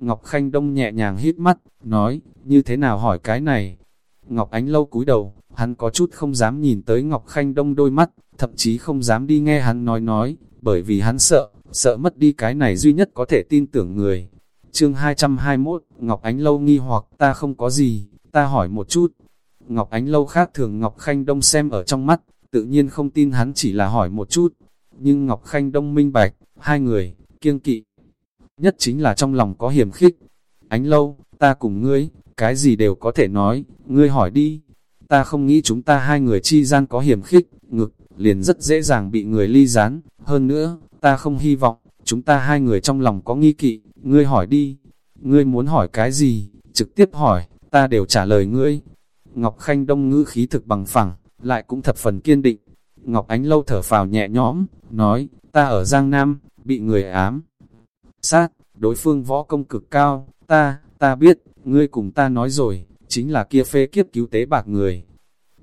Ngọc Khanh Đông nhẹ nhàng hít mắt, nói, như thế nào hỏi cái này? Ngọc Ánh lâu cúi đầu, hắn có chút không dám nhìn tới Ngọc Khanh Đông đôi mắt, thậm chí không dám đi nghe hắn nói nói, bởi vì hắn sợ, sợ mất đi cái này duy nhất có thể tin tưởng người. Chương 221, Ngọc Ánh Lâu nghi hoặc ta không có gì, ta hỏi một chút. Ngọc Ánh Lâu khác thường Ngọc Khanh Đông xem ở trong mắt, tự nhiên không tin hắn chỉ là hỏi một chút. Nhưng Ngọc Khanh Đông minh bạch, hai người, kiêng kỵ. Nhất chính là trong lòng có hiểm khích. Ánh Lâu, ta cùng ngươi, cái gì đều có thể nói, ngươi hỏi đi. Ta không nghĩ chúng ta hai người chi gian có hiểm khích, ngực, liền rất dễ dàng bị người ly gián. Hơn nữa, ta không hy vọng, chúng ta hai người trong lòng có nghi kỵ, ngươi hỏi đi. Ngươi muốn hỏi cái gì, trực tiếp hỏi, ta đều trả lời ngươi. Ngọc Khanh Đông ngữ khí thực bằng phẳng, lại cũng thập phần kiên định. Ngọc Ánh lâu thở phào nhẹ nhõm, nói, ta ở Giang Nam, bị người ám. Sát, đối phương võ công cực cao, ta, ta biết, ngươi cùng ta nói rồi, chính là kia phê kiếp cứu tế bạc người.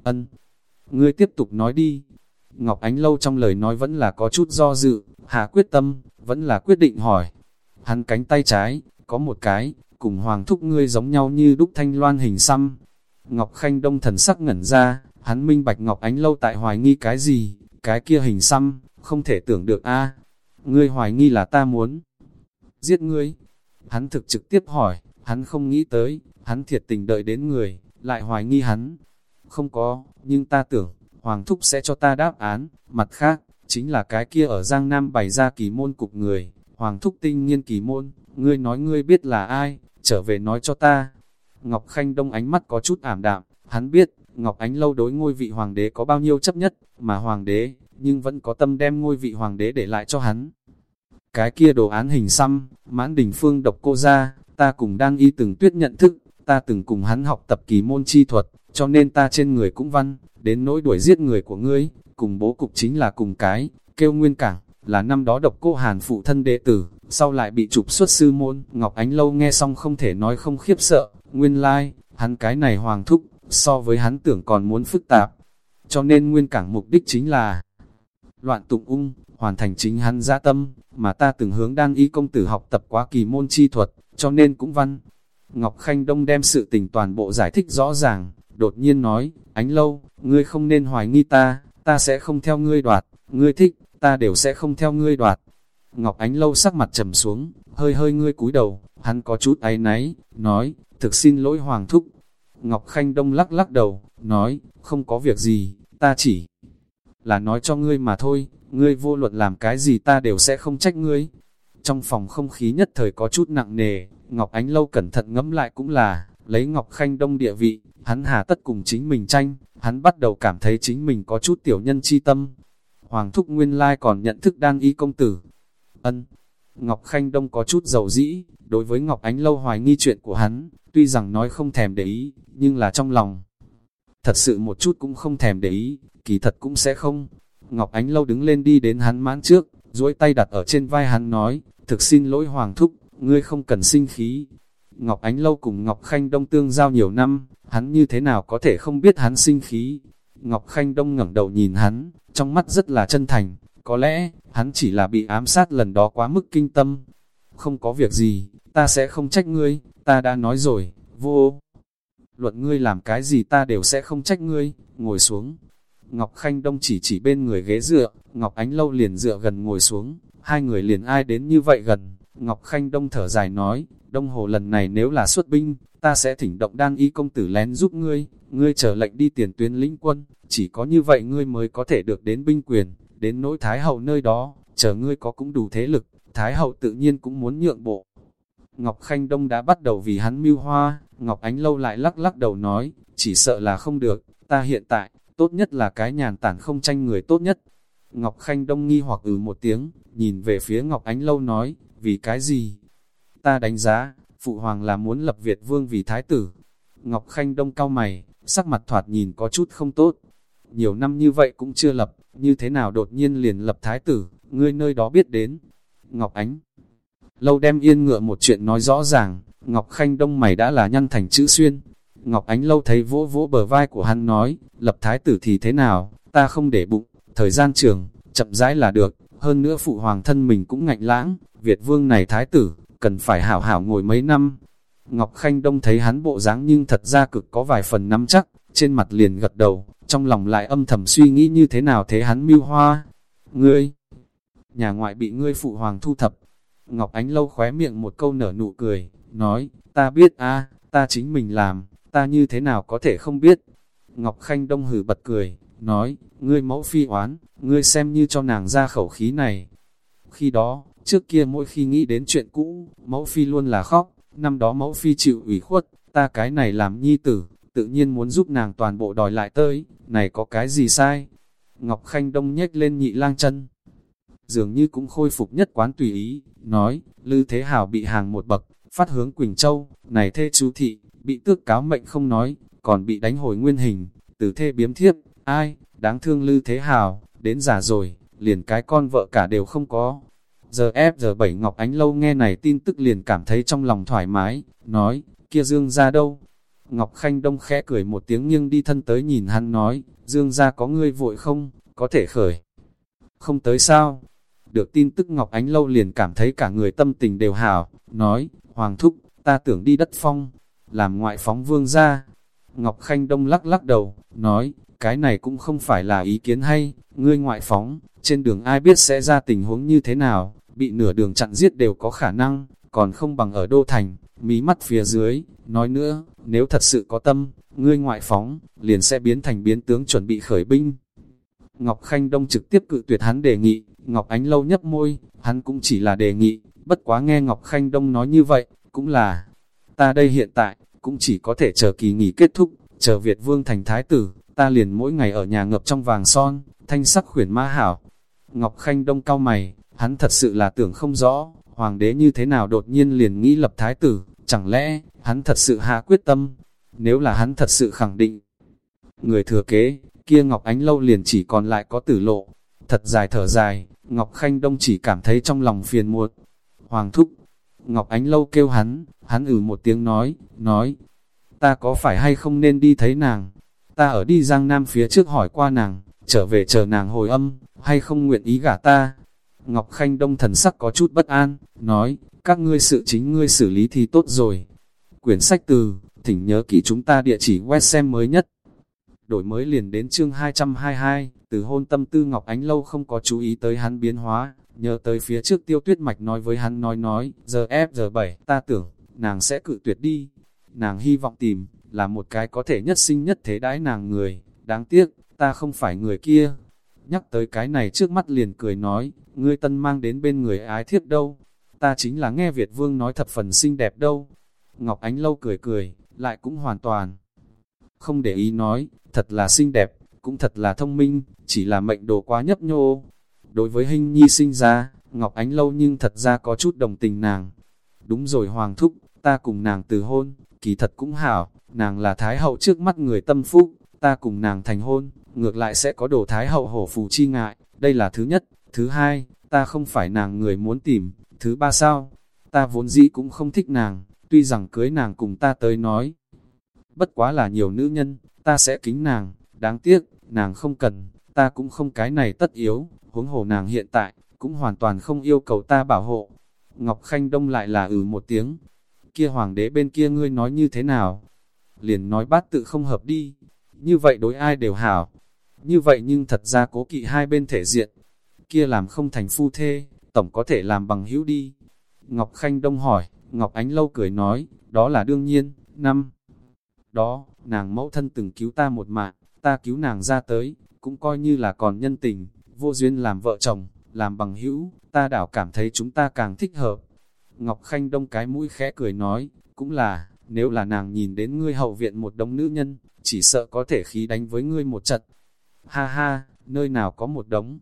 Ân, ngươi tiếp tục nói đi. Ngọc Ánh Lâu trong lời nói vẫn là có chút do dự, hạ quyết tâm, vẫn là quyết định hỏi. Hắn cánh tay trái, có một cái, cùng hoàng thúc ngươi giống nhau như đúc thanh loan hình xăm. Ngọc Khanh Đông thần sắc ngẩn ra, hắn minh bạch Ngọc Ánh Lâu tại hoài nghi cái gì, cái kia hình xăm, không thể tưởng được a Ngươi hoài nghi là ta muốn giết ngươi. Hắn thực trực tiếp hỏi, hắn không nghĩ tới, hắn thiệt tình đợi đến người, lại hoài nghi hắn. Không có, nhưng ta tưởng, Hoàng Thúc sẽ cho ta đáp án, mặt khác, chính là cái kia ở Giang Nam bày ra kỳ môn cục người, Hoàng Thúc tinh nghiên kỳ môn, ngươi nói ngươi biết là ai, trở về nói cho ta. Ngọc Khanh Đông ánh mắt có chút ảm đạm, hắn biết, Ngọc Ánh lâu đối ngôi vị hoàng đế có bao nhiêu chấp nhất, mà hoàng đế, nhưng vẫn có tâm đem ngôi vị hoàng đế để lại cho hắn. Cái kia đồ án hình xăm, mãn đình phương độc cô ra, ta cùng đang y từng tuyết nhận thức, ta từng cùng hắn học tập kỳ môn chi thuật, cho nên ta trên người cũng văn, đến nỗi đuổi giết người của ngươi, cùng bố cục chính là cùng cái, kêu nguyên cảng, là năm đó độc cô hàn phụ thân đệ tử, sau lại bị trục xuất sư môn, Ngọc Ánh Lâu nghe xong không thể nói không khiếp sợ, nguyên lai, like, hắn cái này hoàng thúc, so với hắn tưởng còn muốn phức tạp, cho nên nguyên cảng mục đích chính là loạn tụng ung, hoàn thành chính hắn dã tâm, mà ta từng hướng đan y công tử học tập quá kỳ môn chi thuật, cho nên cũng văn. Ngọc Khanh Đông đem sự tình toàn bộ giải thích rõ ràng, đột nhiên nói, ánh lâu, ngươi không nên hoài nghi ta, ta sẽ không theo ngươi đoạt, ngươi thích, ta đều sẽ không theo ngươi đoạt. Ngọc Ánh lâu sắc mặt trầm xuống, hơi hơi ngươi cúi đầu, hắn có chút áy náy, nói, thực xin lỗi Hoàng Thúc. Ngọc Khanh Đông lắc lắc đầu, nói, không có việc gì, ta chỉ là nói cho ngươi mà thôi, ngươi vô luận làm cái gì ta đều sẽ không trách ngươi. Trong phòng không khí nhất thời có chút nặng nề, Ngọc Ánh Lâu cẩn thận ngẫm lại cũng là, lấy Ngọc Khanh Đông địa vị, hắn hà tất cùng chính mình tranh, hắn bắt đầu cảm thấy chính mình có chút tiểu nhân chi tâm. Hoàng Thúc Nguyên Lai còn nhận thức đan y công tử. Ân, Ngọc Khanh Đông có chút dầu dĩ, đối với Ngọc Ánh Lâu hoài nghi chuyện của hắn, tuy rằng nói không thèm để ý, nhưng là trong lòng. Thật sự một chút cũng không thèm để ý, kỳ thật cũng sẽ không. Ngọc Ánh Lâu đứng lên đi đến hắn mãn trước, duỗi tay đặt ở trên vai hắn nói, thực xin lỗi Hoàng Thúc, ngươi không cần sinh khí. Ngọc Ánh Lâu cùng Ngọc Khanh Đông tương giao nhiều năm, hắn như thế nào có thể không biết hắn sinh khí. Ngọc Khanh Đông ngẩng đầu nhìn hắn, trong mắt rất là chân thành, có lẽ, hắn chỉ là bị ám sát lần đó quá mức kinh tâm. Không có việc gì, ta sẽ không trách ngươi, ta đã nói rồi, vô. Luận ngươi làm cái gì ta đều sẽ không trách ngươi, ngồi xuống. Ngọc Khanh Đông chỉ chỉ bên người ghế dựa, Ngọc Ánh Lâu liền dựa gần ngồi xuống, hai người liền ai đến như vậy gần. Ngọc Khanh Đông thở dài nói, Đông Hồ lần này nếu là xuất binh, ta sẽ thỉnh động đan y công tử lén giúp ngươi, ngươi trở lệnh đi tiền tuyến lĩnh quân, chỉ có như vậy ngươi mới có thể được đến binh quyền, đến nỗi Thái Hậu nơi đó, chờ ngươi có cũng đủ thế lực, Thái Hậu tự nhiên cũng muốn nhượng bộ. Ngọc Khanh Đông đã bắt đầu vì hắn mưu hoa, Ngọc Ánh Lâu lại lắc lắc đầu nói, chỉ sợ là không được, ta hiện tại, tốt nhất là cái nhàn tản không tranh người tốt nhất. Ngọc Khanh Đông nghi hoặc ừ một tiếng, nhìn về phía Ngọc Ánh Lâu nói, vì cái gì? Ta đánh giá, Phụ Hoàng là muốn lập Việt Vương vì Thái tử. Ngọc Khanh Đông cao mày, sắc mặt thoạt nhìn có chút không tốt. Nhiều năm như vậy cũng chưa lập, như thế nào đột nhiên liền lập Thái tử, ngươi nơi đó biết đến. Ngọc Ánh Lâu đem yên ngựa một chuyện nói rõ ràng, Ngọc Khanh Đông mày đã là nhăn thành chữ xuyên, Ngọc Ánh Lâu thấy vỗ vỗ bờ vai của hắn nói, lập thái tử thì thế nào, ta không để bụng, thời gian trường, chậm rãi là được, hơn nữa phụ hoàng thân mình cũng ngạnh lãng, Việt vương này thái tử, cần phải hảo hảo ngồi mấy năm. Ngọc Khanh Đông thấy hắn bộ dáng nhưng thật ra cực có vài phần nắm chắc, trên mặt liền gật đầu, trong lòng lại âm thầm suy nghĩ như thế nào thế hắn mưu hoa. Ngươi, nhà ngoại bị ngươi phụ hoàng thu thập. Ngọc Ánh Lâu khóe miệng một câu nở nụ cười, nói, ta biết a ta chính mình làm, ta như thế nào có thể không biết. Ngọc Khanh Đông hử bật cười, nói, ngươi mẫu phi oán, ngươi xem như cho nàng ra khẩu khí này. Khi đó, trước kia mỗi khi nghĩ đến chuyện cũ, mẫu phi luôn là khóc, năm đó mẫu phi chịu ủy khuất, ta cái này làm nhi tử, tự nhiên muốn giúp nàng toàn bộ đòi lại tới, này có cái gì sai? Ngọc Khanh Đông nhếch lên nhị lang chân. Dường như cũng khôi phục nhất quán tùy ý, nói, Lư Thế Hào bị hàng một bậc, phát hướng Quỳnh Châu, này thê chú thị, bị tước cáo mệnh không nói, còn bị đánh hồi nguyên hình, từ thê biếm thiếp, ai, đáng thương Lư Thế Hào, đến già rồi, liền cái con vợ cả đều không có. Giờ ép giờ bảy Ngọc Ánh Lâu nghe này tin tức liền cảm thấy trong lòng thoải mái, nói, kia Dương ra đâu? Ngọc Khanh Đông khẽ cười một tiếng nhưng đi thân tới nhìn hắn nói, Dương ra có ngươi vội không, có thể khởi. Không tới sao? Được tin tức Ngọc Ánh Lâu liền cảm thấy cả người tâm tình đều hảo, nói, Hoàng Thúc, ta tưởng đi đất phong, làm ngoại phóng vương ra. Ngọc Khanh Đông lắc lắc đầu, nói, cái này cũng không phải là ý kiến hay, ngươi ngoại phóng, trên đường ai biết sẽ ra tình huống như thế nào, bị nửa đường chặn giết đều có khả năng, còn không bằng ở Đô Thành, mí mắt phía dưới, nói nữa, nếu thật sự có tâm, ngươi ngoại phóng, liền sẽ biến thành biến tướng chuẩn bị khởi binh. Ngọc Khanh Đông trực tiếp cự tuyệt hắn đề nghị, Ngọc Ánh Lâu nhấp môi, hắn cũng chỉ là đề nghị, bất quá nghe Ngọc Khanh Đông nói như vậy, cũng là, ta đây hiện tại, cũng chỉ có thể chờ kỳ nghỉ kết thúc, chờ Việt Vương thành Thái Tử, ta liền mỗi ngày ở nhà ngập trong vàng son, thanh sắc khuyển ma hảo. Ngọc Khanh Đông cao mày, hắn thật sự là tưởng không rõ, hoàng đế như thế nào đột nhiên liền nghĩ lập Thái Tử, chẳng lẽ, hắn thật sự hạ quyết tâm, nếu là hắn thật sự khẳng định. Người thừa kế, kia Ngọc Ánh Lâu liền chỉ còn lại có tử lộ, thật dài thở dài, Ngọc Khanh Đông chỉ cảm thấy trong lòng phiền muộn. Hoàng thúc, Ngọc Ánh Lâu kêu hắn, hắn ử một tiếng nói, nói, ta có phải hay không nên đi thấy nàng? Ta ở đi Giang Nam phía trước hỏi qua nàng, trở về chờ nàng hồi âm, hay không nguyện ý gả ta? Ngọc Khanh Đông thần sắc có chút bất an, nói, các ngươi sự chính ngươi xử lý thì tốt rồi. Quyển sách từ, thỉnh nhớ kỹ chúng ta địa chỉ web xem mới nhất. Đổi mới liền đến chương 222, từ hôn tâm tư Ngọc Ánh Lâu không có chú ý tới hắn biến hóa, nhớ tới phía trước tiêu tuyết mạch nói với hắn nói nói, giờ f giờ 7, ta tưởng, nàng sẽ cự tuyệt đi. Nàng hy vọng tìm, là một cái có thể nhất sinh nhất thế đãi nàng người, đáng tiếc, ta không phải người kia. Nhắc tới cái này trước mắt liền cười nói, ngươi tân mang đến bên người ái thiếp đâu, ta chính là nghe Việt Vương nói thập phần xinh đẹp đâu. Ngọc Ánh Lâu cười cười, lại cũng hoàn toàn không để ý nói, thật là xinh đẹp, cũng thật là thông minh, chỉ là mệnh đồ quá nhấp nhô. Đối với hình nhi sinh ra, Ngọc Ánh Lâu nhưng thật ra có chút đồng tình nàng. Đúng rồi Hoàng Thúc, ta cùng nàng từ hôn, kỳ thật cũng hảo, nàng là Thái Hậu trước mắt người tâm phúc, ta cùng nàng thành hôn, ngược lại sẽ có đồ Thái Hậu hổ phù chi ngại, đây là thứ nhất. Thứ hai, ta không phải nàng người muốn tìm, Thứ ba sao, ta vốn dĩ cũng không thích nàng, tuy rằng cưới nàng cùng ta tới nói. Bất quá là nhiều nữ nhân, ta sẽ kính nàng, đáng tiếc, nàng không cần, ta cũng không cái này tất yếu, huống hồ nàng hiện tại, cũng hoàn toàn không yêu cầu ta bảo hộ. Ngọc Khanh Đông lại là ừ một tiếng, kia hoàng đế bên kia ngươi nói như thế nào? Liền nói bát tự không hợp đi, như vậy đối ai đều hảo. Như vậy nhưng thật ra cố kỵ hai bên thể diện, kia làm không thành phu thê, tổng có thể làm bằng hữu đi. Ngọc Khanh Đông hỏi, Ngọc Ánh Lâu cười nói, đó là đương nhiên, năm. Đó, nàng mẫu thân từng cứu ta một mạng, ta cứu nàng ra tới, cũng coi như là còn nhân tình, vô duyên làm vợ chồng, làm bằng hữu, ta đảo cảm thấy chúng ta càng thích hợp. Ngọc Khanh Đông cái mũi khẽ cười nói, cũng là, nếu là nàng nhìn đến ngươi hậu viện một đống nữ nhân, chỉ sợ có thể khí đánh với ngươi một trận. Ha ha, nơi nào có một đống,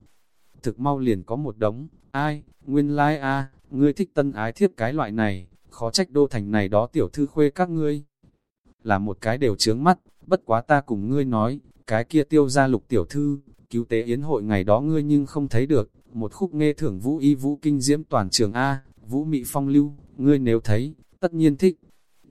thực mau liền có một đống, ai, nguyên lai like a, ngươi thích tân ái thiếp cái loại này, khó trách đô thành này đó tiểu thư khuê các ngươi. Là một cái đều chướng mắt, bất quá ta cùng ngươi nói, cái kia tiêu ra lục tiểu thư, cứu tế yến hội ngày đó ngươi nhưng không thấy được, một khúc nghe thưởng vũ y vũ kinh diễm toàn trường A, vũ mị phong lưu, ngươi nếu thấy, tất nhiên thích.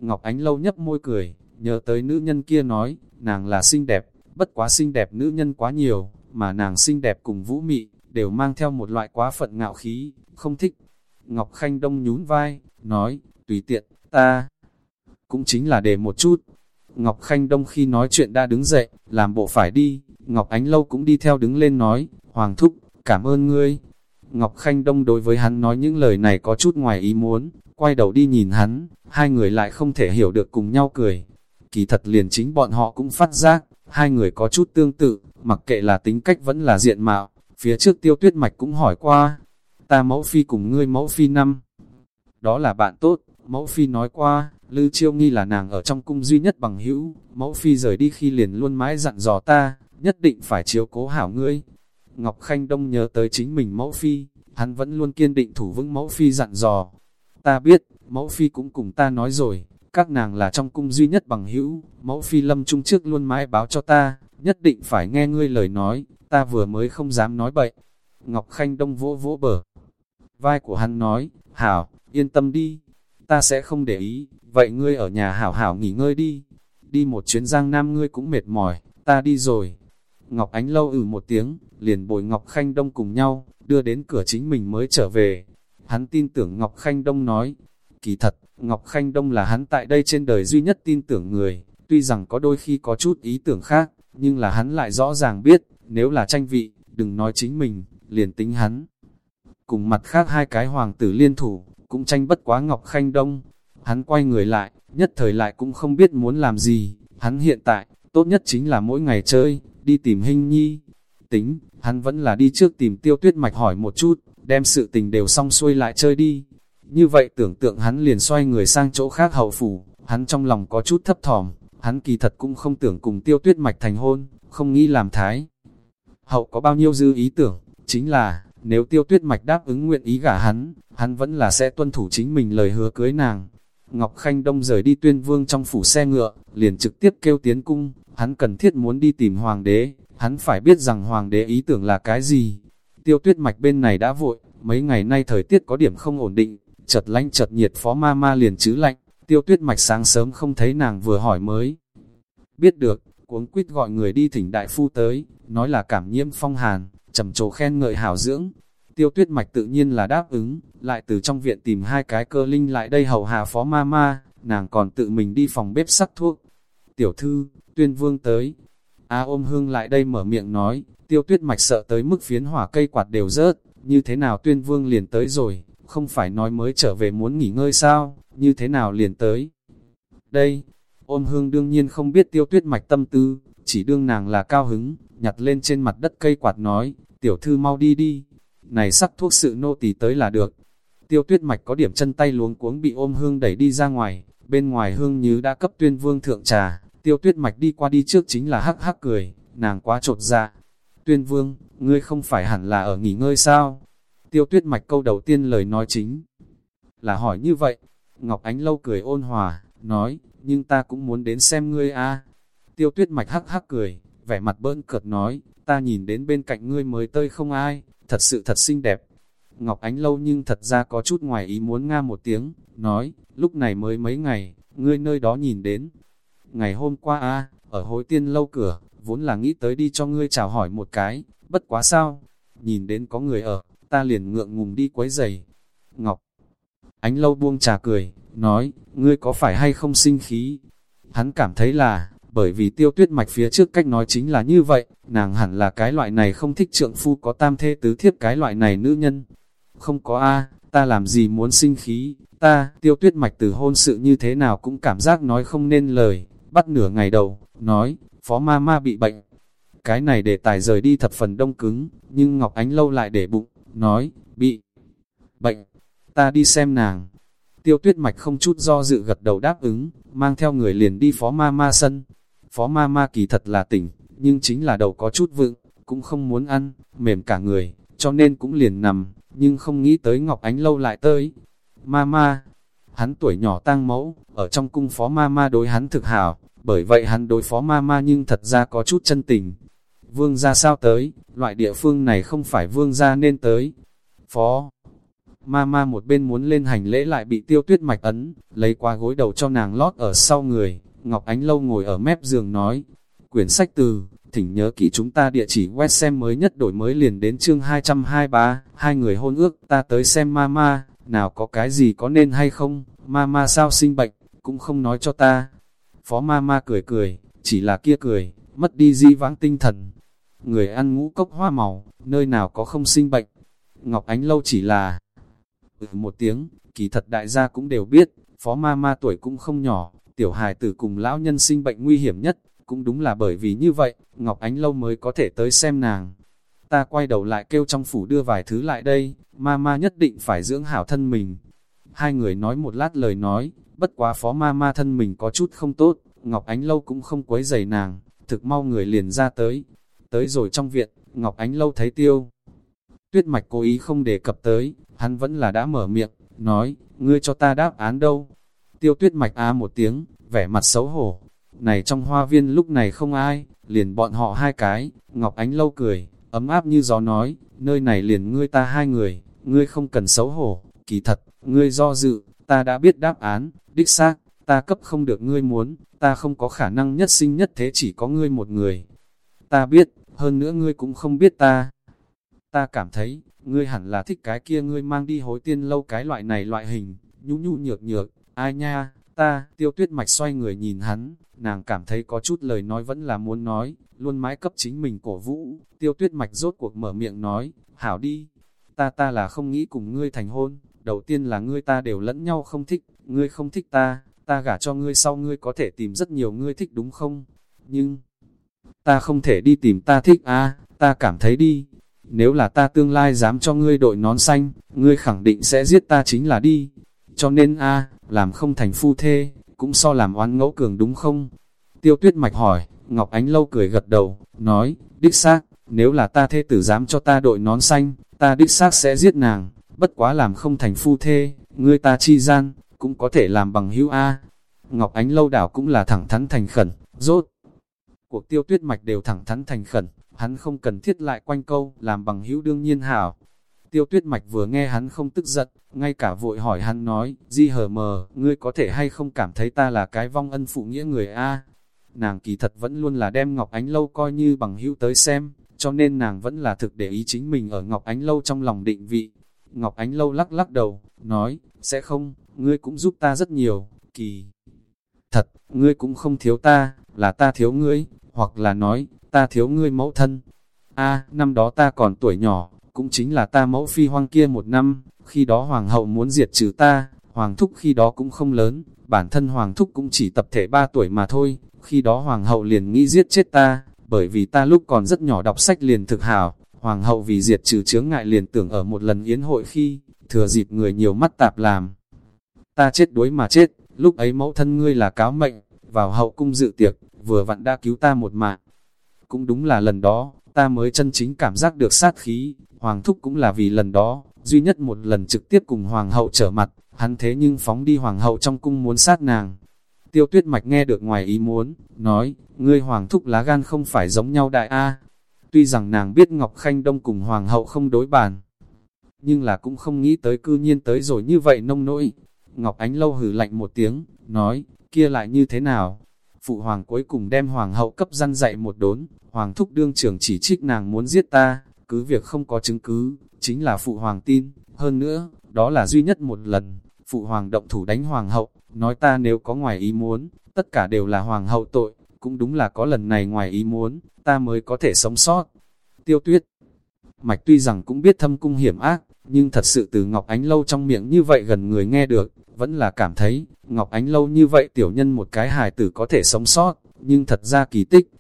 Ngọc Ánh lâu nhấp môi cười, nhớ tới nữ nhân kia nói, nàng là xinh đẹp, bất quá xinh đẹp nữ nhân quá nhiều, mà nàng xinh đẹp cùng vũ mị, đều mang theo một loại quá phận ngạo khí, không thích. Ngọc Khanh Đông nhún vai, nói, tùy tiện, ta cũng chính là để một chút. Ngọc Khanh Đông khi nói chuyện đã đứng dậy, làm bộ phải đi, Ngọc Ánh Lâu cũng đi theo đứng lên nói, Hoàng Thúc, cảm ơn ngươi. Ngọc Khanh Đông đối với hắn nói những lời này có chút ngoài ý muốn, quay đầu đi nhìn hắn, hai người lại không thể hiểu được cùng nhau cười. Kỳ thật liền chính bọn họ cũng phát giác, hai người có chút tương tự, mặc kệ là tính cách vẫn là diện mạo, phía trước tiêu tuyết mạch cũng hỏi qua, ta mẫu phi cùng ngươi mẫu phi năm. Đó là bạn tốt, mẫu phi nói qua, Lư Chiêu Nghi là nàng ở trong cung duy nhất bằng hữu, mẫu phi rời đi khi liền luôn mãi dặn dò ta, nhất định phải chiếu cố hảo ngươi. Ngọc Khanh Đông nhớ tới chính mình mẫu phi, hắn vẫn luôn kiên định thủ vững mẫu phi dặn dò. Ta biết, mẫu phi cũng cùng ta nói rồi, các nàng là trong cung duy nhất bằng hữu, mẫu phi lâm trung trước luôn mãi báo cho ta, nhất định phải nghe ngươi lời nói, ta vừa mới không dám nói bậy. Ngọc Khanh Đông vỗ vỗ bờ. Vai của hắn nói, hảo, yên tâm đi, ta sẽ không để ý, vậy ngươi ở nhà hảo hảo nghỉ ngơi đi. Đi một chuyến giang nam ngươi cũng mệt mỏi, ta đi rồi. Ngọc Ánh lâu ừ một tiếng, liền bồi Ngọc Khanh Đông cùng nhau, đưa đến cửa chính mình mới trở về. Hắn tin tưởng Ngọc Khanh Đông nói, kỳ thật, Ngọc Khanh Đông là hắn tại đây trên đời duy nhất tin tưởng người, tuy rằng có đôi khi có chút ý tưởng khác, nhưng là hắn lại rõ ràng biết, nếu là tranh vị, đừng nói chính mình, liền tính hắn. Cùng mặt khác hai cái hoàng tử liên thủ, cũng tranh bất quá Ngọc Khanh Đông. Hắn quay người lại, nhất thời lại cũng không biết muốn làm gì, hắn hiện tại, tốt nhất chính là mỗi ngày chơi, đi tìm hình nhi. Tính, hắn vẫn là đi trước tìm tiêu tuyết mạch hỏi một chút, đem sự tình đều xong xuôi lại chơi đi. Như vậy tưởng tượng hắn liền xoay người sang chỗ khác hậu phủ, hắn trong lòng có chút thấp thỏm, hắn kỳ thật cũng không tưởng cùng tiêu tuyết mạch thành hôn, không nghĩ làm thái. Hậu có bao nhiêu dư ý tưởng, chính là, nếu tiêu tuyết mạch đáp ứng nguyện ý gả hắn, hắn vẫn là sẽ tuân thủ chính mình lời hứa cưới nàng. Ngọc Khanh Đông rời đi tuyên vương trong phủ xe ngựa, liền trực tiếp kêu tiến cung, hắn cần thiết muốn đi tìm hoàng đế, hắn phải biết rằng hoàng đế ý tưởng là cái gì. Tiêu tuyết mạch bên này đã vội, mấy ngày nay thời tiết có điểm không ổn định, chật lạnh chật nhiệt phó ma ma liền chứ lạnh, tiêu tuyết mạch sáng sớm không thấy nàng vừa hỏi mới. Biết được, cuống quýt gọi người đi thỉnh đại phu tới, nói là cảm nhiễm phong hàn, trầm trồ khen ngợi hảo dưỡng. Tiêu tuyết mạch tự nhiên là đáp ứng, lại từ trong viện tìm hai cái cơ linh lại đây hầu hạ phó ma ma, nàng còn tự mình đi phòng bếp sắc thuốc. Tiểu thư, tuyên vương tới. A ôm hương lại đây mở miệng nói, tiêu tuyết mạch sợ tới mức phiến hỏa cây quạt đều rớt, như thế nào tuyên vương liền tới rồi, không phải nói mới trở về muốn nghỉ ngơi sao, như thế nào liền tới. Đây, ôm hương đương nhiên không biết tiêu tuyết mạch tâm tư, chỉ đương nàng là cao hứng, nhặt lên trên mặt đất cây quạt nói, tiểu thư mau đi đi, này sắc thuốc sự nô tỳ tới là được. Tiêu tuyết mạch có điểm chân tay luống cuống bị ôm hương đẩy đi ra ngoài, bên ngoài hương như đã cấp tuyên vương thượng trà, tiêu tuyết mạch đi qua đi trước chính là hắc hắc cười, nàng quá trột dạ. Tuyên vương, ngươi không phải hẳn là ở nghỉ ngơi sao? Tiêu tuyết mạch câu đầu tiên lời nói chính là hỏi như vậy. Ngọc Ánh lâu cười ôn hòa, nói, nhưng ta cũng muốn đến xem ngươi a. Tiêu tuyết mạch hắc hắc cười, vẻ mặt bỡn cợt nói, ta nhìn đến bên cạnh ngươi mới tơi không ai, thật sự thật xinh đẹp. Ngọc Ánh lâu nhưng thật ra có chút ngoài ý muốn nga một tiếng, nói, lúc này mới mấy ngày, ngươi nơi đó nhìn đến. Ngày hôm qua a ở hối tiên lâu cửa, vốn là nghĩ tới đi cho ngươi chào hỏi một cái, bất quá sao, nhìn đến có người ở, ta liền ngượng ngùng đi quấy giày. Ngọc Ánh lâu buông trà cười, nói, ngươi có phải hay không sinh khí? Hắn cảm thấy là, bởi vì tiêu tuyết mạch phía trước cách nói chính là như vậy, nàng hẳn là cái loại này không thích trượng phu có tam thê tứ thiếp cái loại này nữ nhân. Không có a ta làm gì muốn sinh khí, ta, tiêu tuyết mạch từ hôn sự như thế nào cũng cảm giác nói không nên lời, bắt nửa ngày đầu, nói, phó ma ma bị bệnh. Cái này để tài rời đi thập phần đông cứng, nhưng Ngọc Ánh lâu lại để bụng, nói, bị bệnh, ta đi xem nàng. Tiêu tuyết mạch không chút do dự gật đầu đáp ứng, mang theo người liền đi phó ma ma sân. Phó ma ma kỳ thật là tỉnh, nhưng chính là đầu có chút vựng, cũng không muốn ăn, mềm cả người, cho nên cũng liền nằm, nhưng không nghĩ tới Ngọc Ánh lâu lại tới. Ma ma, hắn tuổi nhỏ tang mẫu, ở trong cung phó ma ma đối hắn thực hảo, bởi vậy hắn đối phó ma ma nhưng thật ra có chút chân tình. Vương gia sao tới, loại địa phương này không phải vương gia nên tới. Phó ma ma một bên muốn lên hành lễ lại bị tiêu tuyết mạch ấn, lấy qua gối đầu cho nàng lót ở sau người, Ngọc Ánh Lâu ngồi ở mép giường nói, quyển sách từ, thỉnh nhớ kỹ chúng ta địa chỉ web xem mới nhất đổi mới liền đến chương 223, hai người hôn ước, ta tới xem Mama. nào có cái gì có nên hay không, Mama sao sinh bệnh, cũng không nói cho ta. Phó Mama cười cười, chỉ là kia cười, mất đi di vãng tinh thần. Người ăn ngũ cốc hoa màu, nơi nào có không sinh bệnh. Ngọc Ánh Lâu chỉ là ừ một tiếng, kỳ thật đại gia cũng đều biết, phó ma ma tuổi cũng không nhỏ, tiểu hài tử cùng lão nhân sinh bệnh nguy hiểm nhất, cũng đúng là bởi vì như vậy, Ngọc Ánh Lâu mới có thể tới xem nàng. Ta quay đầu lại kêu trong phủ đưa vài thứ lại đây, ma ma nhất định phải dưỡng hảo thân mình. Hai người nói một lát lời nói, bất quá phó ma ma thân mình có chút không tốt, Ngọc Ánh Lâu cũng không quấy giày nàng, thực mau người liền ra tới. Tới rồi trong viện, Ngọc Ánh Lâu thấy tiêu. Tuyết mạch cố ý không đề cập tới, hắn vẫn là đã mở miệng, nói, ngươi cho ta đáp án đâu. Tiêu tuyết mạch a một tiếng, vẻ mặt xấu hổ. Này trong hoa viên lúc này không ai, liền bọn họ hai cái, Ngọc Ánh Lâu cười, ấm áp như gió nói, nơi này liền ngươi ta hai người, ngươi không cần xấu hổ, kỳ thật, ngươi do dự, ta đã biết đáp án, đích xác, ta cấp không được ngươi muốn, ta không có khả năng nhất sinh nhất thế chỉ có ngươi một người. Ta biết, hơn nữa ngươi cũng không biết ta. Ta cảm thấy, ngươi hẳn là thích cái kia ngươi mang đi hối tiên lâu cái loại này loại hình, nhu nhu nhược nhược, ai nha, ta, tiêu tuyết mạch xoay người nhìn hắn, nàng cảm thấy có chút lời nói vẫn là muốn nói, luôn mãi cấp chính mình cổ vũ, tiêu tuyết mạch rốt cuộc mở miệng nói, hảo đi, ta ta là không nghĩ cùng ngươi thành hôn, đầu tiên là ngươi ta đều lẫn nhau không thích, ngươi không thích ta, ta gả cho ngươi sau ngươi có thể tìm rất nhiều ngươi thích đúng không? Nhưng, ta không thể đi tìm ta thích a ta cảm thấy đi, nếu là ta tương lai dám cho ngươi đội nón xanh, ngươi khẳng định sẽ giết ta chính là đi. Cho nên a làm không thành phu thê, cũng so làm oan ngẫu cường đúng không? Tiêu tuyết mạch hỏi, Ngọc Ánh Lâu cười gật đầu, nói, đích xác, nếu là ta thê tử dám cho ta đội nón xanh, ta đích xác sẽ giết nàng, bất quá làm không thành phu thê, ngươi ta chi gian, cũng có thể làm bằng hữu A. Ngọc Ánh Lâu đảo cũng là thẳng thắn thành khẩn, rốt. Cuộc tiêu tuyết mạch đều thẳng thắn thành khẩn, hắn không cần thiết lại quanh câu, làm bằng hữu đương nhiên hảo. Tiêu tuyết mạch vừa nghe hắn không tức giận, ngay cả vội hỏi hắn nói, di hờ mờ, ngươi có thể hay không cảm thấy ta là cái vong ân phụ nghĩa người A. Nàng kỳ thật vẫn luôn là đem Ngọc Ánh Lâu coi như bằng hữu tới xem, cho nên nàng vẫn là thực để ý chính mình ở Ngọc Ánh Lâu trong lòng định vị. Ngọc Ánh Lâu lắc lắc đầu, nói, sẽ không, ngươi cũng giúp ta rất nhiều, kỳ. Thật, ngươi cũng không thiếu ta, là ta thiếu ngươi, hoặc là nói, ta thiếu ngươi mẫu thân. a năm đó ta còn tuổi nhỏ, cũng chính là ta mẫu phi hoang kia một năm, khi đó hoàng hậu muốn diệt trừ ta, hoàng thúc khi đó cũng không lớn, bản thân hoàng thúc cũng chỉ tập thể 3 tuổi mà thôi, khi đó hoàng hậu liền nghĩ giết chết ta, bởi vì ta lúc còn rất nhỏ đọc sách liền thực hảo, hoàng hậu vì diệt trừ chướng ngại liền tưởng ở một lần yến hội khi, thừa dịp người nhiều mắt tạp làm. Ta chết đuối mà chết, lúc ấy mẫu thân ngươi là cáo mệnh, vào hậu cung dự tiệc, vừa vặn đã cứu ta một mạng. Cũng đúng là lần đó, ta mới chân chính cảm giác được sát khí, hoàng thúc cũng là vì lần đó, duy nhất một lần trực tiếp cùng hoàng hậu trở mặt, hắn thế nhưng phóng đi hoàng hậu trong cung muốn sát nàng. Tiêu tuyết mạch nghe được ngoài ý muốn, nói, ngươi hoàng thúc lá gan không phải giống nhau đại A. Tuy rằng nàng biết Ngọc Khanh Đông cùng hoàng hậu không đối bàn, nhưng là cũng không nghĩ tới cư nhiên tới rồi như vậy nông nỗi. Ngọc Ánh lâu hử lạnh một tiếng, nói, kia lại như thế nào? Phụ hoàng cuối cùng đem hoàng hậu cấp răn dạy một đốn, hoàng thúc đương trưởng chỉ trích nàng muốn giết ta, cứ việc không có chứng cứ, chính là phụ hoàng tin, hơn nữa, đó là duy nhất một lần, phụ hoàng động thủ đánh hoàng hậu, nói ta nếu có ngoài ý muốn, tất cả đều là hoàng hậu tội, cũng đúng là có lần này ngoài ý muốn, ta mới có thể sống sót. Tiêu tuyết, mạch tuy rằng cũng biết thâm cung hiểm ác, nhưng thật sự từ Ngọc Ánh Lâu trong miệng như vậy gần người nghe được, vẫn là cảm thấy, Ngọc Ánh Lâu như vậy tiểu nhân một cái hài tử có thể sống sót, nhưng thật ra kỳ tích.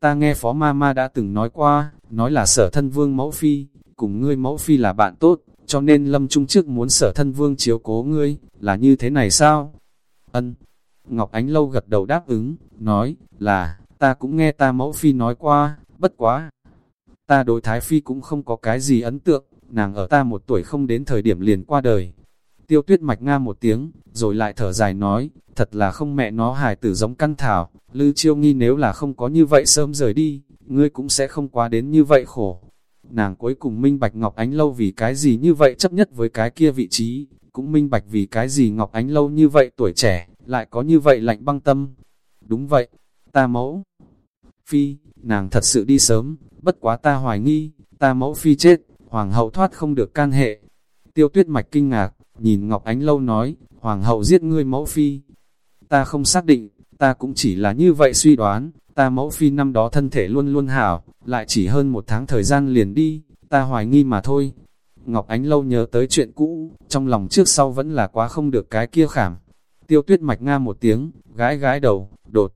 Ta nghe Phó Ma Ma đã từng nói qua, nói là sở thân vương mẫu phi, cùng ngươi mẫu phi là bạn tốt, cho nên lâm trung trước muốn sở thân vương chiếu cố ngươi, là như thế này sao? Ân. Ngọc Ánh Lâu gật đầu đáp ứng, nói, là, ta cũng nghe ta mẫu phi nói qua, bất quá. Ta đối thái phi cũng không có cái gì ấn tượng, nàng ở ta một tuổi không đến thời điểm liền qua đời. Tiêu tuyết mạch nga một tiếng, rồi lại thở dài nói, thật là không mẹ nó hài tử giống căn thảo, lư chiêu nghi nếu là không có như vậy sớm rời đi, ngươi cũng sẽ không quá đến như vậy khổ. Nàng cuối cùng minh bạch Ngọc Ánh Lâu vì cái gì như vậy chấp nhất với cái kia vị trí, cũng minh bạch vì cái gì Ngọc Ánh Lâu như vậy tuổi trẻ, lại có như vậy lạnh băng tâm. Đúng vậy, ta mẫu. Phi, nàng thật sự đi sớm, bất quá ta hoài nghi, ta mẫu phi chết, hoàng hậu thoát không được can hệ. Tiêu tuyết mạch kinh ngạc, nhìn Ngọc Ánh Lâu nói, Hoàng hậu giết ngươi mẫu phi. Ta không xác định, ta cũng chỉ là như vậy suy đoán, ta mẫu phi năm đó thân thể luôn luôn hảo, lại chỉ hơn một tháng thời gian liền đi, ta hoài nghi mà thôi. Ngọc Ánh Lâu nhớ tới chuyện cũ, trong lòng trước sau vẫn là quá không được cái kia khảm. Tiêu tuyết mạch nga một tiếng, gái gái đầu, đột.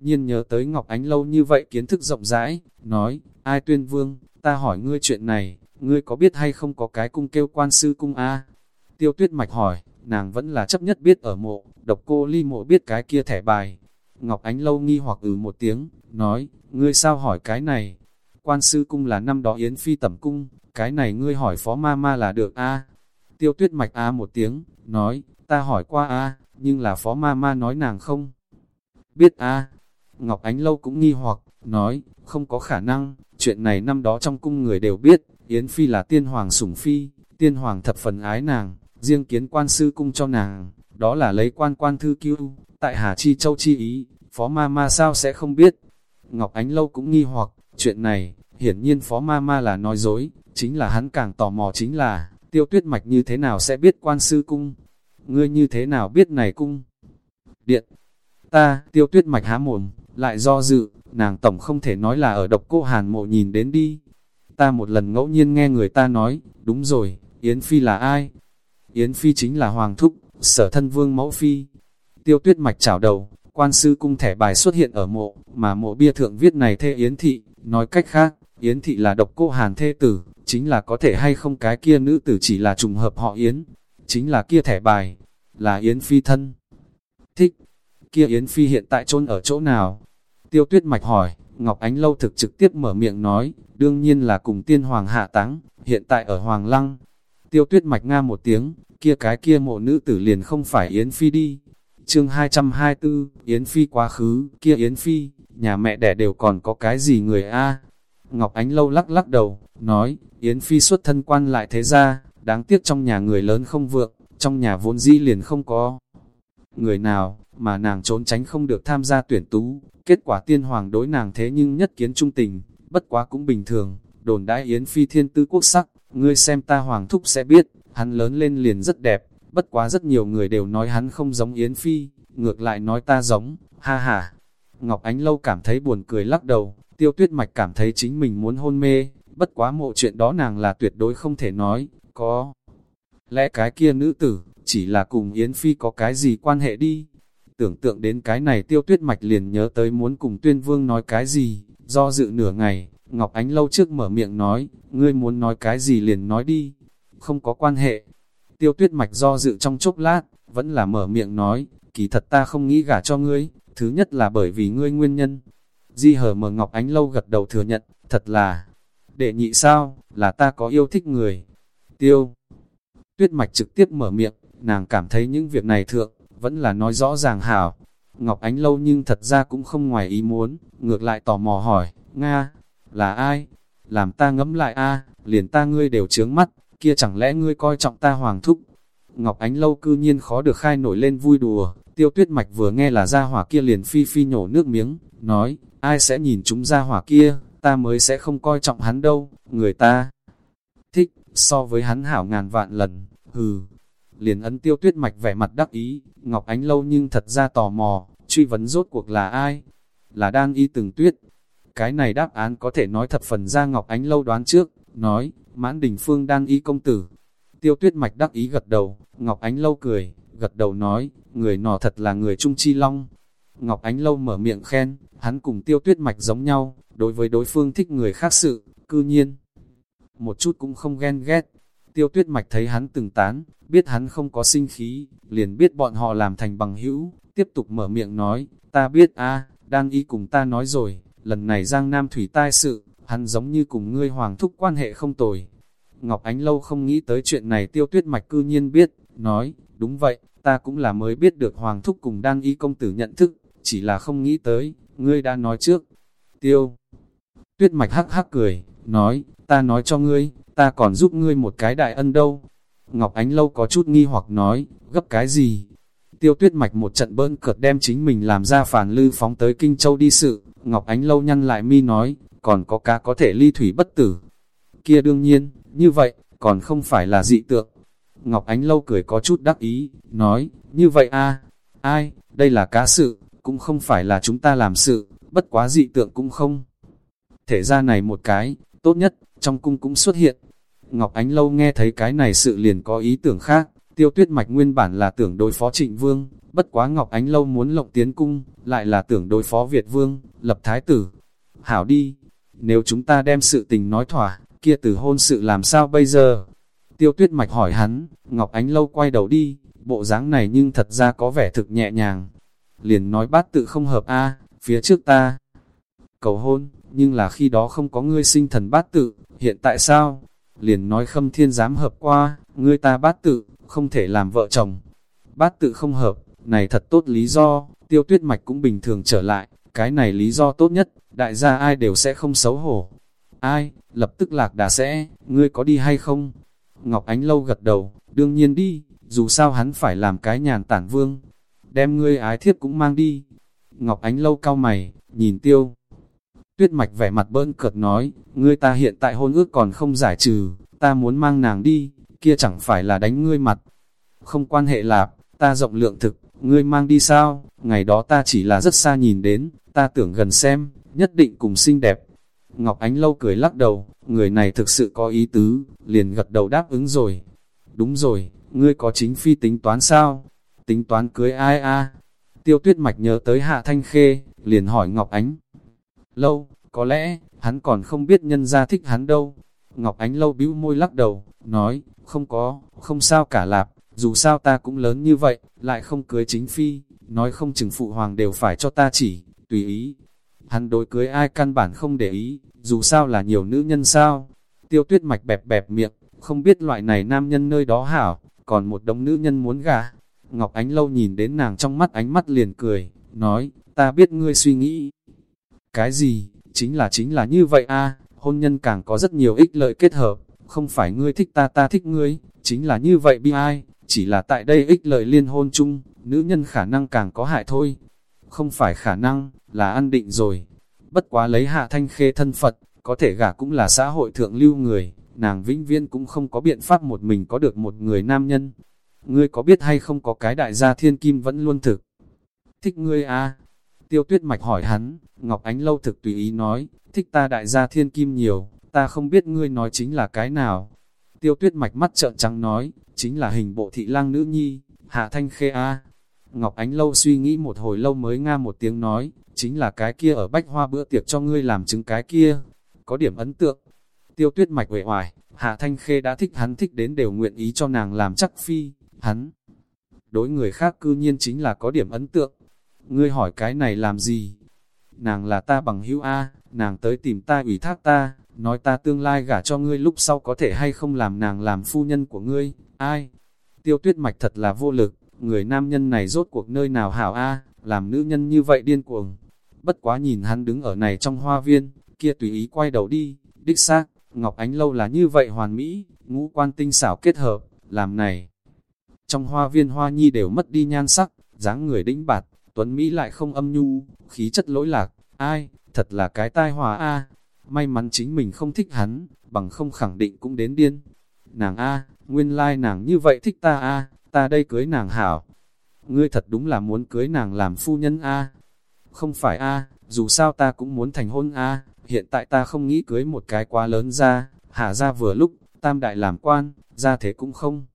Nhiên nhớ tới Ngọc Ánh Lâu như vậy kiến thức rộng rãi, nói, ai tuyên vương, ta hỏi ngươi chuyện này, ngươi có biết hay không có cái cung kêu quan sư cung a Tiêu tuyết mạch hỏi, nàng vẫn là chấp nhất biết ở mộ, độc cô ly mộ biết cái kia thẻ bài. Ngọc Ánh Lâu nghi hoặc ừ một tiếng, nói, ngươi sao hỏi cái này? Quan sư cung là năm đó Yến Phi tẩm cung, cái này ngươi hỏi phó ma ma là được a Tiêu tuyết mạch a một tiếng, nói, ta hỏi qua a nhưng là phó ma ma nói nàng không. Biết a Ngọc Ánh Lâu cũng nghi hoặc, nói, không có khả năng, chuyện này năm đó trong cung người đều biết, Yến Phi là tiên hoàng sủng phi, tiên hoàng thập phần ái nàng, riêng kiến quan sư cung cho nàng, đó là lấy quan quan thư cứu, tại Hà Chi Châu Chi Ý, Phó Ma Ma sao sẽ không biết. Ngọc Ánh Lâu cũng nghi hoặc, chuyện này, hiển nhiên Phó Ma Ma là nói dối, chính là hắn càng tò mò chính là, tiêu tuyết mạch như thế nào sẽ biết quan sư cung, ngươi như thế nào biết này cung. Điện, ta, tiêu tuyết mạch há mồm, lại do dự, nàng tổng không thể nói là ở độc cô hàn mộ nhìn đến đi. Ta một lần ngẫu nhiên nghe người ta nói, đúng rồi, Yến Phi là ai? Yến Phi chính là Hoàng Thúc, sở thân vương mẫu Phi. Tiêu tuyết mạch chảo đầu, quan sư cung thẻ bài xuất hiện ở mộ, mà mộ bia thượng viết này thê Yến Thị, nói cách khác, Yến Thị là độc cô hàn thê tử, chính là có thể hay không cái kia nữ tử chỉ là trùng hợp họ Yến, chính là kia thẻ bài, là Yến Phi thân. Thích, kia Yến Phi hiện tại chôn ở chỗ nào? Tiêu tuyết mạch hỏi, Ngọc Ánh Lâu thực trực tiếp mở miệng nói, đương nhiên là cùng tiên hoàng hạ táng, hiện tại ở Hoàng Lăng. Tiêu tuyết mạch nga một tiếng, kia cái kia mộ nữ tử liền không phải Yến Phi đi. chương 224, Yến Phi quá khứ, kia Yến Phi, nhà mẹ đẻ đều còn có cái gì người a Ngọc Ánh Lâu lắc lắc đầu, nói, Yến Phi xuất thân quan lại thế ra, đáng tiếc trong nhà người lớn không vượng, trong nhà vốn dĩ liền không có người nào, mà nàng trốn tránh không được tham gia tuyển tú, kết quả tiên hoàng đối nàng thế nhưng nhất kiến trung tình, bất quá cũng bình thường, đồn đãi Yến Phi thiên tư quốc sắc, ngươi xem ta hoàng thúc sẽ biết, hắn lớn lên liền rất đẹp, bất quá rất nhiều người đều nói hắn không giống Yến Phi, ngược lại nói ta giống, ha ha. Ngọc Ánh Lâu cảm thấy buồn cười lắc đầu, tiêu tuyết mạch cảm thấy chính mình muốn hôn mê, bất quá mộ chuyện đó nàng là tuyệt đối không thể nói, có. Lẽ cái kia nữ tử, chỉ là cùng Yến Phi có cái gì quan hệ đi. Tưởng tượng đến cái này tiêu tuyết mạch liền nhớ tới muốn cùng tuyên vương nói cái gì, do dự nửa ngày, Ngọc Ánh lâu trước mở miệng nói, ngươi muốn nói cái gì liền nói đi, không có quan hệ. Tiêu tuyết mạch do dự trong chốc lát, vẫn là mở miệng nói, kỳ thật ta không nghĩ gả cho ngươi, thứ nhất là bởi vì ngươi nguyên nhân. Di hở mở Ngọc Ánh lâu gật đầu thừa nhận, thật là, đệ nhị sao, là ta có yêu thích người. Tiêu, tuyết mạch trực tiếp mở miệng, nàng cảm thấy những việc này thượng, vẫn là nói rõ ràng hảo. Ngọc Ánh lâu nhưng thật ra cũng không ngoài ý muốn, ngược lại tò mò hỏi, Nga, là ai? Làm ta ngẫm lại a liền ta ngươi đều trướng mắt, kia chẳng lẽ ngươi coi trọng ta hoàng thúc? Ngọc Ánh lâu cư nhiên khó được khai nổi lên vui đùa, tiêu tuyết mạch vừa nghe là ra hỏa kia liền phi phi nhổ nước miếng, nói, ai sẽ nhìn chúng ra hỏa kia, ta mới sẽ không coi trọng hắn đâu, người ta thích, so với hắn hảo ngàn vạn lần, hừ. Liền ấn tiêu tuyết mạch vẻ mặt đắc ý, Ngọc Ánh lâu nhưng thật ra tò mò, truy vấn rốt cuộc là ai? Là đan y từng tuyết. Cái này đáp án có thể nói thập phần ra Ngọc Ánh lâu đoán trước, nói, mãn đình phương đan y công tử. Tiêu tuyết mạch đắc ý gật đầu, Ngọc Ánh lâu cười, gật đầu nói, người nọ thật là người trung chi long. Ngọc Ánh lâu mở miệng khen, hắn cùng tiêu tuyết mạch giống nhau, đối với đối phương thích người khác sự, cư nhiên. Một chút cũng không ghen ghét. Tiêu tuyết mạch thấy hắn từng tán, biết hắn không có sinh khí, liền biết bọn họ làm thành bằng hữu, tiếp tục mở miệng nói, ta biết a đang y cùng ta nói rồi, lần này Giang Nam Thủy tai sự, hắn giống như cùng ngươi hoàng thúc quan hệ không tồi. Ngọc Ánh lâu không nghĩ tới chuyện này tiêu tuyết mạch cư nhiên biết, nói, đúng vậy, ta cũng là mới biết được hoàng thúc cùng đang y công tử nhận thức, chỉ là không nghĩ tới, ngươi đã nói trước. Tiêu, tuyết mạch hắc hắc cười, nói, ta nói cho ngươi, ta còn giúp ngươi một cái đại ân đâu. Ngọc Ánh Lâu có chút nghi hoặc nói, gấp cái gì? Tiêu tuyết mạch một trận bơn cợt đem chính mình làm ra phản lư phóng tới Kinh Châu đi sự. Ngọc Ánh Lâu nhăn lại mi nói, còn có cá có thể ly thủy bất tử. Kia đương nhiên, như vậy, còn không phải là dị tượng. Ngọc Ánh Lâu cười có chút đắc ý, nói, như vậy a ai, đây là cá sự, cũng không phải là chúng ta làm sự, bất quá dị tượng cũng không. Thể ra này một cái, tốt nhất, trong cung cũng xuất hiện. Ngọc Ánh Lâu nghe thấy cái này sự liền có ý tưởng khác, tiêu tuyết mạch nguyên bản là tưởng đối phó trịnh vương, bất quá Ngọc Ánh Lâu muốn lộng tiến cung, lại là tưởng đối phó Việt vương, lập thái tử. Hảo đi, nếu chúng ta đem sự tình nói thỏa, kia từ hôn sự làm sao bây giờ? Tiêu tuyết mạch hỏi hắn, Ngọc Ánh Lâu quay đầu đi, bộ dáng này nhưng thật ra có vẻ thực nhẹ nhàng. Liền nói bát tự không hợp a phía trước ta cầu hôn, nhưng là khi đó không có ngươi sinh thần bát tự, hiện tại sao? Liền nói khâm thiên dám hợp qua, ngươi ta bát tự, không thể làm vợ chồng. Bát tự không hợp, này thật tốt lý do, tiêu tuyết mạch cũng bình thường trở lại, cái này lý do tốt nhất, đại gia ai đều sẽ không xấu hổ. Ai, lập tức lạc đà sẽ, ngươi có đi hay không? Ngọc Ánh Lâu gật đầu, đương nhiên đi, dù sao hắn phải làm cái nhàn tản vương. Đem ngươi ái thiếp cũng mang đi. Ngọc Ánh Lâu cao mày, nhìn tiêu. Tuyết mạch vẻ mặt bỡn cợt nói, ngươi ta hiện tại hôn ước còn không giải trừ, ta muốn mang nàng đi, kia chẳng phải là đánh ngươi mặt. Không quan hệ lạp, ta rộng lượng thực, ngươi mang đi sao, ngày đó ta chỉ là rất xa nhìn đến, ta tưởng gần xem, nhất định cùng xinh đẹp. Ngọc Ánh Lâu cười lắc đầu, người này thực sự có ý tứ, liền gật đầu đáp ứng rồi. Đúng rồi, ngươi có chính phi tính toán sao? Tính toán cưới ai a? Tiêu tuyết mạch nhớ tới Hạ Thanh Khê, liền hỏi Ngọc Ánh. Lâu, có lẽ, hắn còn không biết nhân gia thích hắn đâu. Ngọc Ánh Lâu bĩu môi lắc đầu, nói, không có, không sao cả lạp, dù sao ta cũng lớn như vậy, lại không cưới chính phi, nói không chừng phụ hoàng đều phải cho ta chỉ, tùy ý. Hắn đối cưới ai căn bản không để ý, dù sao là nhiều nữ nhân sao. Tiêu tuyết mạch bẹp bẹp miệng, không biết loại này nam nhân nơi đó hảo, còn một đống nữ nhân muốn gả. Ngọc Ánh Lâu nhìn đến nàng trong mắt ánh mắt liền cười, nói, ta biết ngươi suy nghĩ. Cái gì, chính là chính là như vậy a hôn nhân càng có rất nhiều ích lợi kết hợp, không phải ngươi thích ta ta thích ngươi, chính là như vậy bi ai, chỉ là tại đây ích lợi liên hôn chung, nữ nhân khả năng càng có hại thôi. Không phải khả năng, là ăn định rồi. Bất quá lấy hạ thanh khê thân Phật, có thể gả cũng là xã hội thượng lưu người, nàng vĩnh viễn cũng không có biện pháp một mình có được một người nam nhân. Ngươi có biết hay không có cái đại gia thiên kim vẫn luôn thực? Thích ngươi à? Tiêu tuyết mạch hỏi hắn, Ngọc Ánh lâu thực tùy ý nói, thích ta đại gia thiên kim nhiều, ta không biết ngươi nói chính là cái nào. Tiêu tuyết mạch mắt trợn trắng nói, chính là hình bộ thị lang nữ nhi, hạ thanh khê a. Ngọc Ánh lâu suy nghĩ một hồi lâu mới nga một tiếng nói, chính là cái kia ở bách hoa bữa tiệc cho ngươi làm chứng cái kia. Có điểm ấn tượng, Tiêu tuyết mạch huệ hoài, Hạ Thanh Khê đã thích hắn thích đến đều nguyện ý cho nàng làm chắc phi, hắn. Đối người khác cư nhiên chính là có điểm ấn tượng. Ngươi hỏi cái này làm gì? Nàng là ta bằng hữu A, nàng tới tìm ta ủy thác ta, nói ta tương lai gả cho ngươi lúc sau có thể hay không làm nàng làm phu nhân của ngươi, ai? Tiêu tuyết mạch thật là vô lực, người nam nhân này rốt cuộc nơi nào hảo A, làm nữ nhân như vậy điên cuồng. Bất quá nhìn hắn đứng ở này trong hoa viên, kia tùy ý quay đầu đi, đích xác, Ngọc Ánh Lâu là như vậy hoàn mỹ, ngũ quan tinh xảo kết hợp, làm này. Trong hoa viên hoa nhi đều mất đi nhan sắc, dáng người đĩnh bạt, tuấn Mỹ lại không âm nhu, khí chất lỗi lạc, ai, thật là cái tai hòa a May mắn chính mình không thích hắn, bằng không khẳng định cũng đến điên. Nàng a nguyên lai like nàng như vậy thích ta a ta đây cưới nàng hảo. Ngươi thật đúng là muốn cưới nàng làm phu nhân a Không phải a dù sao ta cũng muốn thành hôn a hiện tại ta không nghĩ cưới một cái quá lớn ra, hạ ra vừa lúc, tam đại làm quan, ra thế cũng không.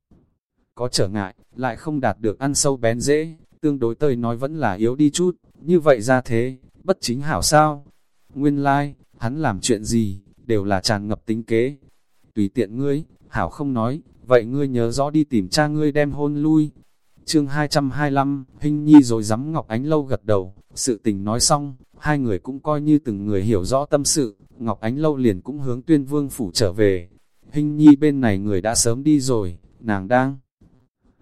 Có trở ngại, lại không đạt được ăn sâu bén dễ, tương đối tơi nói vẫn là yếu đi chút, như vậy ra thế, bất chính hảo sao. Nguyên lai, like, hắn làm chuyện gì, đều là tràn ngập tính kế. Tùy tiện ngươi, hảo không nói, vậy ngươi nhớ rõ đi tìm cha ngươi đem hôn lui. Chương 225, Hình Nhi rồi dám Ngọc Ánh Lâu gật đầu, sự tình nói xong, hai người cũng coi như từng người hiểu rõ tâm sự, Ngọc Ánh Lâu liền cũng hướng tuyên vương phủ trở về. Hình Nhi bên này người đã sớm đi rồi, nàng đang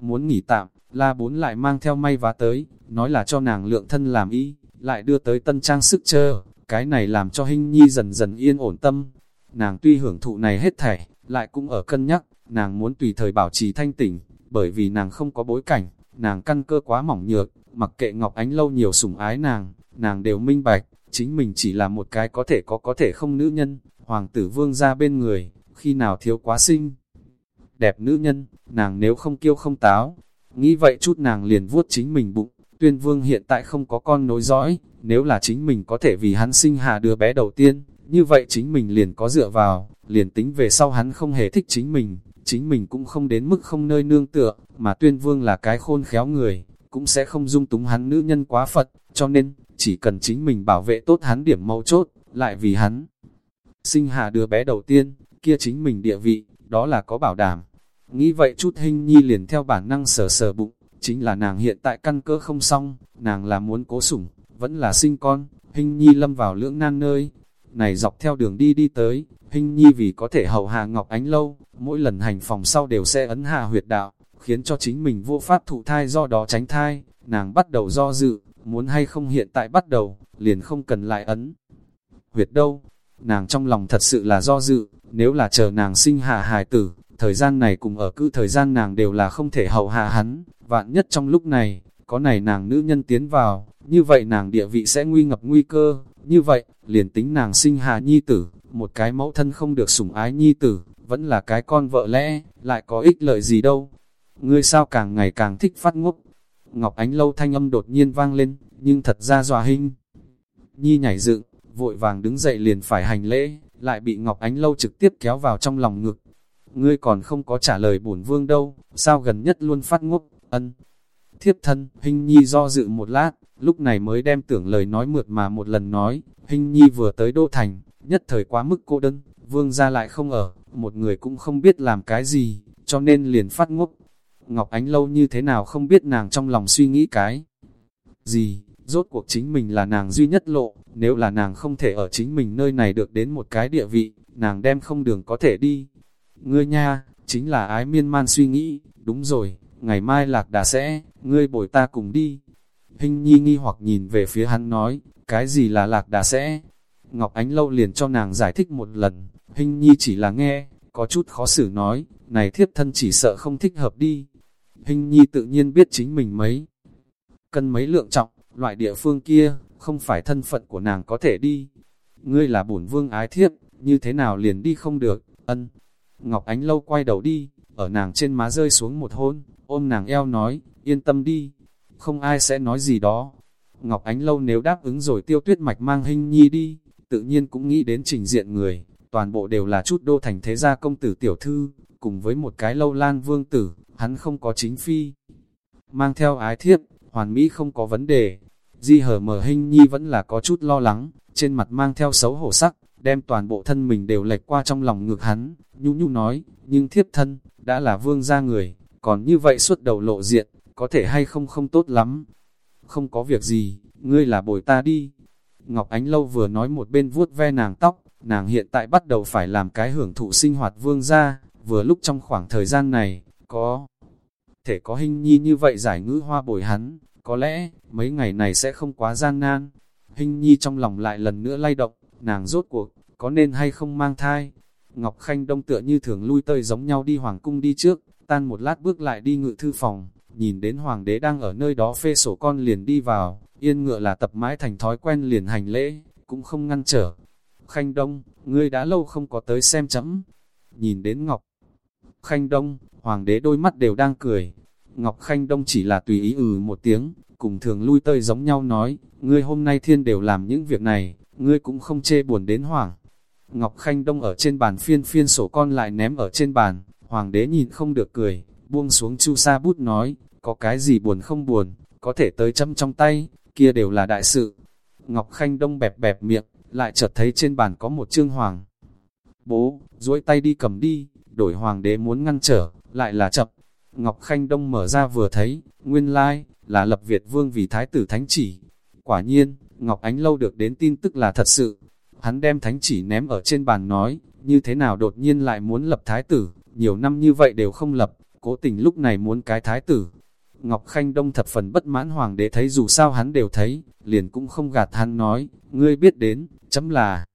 muốn nghỉ tạm, la bốn lại mang theo may vá tới, nói là cho nàng lượng thân làm y, lại đưa tới tân trang sức chờ, cái này làm cho Hình Nhi dần dần yên ổn tâm. Nàng tuy hưởng thụ này hết thảy, lại cũng ở cân nhắc, nàng muốn tùy thời bảo trì thanh tỉnh, bởi vì nàng không có bối cảnh, nàng căn cơ quá mỏng nhược, mặc kệ Ngọc Ánh lâu nhiều sủng ái nàng, nàng đều minh bạch, chính mình chỉ là một cái có thể có có thể không nữ nhân, hoàng tử vương ra bên người, khi nào thiếu quá sinh. đẹp nữ nhân, nàng nếu không kiêu không táo. Nghĩ vậy chút nàng liền vuốt chính mình bụng, tuyên vương hiện tại không có con nối dõi, nếu là chính mình có thể vì hắn sinh hạ đứa bé đầu tiên, như vậy chính mình liền có dựa vào, liền tính về sau hắn không hề thích chính mình, chính mình cũng không đến mức không nơi nương tựa, mà tuyên vương là cái khôn khéo người, cũng sẽ không dung túng hắn nữ nhân quá phật, cho nên, chỉ cần chính mình bảo vệ tốt hắn điểm mấu chốt, lại vì hắn. Sinh hạ đứa bé đầu tiên, kia chính mình địa vị, đó là có bảo đảm. Nghĩ vậy chút hình nhi liền theo bản năng sờ sờ bụng, chính là nàng hiện tại căn cơ không xong, nàng là muốn cố sủng, vẫn là sinh con, hình nhi lâm vào lưỡng nan nơi. Này dọc theo đường đi đi tới, hình nhi vì có thể hầu hạ Ngọc Ánh lâu, mỗi lần hành phòng sau đều sẽ ấn hạ huyệt đạo, khiến cho chính mình vô pháp thụ thai do đó tránh thai, nàng bắt đầu do dự, muốn hay không hiện tại bắt đầu, liền không cần lại ấn. Huyệt đâu, nàng trong lòng thật sự là do dự, nếu là chờ nàng sinh hạ hài tử, thời gian này cùng ở cứ thời gian nàng đều là không thể hậu hạ hắn, vạn nhất trong lúc này, có này nàng nữ nhân tiến vào, như vậy nàng địa vị sẽ nguy ngập nguy cơ, như vậy, liền tính nàng sinh hạ nhi tử, một cái mẫu thân không được sủng ái nhi tử, vẫn là cái con vợ lẽ, lại có ích lợi gì đâu. Ngươi sao càng ngày càng thích phát ngốc. Ngọc Ánh lâu thanh âm đột nhiên vang lên, nhưng thật ra dòa hình. Nhi nhảy dựng, vội vàng đứng dậy liền phải hành lễ, lại bị Ngọc Ánh lâu trực tiếp kéo vào trong lòng ngực. Ngươi còn không có trả lời bổn vương đâu, sao gần nhất luôn phát ngốc, ân. Thiếp thân, hình nhi do dự một lát, lúc này mới đem tưởng lời nói mượt mà một lần nói, hình nhi vừa tới đô thành, nhất thời quá mức cô đơn, vương ra lại không ở, một người cũng không biết làm cái gì, cho nên liền phát ngốc. Ngọc Ánh lâu như thế nào không biết nàng trong lòng suy nghĩ cái gì, rốt cuộc chính mình là nàng duy nhất lộ, nếu là nàng không thể ở chính mình nơi này được đến một cái địa vị, nàng đem không đường có thể đi. Ngươi nha, chính là ái miên man suy nghĩ, đúng rồi, ngày mai lạc đà sẽ, ngươi bồi ta cùng đi. Hình nhi nghi hoặc nhìn về phía hắn nói, cái gì là lạc đà sẽ? Ngọc Ánh Lâu liền cho nàng giải thích một lần, hình nhi chỉ là nghe, có chút khó xử nói, này thiếp thân chỉ sợ không thích hợp đi. Hình nhi tự nhiên biết chính mình mấy, cân mấy lượng trọng, loại địa phương kia, không phải thân phận của nàng có thể đi. Ngươi là bổn vương ái thiếp, như thế nào liền đi không được, ân. Ngọc Ánh Lâu quay đầu đi, ở nàng trên má rơi xuống một hôn, ôm nàng eo nói, yên tâm đi, không ai sẽ nói gì đó. Ngọc Ánh Lâu nếu đáp ứng rồi tiêu tuyết mạch mang hình nhi đi, tự nhiên cũng nghĩ đến trình diện người, toàn bộ đều là chút đô thành thế gia công tử tiểu thư, cùng với một cái lâu lan vương tử, hắn không có chính phi. Mang theo ái thiếp, hoàn mỹ không có vấn đề. Di hở mở hình nhi vẫn là có chút lo lắng, trên mặt mang theo xấu hổ sắc, đem toàn bộ thân mình đều lệch qua trong lòng ngược hắn, nhu nhu nói, nhưng thiếp thân, đã là vương gia người, còn như vậy suốt đầu lộ diện, có thể hay không không tốt lắm. Không có việc gì, ngươi là bồi ta đi. Ngọc Ánh Lâu vừa nói một bên vuốt ve nàng tóc, nàng hiện tại bắt đầu phải làm cái hưởng thụ sinh hoạt vương gia, vừa lúc trong khoảng thời gian này, có thể có hình nhi như vậy giải ngữ hoa bồi hắn, có lẽ, mấy ngày này sẽ không quá gian nan. Hình nhi trong lòng lại lần nữa lay động, nàng rốt cuộc, có nên hay không mang thai. Ngọc Khanh đông tựa như thường lui tơi giống nhau đi hoàng cung đi trước, tan một lát bước lại đi ngự thư phòng, nhìn đến hoàng đế đang ở nơi đó phê sổ con liền đi vào, yên ngựa là tập mãi thành thói quen liền hành lễ, cũng không ngăn trở. Khanh đông, ngươi đã lâu không có tới xem chấm. Nhìn đến Ngọc Khanh đông, hoàng đế đôi mắt đều đang cười. Ngọc Khanh đông chỉ là tùy ý ừ một tiếng, cùng thường lui tơi giống nhau nói, ngươi hôm nay thiên đều làm những việc này, ngươi cũng không chê buồn đến hoảng. Ngọc Khanh Đông ở trên bàn phiên phiên sổ con lại ném ở trên bàn, hoàng đế nhìn không được cười, buông xuống chu sa bút nói, có cái gì buồn không buồn, có thể tới châm trong tay, kia đều là đại sự. Ngọc Khanh Đông bẹp bẹp miệng, lại chợt thấy trên bàn có một trương hoàng. Bố, duỗi tay đi cầm đi, đổi hoàng đế muốn ngăn trở, lại là chập. Ngọc Khanh Đông mở ra vừa thấy, nguyên lai, là lập Việt Vương vì Thái tử Thánh chỉ. Quả nhiên, Ngọc Ánh Lâu được đến tin tức là thật sự. Hắn đem thánh chỉ ném ở trên bàn nói, như thế nào đột nhiên lại muốn lập thái tử, nhiều năm như vậy đều không lập, cố tình lúc này muốn cái thái tử. Ngọc Khanh Đông thập phần bất mãn hoàng đế thấy dù sao hắn đều thấy, liền cũng không gạt hắn nói, ngươi biết đến, chấm là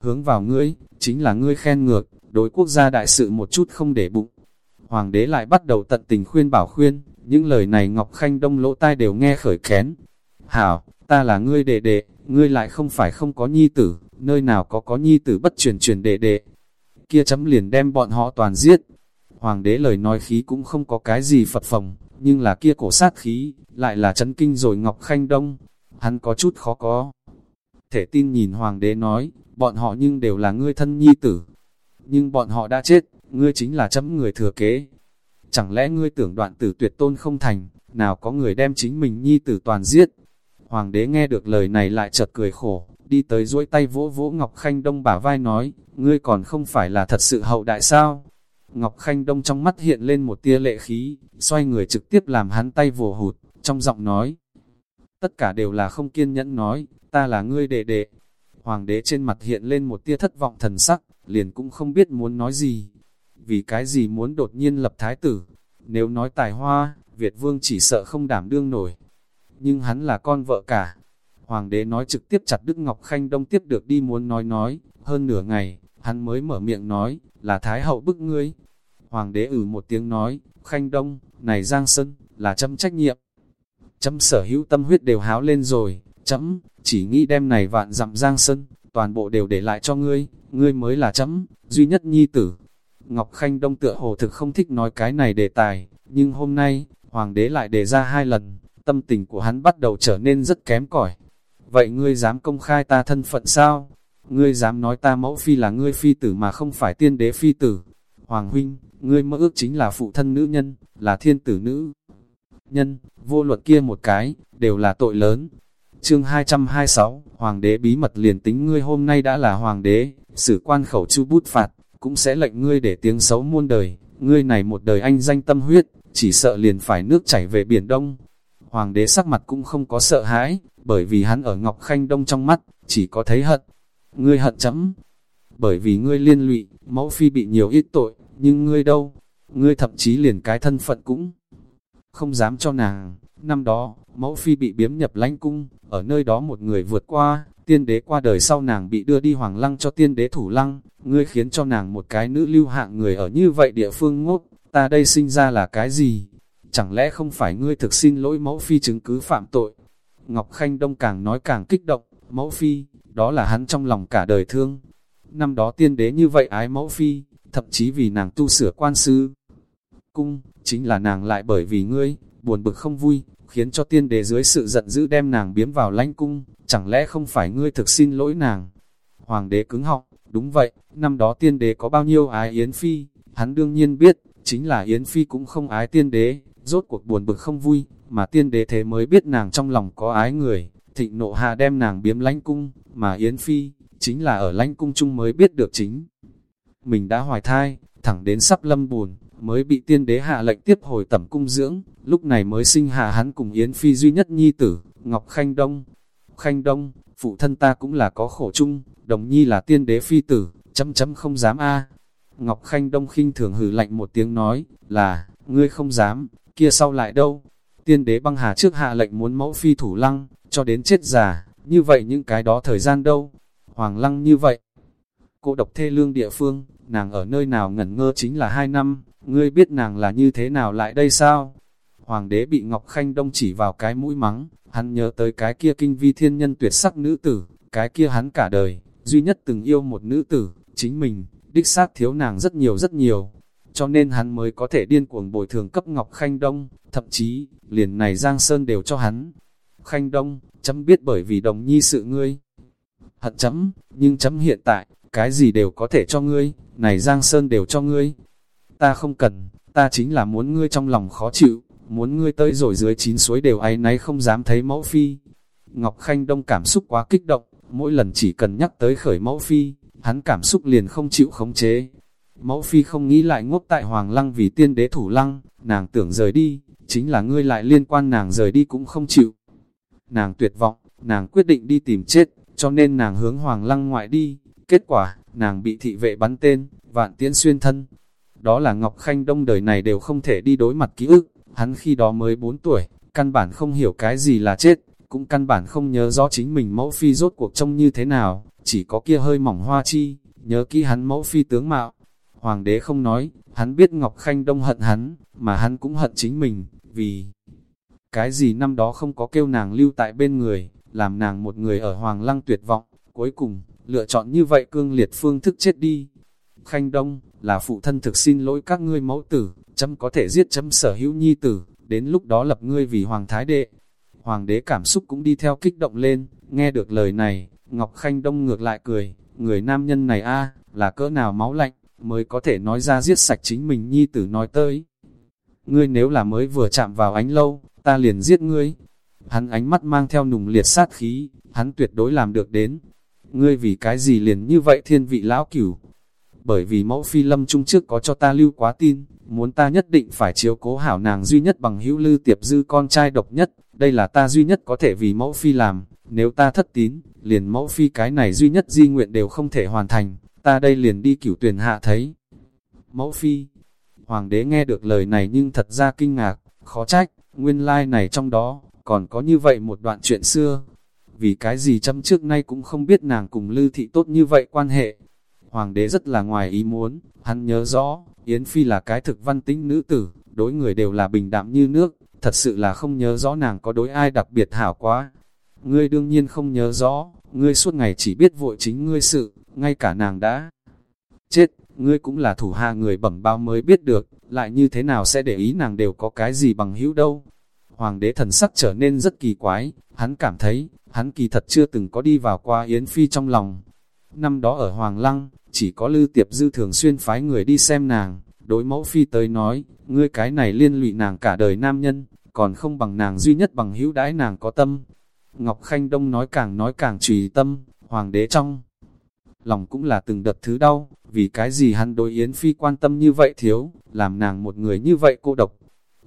hướng vào ngươi, chính là ngươi khen ngược, đối quốc gia đại sự một chút không để bụng. Hoàng đế lại bắt đầu tận tình khuyên bảo khuyên, những lời này Ngọc Khanh Đông lỗ tai đều nghe khởi kén. Hảo, ta là ngươi đệ đệ, ngươi lại không phải không có nhi tử, nơi nào có có nhi tử bất truyền truyền đệ đệ. Kia chấm liền đem bọn họ toàn giết. Hoàng đế lời nói khí cũng không có cái gì phật phồng, nhưng là kia cổ sát khí, lại là chấn kinh rồi Ngọc Khanh Đông. Hắn có chút khó có. Thể tin nhìn Hoàng đế nói, bọn họ nhưng đều là ngươi thân nhi tử. Nhưng bọn họ đã chết, ngươi chính là chấm người thừa kế. Chẳng lẽ ngươi tưởng đoạn tử tuyệt tôn không thành, nào có người đem chính mình nhi tử toàn giết. Hoàng đế nghe được lời này lại chợt cười khổ, đi tới duỗi tay vỗ vỗ Ngọc Khanh Đông bả vai nói, ngươi còn không phải là thật sự hậu đại sao? Ngọc Khanh Đông trong mắt hiện lên một tia lệ khí, xoay người trực tiếp làm hắn tay vồ hụt, trong giọng nói. Tất cả đều là không kiên nhẫn nói, ta là ngươi đệ đệ. Hoàng đế trên mặt hiện lên một tia thất vọng thần sắc, liền cũng không biết muốn nói gì. Vì cái gì muốn đột nhiên lập thái tử? Nếu nói tài hoa, Việt vương chỉ sợ không đảm đương nổi. Nhưng hắn là con vợ cả. Hoàng đế nói trực tiếp chặt Đức Ngọc Khanh Đông tiếp được đi muốn nói nói, hơn nửa ngày, hắn mới mở miệng nói, là Thái hậu bức ngươi. Hoàng đế ử một tiếng nói, Khanh Đông, này Giang Sơn, là chấm trách nhiệm. Chấm sở hữu tâm huyết đều háo lên rồi, chấm, chỉ nghĩ đem này vạn dặm Giang Sơn, toàn bộ đều để lại cho ngươi, ngươi mới là chấm, duy nhất nhi tử. Ngọc Khanh Đông tựa hồ thực không thích nói cái này đề tài, nhưng hôm nay, Hoàng đế lại đề ra hai lần, tâm tình của hắn bắt đầu trở nên rất kém cỏi. Vậy ngươi dám công khai ta thân phận sao? Ngươi dám nói ta mẫu phi là ngươi phi tử mà không phải tiên đế phi tử? Hoàng huynh, ngươi mơ ước chính là phụ thân nữ nhân, là thiên tử nữ. Nhân, vô luật kia một cái, đều là tội lớn. Chương 226, Hoàng đế bí mật liền tính ngươi hôm nay đã là Hoàng đế, sử quan khẩu chu bút phạt, cũng sẽ lệnh ngươi để tiếng xấu muôn đời, ngươi này một đời anh danh tâm huyết, chỉ sợ liền phải nước chảy về Biển Đông. Hoàng đế sắc mặt cũng không có sợ hãi, bởi vì hắn ở Ngọc Khanh Đông trong mắt, chỉ có thấy hận. Ngươi hận chấm, bởi vì ngươi liên lụy, mẫu phi bị nhiều ít tội, nhưng ngươi đâu, ngươi thậm chí liền cái thân phận cũng không dám cho nàng. Năm đó, mẫu phi bị biếm nhập lãnh cung, ở nơi đó một người vượt qua, tiên đế qua đời sau nàng bị đưa đi hoàng lăng cho tiên đế thủ lăng, ngươi khiến cho nàng một cái nữ lưu hạng người ở như vậy địa phương ngốc, ta đây sinh ra là cái gì? Chẳng lẽ không phải ngươi thực xin lỗi mẫu phi chứng cứ phạm tội? Ngọc Khanh Đông càng nói càng kích động, mẫu phi, đó là hắn trong lòng cả đời thương. Năm đó tiên đế như vậy ái mẫu phi, thậm chí vì nàng tu sửa quan sư. Cung, chính là nàng lại bởi vì ngươi, buồn bực không vui, khiến cho tiên đế dưới sự giận dữ đem nàng biếm vào lãnh cung, chẳng lẽ không phải ngươi thực xin lỗi nàng? Hoàng đế cứng họng, đúng vậy, năm đó tiên đế có bao nhiêu ái Yến Phi, hắn đương nhiên biết, chính là Yến Phi cũng không ái tiên đế, rốt cuộc buồn bực không vui, mà tiên đế thế mới biết nàng trong lòng có ái người, thịnh nộ hạ đem nàng biếm lãnh cung, mà Yến Phi, chính là ở lãnh cung chung mới biết được chính. Mình đã hoài thai, thẳng đến sắp lâm buồn, mới bị tiên đế hạ lệnh tiếp hồi tẩm cung dưỡng, lúc này mới sinh hạ hắn cùng Yến Phi duy nhất nhi tử, Ngọc Khanh Đông. Khanh Đông, phụ thân ta cũng là có khổ chung, đồng nhi là tiên đế phi tử, chấm chấm không dám a Ngọc Khanh Đông khinh thường hử lạnh một tiếng nói, là, ngươi không dám, kia sau lại đâu? Tiên đế băng hà trước hạ lệnh muốn mẫu phi thủ lăng, cho đến chết già, như vậy những cái đó thời gian đâu? Hoàng lăng như vậy. Cô độc thê lương địa phương, nàng ở nơi nào ngẩn ngơ chính là hai năm, ngươi biết nàng là như thế nào lại đây sao? Hoàng đế bị Ngọc Khanh Đông chỉ vào cái mũi mắng, hắn nhớ tới cái kia kinh vi thiên nhân tuyệt sắc nữ tử, cái kia hắn cả đời, duy nhất từng yêu một nữ tử, chính mình, đích xác thiếu nàng rất nhiều rất nhiều, cho nên hắn mới có thể điên cuồng bồi thường cấp Ngọc Khanh Đông, thậm chí, liền này Giang Sơn đều cho hắn. Khanh Đông, chấm biết bởi vì đồng nhi sự ngươi. Hận chấm, nhưng chấm hiện tại, cái gì đều có thể cho ngươi, này Giang Sơn đều cho ngươi. Ta không cần, ta chính là muốn ngươi trong lòng khó chịu, muốn ngươi tới rồi dưới chín suối đều ai nấy không dám thấy mẫu phi. Ngọc Khanh Đông cảm xúc quá kích động, mỗi lần chỉ cần nhắc tới khởi mẫu phi, hắn cảm xúc liền không chịu khống chế. Mẫu phi không nghĩ lại ngốc tại Hoàng Lăng vì tiên đế thủ lăng, nàng tưởng rời đi, chính là ngươi lại liên quan nàng rời đi cũng không chịu. Nàng tuyệt vọng, nàng quyết định đi tìm chết, cho nên nàng hướng Hoàng Lăng ngoại đi, kết quả, nàng bị thị vệ bắn tên, vạn tiễn xuyên thân. Đó là Ngọc Khanh Đông đời này đều không thể đi đối mặt ký ức, hắn khi đó mới 4 tuổi, căn bản không hiểu cái gì là chết, cũng căn bản không nhớ rõ chính mình mẫu phi rốt cuộc trông như thế nào, chỉ có kia hơi mỏng hoa chi, nhớ kỹ hắn mẫu phi tướng mạo. Hoàng đế không nói, hắn biết Ngọc Khanh Đông hận hắn, mà hắn cũng hận chính mình, vì cái gì năm đó không có kêu nàng lưu tại bên người, làm nàng một người ở Hoàng Lăng tuyệt vọng, cuối cùng, lựa chọn như vậy cương liệt phương thức chết đi. Khanh Đông, là phụ thân thực xin lỗi các ngươi mẫu tử, chấm có thể giết chấm sở hữu nhi tử, đến lúc đó lập ngươi vì hoàng thái đệ. Hoàng đế cảm xúc cũng đi theo kích động lên, nghe được lời này, Ngọc Khanh Đông ngược lại cười, người nam nhân này a là cỡ nào máu lạnh, mới có thể nói ra giết sạch chính mình nhi tử nói tới. Ngươi nếu là mới vừa chạm vào ánh lâu, ta liền giết ngươi. Hắn ánh mắt mang theo nùng liệt sát khí, hắn tuyệt đối làm được đến. Ngươi vì cái gì liền như vậy thiên vị lão cửu? Bởi vì mẫu phi lâm trung trước có cho ta lưu quá tin, muốn ta nhất định phải chiếu cố hảo nàng duy nhất bằng hữu lư tiệp dư con trai độc nhất, đây là ta duy nhất có thể vì mẫu phi làm, nếu ta thất tín, liền mẫu phi cái này duy nhất di nguyện đều không thể hoàn thành, ta đây liền đi cửu tuyển hạ thấy. Mẫu phi, hoàng đế nghe được lời này nhưng thật ra kinh ngạc, khó trách, nguyên lai like này trong đó, còn có như vậy một đoạn chuyện xưa. Vì cái gì chấm trước nay cũng không biết nàng cùng Lư Thị tốt như vậy quan hệ. Hoàng đế rất là ngoài ý muốn, hắn nhớ rõ, Yến Phi là cái thực văn tính nữ tử, đối người đều là bình đạm như nước, thật sự là không nhớ rõ nàng có đối ai đặc biệt hảo quá. Ngươi đương nhiên không nhớ rõ, ngươi suốt ngày chỉ biết vội chính ngươi sự, ngay cả nàng đã chết, ngươi cũng là thủ hạ người bẩm bao mới biết được, lại như thế nào sẽ để ý nàng đều có cái gì bằng hữu đâu. Hoàng đế thần sắc trở nên rất kỳ quái, hắn cảm thấy, hắn kỳ thật chưa từng có đi vào qua Yến Phi trong lòng. Năm đó ở Hoàng Lăng, chỉ có Lư Tiệp Dư thường xuyên phái người đi xem nàng, đối mẫu Phi tới nói, ngươi cái này liên lụy nàng cả đời nam nhân, còn không bằng nàng duy nhất bằng hữu đãi nàng có tâm. Ngọc Khanh Đông nói càng nói càng trùy tâm, Hoàng đế trong lòng cũng là từng đợt thứ đau, vì cái gì hắn đối Yến Phi quan tâm như vậy thiếu, làm nàng một người như vậy cô độc.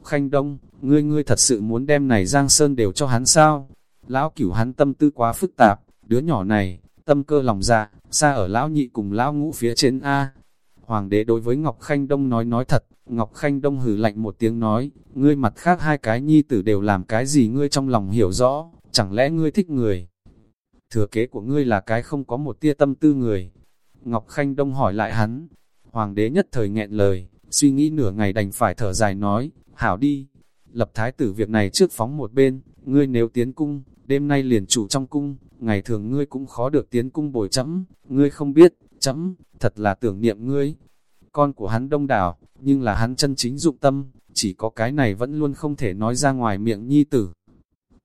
Khanh Đông, ngươi ngươi thật sự muốn đem này Giang Sơn đều cho hắn sao? Lão cửu hắn tâm tư quá phức tạp, đứa nhỏ này, tâm cơ lòng dạ, xa ở lão nhị cùng lão ngũ phía trên A. Hoàng đế đối với Ngọc Khanh Đông nói nói thật, Ngọc Khanh Đông hử lạnh một tiếng nói, ngươi mặt khác hai cái nhi tử đều làm cái gì ngươi trong lòng hiểu rõ, chẳng lẽ ngươi thích người? Thừa kế của ngươi là cái không có một tia tâm tư người. Ngọc Khanh Đông hỏi lại hắn, Hoàng đế nhất thời nghẹn lời, suy nghĩ nửa ngày đành phải thở dài nói, hảo đi, lập thái tử việc này trước phóng một bên, ngươi nếu tiến cung, đêm nay liền chủ trong cung, ngày thường ngươi cũng khó được tiến cung bồi chấm, ngươi không biết, chấm, thật là tưởng niệm ngươi. Con của hắn đông đảo, nhưng là hắn chân chính dụng tâm, chỉ có cái này vẫn luôn không thể nói ra ngoài miệng nhi tử.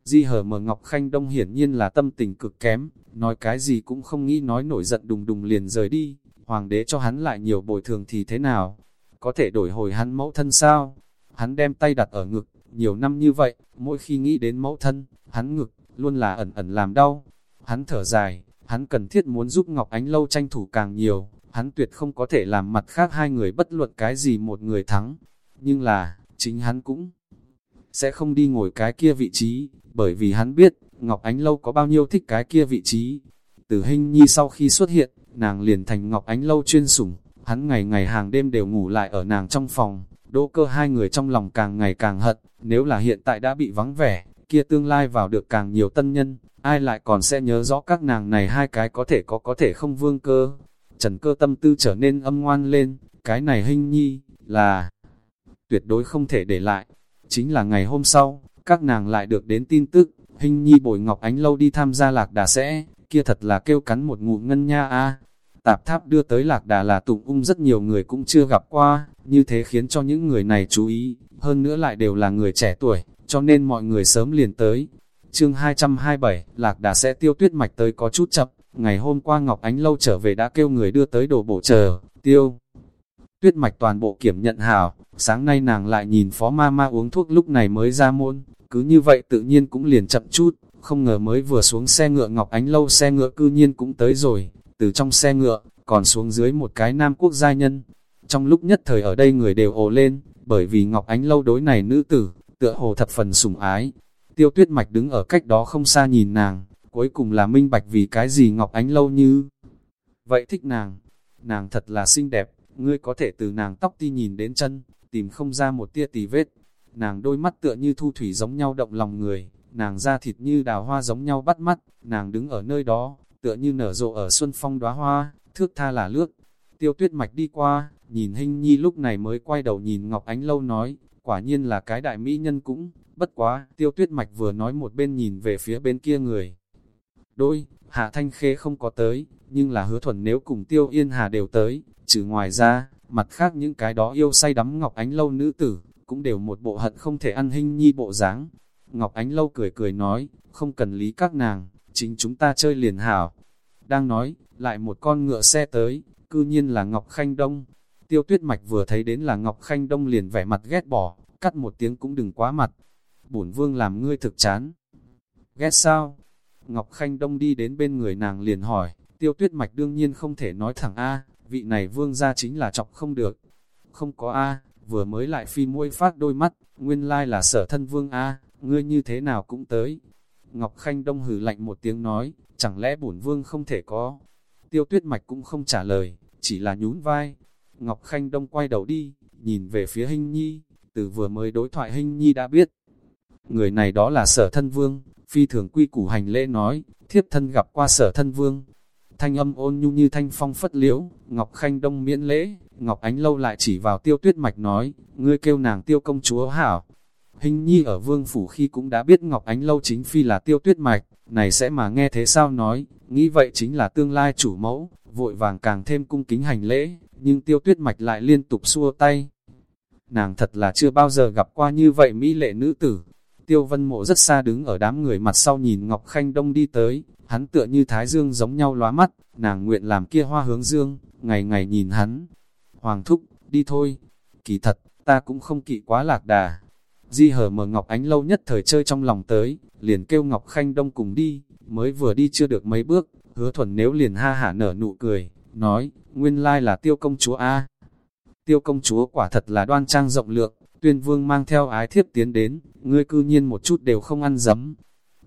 Di hờ mở Ngọc Khanh Đông hiển nhiên là tâm tình cực kém, nói cái gì cũng không nghĩ nói nổi giận đùng đùng liền rời đi, hoàng đế cho hắn lại nhiều bồi thường thì thế nào? Có thể đổi hồi hắn mẫu thân sao? Hắn đem tay đặt ở ngực, nhiều năm như vậy, mỗi khi nghĩ đến mẫu thân, hắn ngực, luôn là ẩn ẩn làm đau. Hắn thở dài, hắn cần thiết muốn giúp Ngọc Ánh Lâu tranh thủ càng nhiều, hắn tuyệt không có thể làm mặt khác hai người bất luận cái gì một người thắng. Nhưng là, chính hắn cũng sẽ không đi ngồi cái kia vị trí, bởi vì hắn biết, Ngọc Ánh Lâu có bao nhiêu thích cái kia vị trí. Từ hình nhi sau khi xuất hiện, nàng liền thành Ngọc Ánh Lâu chuyên sủng, hắn ngày ngày hàng đêm đều ngủ lại ở nàng trong phòng, đỗ cơ hai người trong lòng càng ngày càng hận, nếu là hiện tại đã bị vắng vẻ, kia tương lai vào được càng nhiều tân nhân, ai lại còn sẽ nhớ rõ các nàng này hai cái có thể có có thể không vương cơ. Trần cơ tâm tư trở nên âm ngoan lên, cái này hình nhi, là tuyệt đối không thể để lại. Chính là ngày hôm sau, các nàng lại được đến tin tức, hình nhi bồi Ngọc Ánh Lâu đi tham gia lạc đà sẽ, kia thật là kêu cắn một ngụm ngân nha a Tạp tháp đưa tới lạc đà là tụng ung rất nhiều người cũng chưa gặp qua, như thế khiến cho những người này chú ý, hơn nữa lại đều là người trẻ tuổi, cho nên mọi người sớm liền tới. Chương 227, lạc đà sẽ tiêu tuyết mạch tới có chút chậm, ngày hôm qua Ngọc Ánh Lâu trở về đã kêu người đưa tới đồ bổ chờ, tiêu. Tuyết mạch toàn bộ kiểm nhận hảo, sáng nay nàng lại nhìn phó ma ma uống thuốc lúc này mới ra môn, cứ như vậy tự nhiên cũng liền chậm chút, không ngờ mới vừa xuống xe ngựa Ngọc Ánh Lâu xe ngựa cư nhiên cũng tới rồi, từ trong xe ngựa, còn xuống dưới một cái nam quốc gia nhân. Trong lúc nhất thời ở đây người đều ồ lên, bởi vì Ngọc Ánh Lâu đối này nữ tử, tựa hồ thập phần sủng ái. Tiêu tuyết mạch đứng ở cách đó không xa nhìn nàng, cuối cùng là minh bạch vì cái gì Ngọc Ánh Lâu như. Vậy thích nàng, nàng thật là xinh đẹp, ngươi có thể từ nàng tóc ti nhìn đến chân, tìm không ra một tia tì vết. Nàng đôi mắt tựa như thu thủy giống nhau động lòng người, nàng da thịt như đào hoa giống nhau bắt mắt, nàng đứng ở nơi đó, tựa như nở rộ ở xuân phong đóa hoa, thước tha là lướt. Tiêu tuyết mạch đi qua, nhìn hình nhi lúc này mới quay đầu nhìn Ngọc Ánh Lâu nói, quả nhiên là cái đại mỹ nhân cũng, bất quá, tiêu tuyết mạch vừa nói một bên nhìn về phía bên kia người. Đôi, Hạ Thanh Khê không có tới, nhưng là hứa thuần nếu cùng tiêu yên hà đều tới, Trừ ngoài ra, mặt khác những cái đó yêu say đắm Ngọc Ánh Lâu nữ tử, cũng đều một bộ hận không thể ăn hình nhi bộ dáng. Ngọc Ánh Lâu cười cười nói, không cần lý các nàng, chính chúng ta chơi liền hảo. Đang nói, lại một con ngựa xe tới, cư nhiên là Ngọc Khanh Đông. Tiêu tuyết mạch vừa thấy đến là Ngọc Khanh Đông liền vẻ mặt ghét bỏ, cắt một tiếng cũng đừng quá mặt. Bổn vương làm ngươi thực chán. Ghét sao? Ngọc Khanh Đông đi đến bên người nàng liền hỏi, tiêu tuyết mạch đương nhiên không thể nói thẳng A, vị này vương ra chính là chọc không được. Không có A, vừa mới lại phi môi phát đôi mắt, nguyên lai là sở thân vương A, ngươi như thế nào cũng tới. Ngọc Khanh Đông hừ lạnh một tiếng nói, chẳng lẽ bổn vương không thể có. Tiêu tuyết mạch cũng không trả lời, chỉ là nhún vai. Ngọc Khanh Đông quay đầu đi, nhìn về phía Hinh Nhi, từ vừa mới đối thoại Hinh Nhi đã biết. Người này đó là sở thân vương, phi thường quy củ hành lễ nói, thiếp thân gặp qua sở thân vương. Thanh âm ôn nhu như thanh phong phất liễu, Ngọc Khanh Đông miễn lễ, Ngọc Ánh Lâu lại chỉ vào tiêu tuyết mạch nói, ngươi kêu nàng tiêu công chúa hảo. Hình nhi ở vương phủ khi cũng đã biết Ngọc Ánh Lâu chính phi là tiêu tuyết mạch, này sẽ mà nghe thế sao nói, nghĩ vậy chính là tương lai chủ mẫu, vội vàng càng thêm cung kính hành lễ, nhưng tiêu tuyết mạch lại liên tục xua tay. Nàng thật là chưa bao giờ gặp qua như vậy mỹ lệ nữ tử. Tiêu vân mộ rất xa đứng ở đám người mặt sau nhìn Ngọc Khanh Đông đi tới, hắn tựa như thái dương giống nhau lóa mắt, nàng nguyện làm kia hoa hướng dương, ngày ngày nhìn hắn. Hoàng thúc, đi thôi. Kỳ thật, ta cũng không kỵ quá lạc đà. Di hở mở Ngọc Ánh lâu nhất thời chơi trong lòng tới, liền kêu Ngọc Khanh Đông cùng đi, mới vừa đi chưa được mấy bước, hứa thuần nếu liền ha hả nở nụ cười, nói, nguyên lai là tiêu công chúa A. Tiêu công chúa quả thật là đoan trang rộng lượng, tuyên vương mang theo ái thiếp tiến đến, ngươi cư nhiên một chút đều không ăn dấm.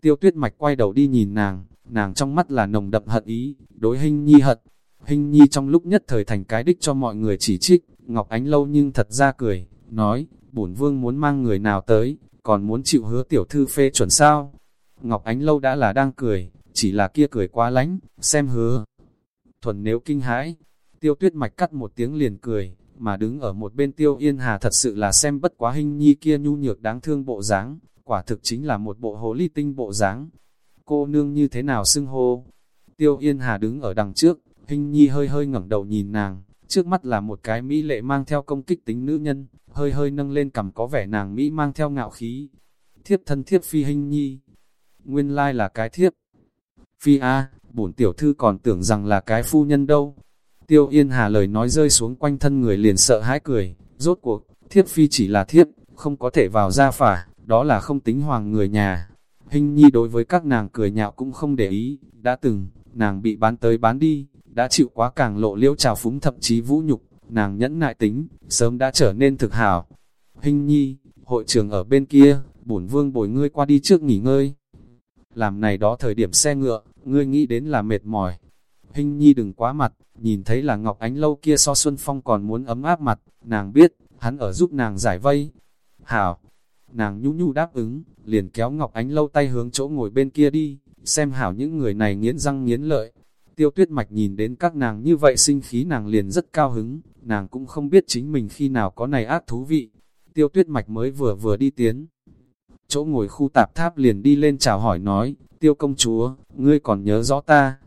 Tiêu tuyết mạch quay đầu đi nhìn nàng, nàng trong mắt là nồng đậm hận ý, đối hình nhi hận. Hình nhi trong lúc nhất thời thành cái đích cho mọi người chỉ trích, Ngọc Ánh lâu nhưng thật ra cười, nói, bổn vương muốn mang người nào tới, còn muốn chịu hứa tiểu thư phê chuẩn sao. Ngọc Ánh lâu đã là đang cười, chỉ là kia cười quá lánh, xem hứa. Thuần nếu kinh hãi, tiêu tuyết mạch cắt một tiếng liền cười, mà đứng ở một bên tiêu yên hà thật sự là xem bất quá hình nhi kia nhu nhược đáng thương bộ dáng, quả thực chính là một bộ hồ ly tinh bộ dáng. Cô nương như thế nào xưng hô? Tiêu yên hà đứng ở đằng trước, hình nhi hơi hơi ngẩng đầu nhìn nàng, trước mắt là một cái mỹ lệ mang theo công kích tính nữ nhân, hơi hơi nâng lên cầm có vẻ nàng mỹ mang theo ngạo khí. Thiếp thân thiếp phi hình nhi, nguyên lai là cái thiếp. Phi A, bổn tiểu thư còn tưởng rằng là cái phu nhân đâu. Tiêu Yên Hà lời nói rơi xuống quanh thân người liền sợ hãi cười, rốt cuộc, thiếp phi chỉ là thiếp, không có thể vào gia phả, đó là không tính hoàng người nhà. Hình nhi đối với các nàng cười nhạo cũng không để ý, đã từng, nàng bị bán tới bán đi, đã chịu quá càng lộ liễu trào phúng thậm chí vũ nhục, nàng nhẫn nại tính, sớm đã trở nên thực hảo. Hình nhi, hội trường ở bên kia, bổn vương bồi ngươi qua đi trước nghỉ ngơi. Làm này đó thời điểm xe ngựa, ngươi nghĩ đến là mệt mỏi. Hình nhi đừng quá mặt, nhìn thấy là Ngọc Ánh Lâu kia so Xuân Phong còn muốn ấm áp mặt, nàng biết, hắn ở giúp nàng giải vây. Hảo, nàng nhu nhu đáp ứng, liền kéo Ngọc Ánh Lâu tay hướng chỗ ngồi bên kia đi, xem hảo những người này nghiến răng nghiến lợi. Tiêu tuyết mạch nhìn đến các nàng như vậy sinh khí nàng liền rất cao hứng, nàng cũng không biết chính mình khi nào có này ác thú vị. Tiêu tuyết mạch mới vừa vừa đi tiến. Chỗ ngồi khu tạp tháp liền đi lên chào hỏi nói, tiêu công chúa, ngươi còn nhớ rõ ta.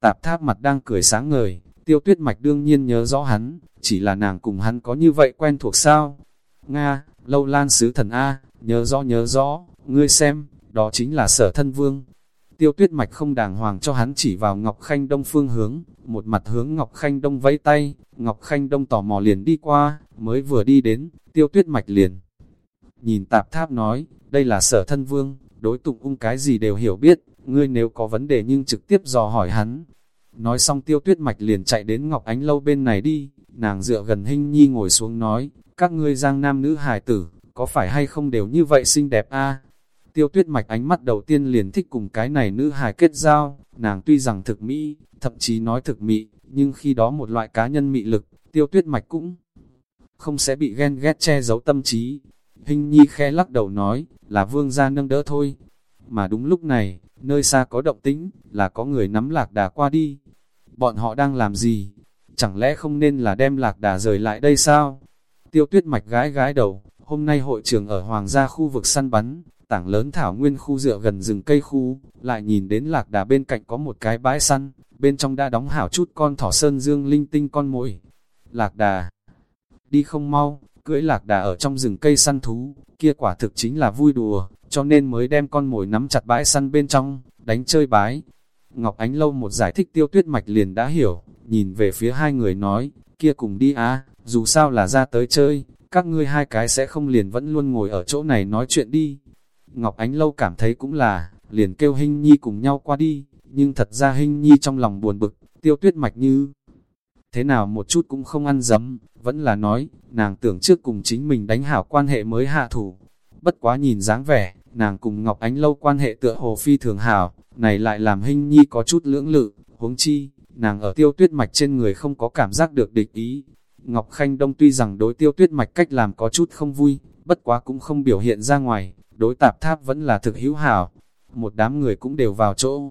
Tạp tháp mặt đang cười sáng ngời, tiêu tuyết mạch đương nhiên nhớ rõ hắn, chỉ là nàng cùng hắn có như vậy quen thuộc sao. Nga, lâu lan sứ thần A, nhớ rõ nhớ rõ, ngươi xem, đó chính là sở thân vương. Tiêu tuyết mạch không đàng hoàng cho hắn chỉ vào Ngọc Khanh Đông phương hướng, một mặt hướng Ngọc Khanh Đông vẫy tay, Ngọc Khanh Đông tò mò liền đi qua, mới vừa đi đến, tiêu tuyết mạch liền. Nhìn tạp tháp nói, đây là sở thân vương, đối tụng ung cái gì đều hiểu biết, ngươi nếu có vấn đề nhưng trực tiếp dò hỏi hắn. Nói xong tiêu tuyết mạch liền chạy đến Ngọc Ánh Lâu bên này đi, nàng dựa gần hình nhi ngồi xuống nói, các ngươi giang nam nữ hài tử, có phải hay không đều như vậy xinh đẹp a Tiêu tuyết mạch ánh mắt đầu tiên liền thích cùng cái này nữ hài kết giao, nàng tuy rằng thực mỹ, thậm chí nói thực mỹ, nhưng khi đó một loại cá nhân mị lực, tiêu tuyết mạch cũng không sẽ bị ghen ghét che giấu tâm trí. Hình nhi khe lắc đầu nói, là vương gia nâng đỡ thôi. Mà đúng lúc này, nơi xa có động tĩnh, là có người nắm lạc đà qua đi. Bọn họ đang làm gì? Chẳng lẽ không nên là đem lạc đà rời lại đây sao? Tiêu tuyết mạch gái gái đầu, hôm nay hội trường ở Hoàng gia khu vực săn bắn, tảng lớn thảo nguyên khu dựa gần rừng cây khu, lại nhìn đến lạc đà bên cạnh có một cái bãi săn, bên trong đã đóng hảo chút con thỏ sơn dương linh tinh con mồi. lạc đà. Đi không mau, cưỡi lạc đà ở trong rừng cây săn thú, kia quả thực chính là vui đùa, cho nên mới đem con mồi nắm chặt bãi săn bên trong, đánh chơi bái. Ngọc Ánh Lâu một giải thích tiêu tuyết mạch liền đã hiểu, nhìn về phía hai người nói, kia cùng đi á, dù sao là ra tới chơi, các ngươi hai cái sẽ không liền vẫn luôn ngồi ở chỗ này nói chuyện đi. Ngọc Ánh Lâu cảm thấy cũng là, liền kêu Hinh Nhi cùng nhau qua đi, nhưng thật ra Hinh Nhi trong lòng buồn bực, tiêu tuyết mạch như thế nào một chút cũng không ăn dấm, vẫn là nói, nàng tưởng trước cùng chính mình đánh hảo quan hệ mới hạ thủ. Bất quá nhìn dáng vẻ, nàng cùng Ngọc Ánh Lâu quan hệ tựa hồ phi thường hảo, này lại làm Hinh Nhi có chút lưỡng lự, huống chi, nàng ở tiêu tuyết mạch trên người không có cảm giác được địch ý. Ngọc Khanh Đông tuy rằng đối tiêu tuyết mạch cách làm có chút không vui, bất quá cũng không biểu hiện ra ngoài, đối tạp tháp vẫn là thực hữu hảo. Một đám người cũng đều vào chỗ.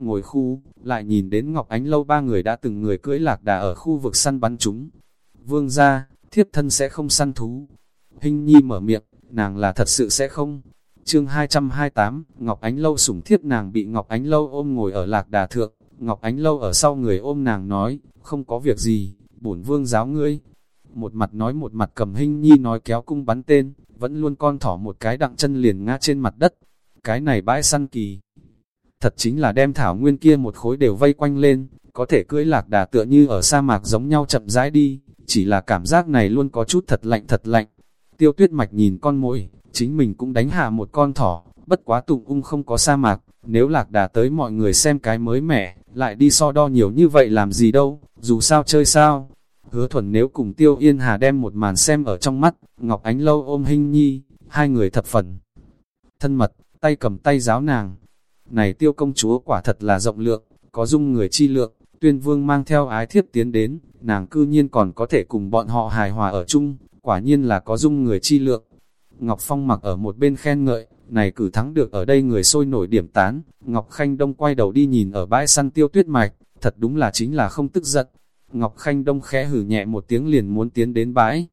Ngồi khu, lại nhìn đến Ngọc Ánh Lâu ba người đã từng người cưỡi lạc đà ở khu vực săn bắn chúng. Vương ra, thiếp thân sẽ không săn thú. Hình nhi mở miệng, nàng là thật sự sẽ không. Chương 228, Ngọc Ánh Lâu sủng thiếp nàng bị Ngọc Ánh Lâu ôm ngồi ở lạc đà thượng. Ngọc Ánh Lâu ở sau người ôm nàng nói, không có việc gì, bổn vương giáo ngươi. Một mặt nói một mặt cầm hình nhi nói kéo cung bắn tên, vẫn luôn con thỏ một cái đặng chân liền ngã trên mặt đất. Cái này bãi săn kỳ. Thật chính là đem thảo nguyên kia một khối đều vây quanh lên, có thể cưỡi lạc đà tựa như ở sa mạc giống nhau chậm rãi đi, chỉ là cảm giác này luôn có chút thật lạnh thật lạnh. Tiêu tuyết mạch nhìn con mồi, chính mình cũng đánh hạ một con thỏ, bất quá tụng ung không có sa mạc, nếu lạc đà tới mọi người xem cái mới mẻ, lại đi so đo nhiều như vậy làm gì đâu, dù sao chơi sao. Hứa thuần nếu cùng Tiêu Yên Hà đem một màn xem ở trong mắt, Ngọc Ánh Lâu ôm hình nhi, hai người thập phần. Thân mật, tay cầm tay giáo nàng. Này Tiêu công chúa quả thật là rộng lượng, có dung người chi lượng, tuyên vương mang theo ái thiếp tiến đến, nàng cư nhiên còn có thể cùng bọn họ hài hòa ở chung, quả nhiên là có dung người chi lượng. Ngọc Phong mặc ở một bên khen ngợi, này cử thắng được ở đây người sôi nổi điểm tán, Ngọc Khanh Đông quay đầu đi nhìn ở bãi săn tiêu tuyết mạch, thật đúng là chính là không tức giận. Ngọc Khanh Đông khẽ hử nhẹ một tiếng liền muốn tiến đến bãi.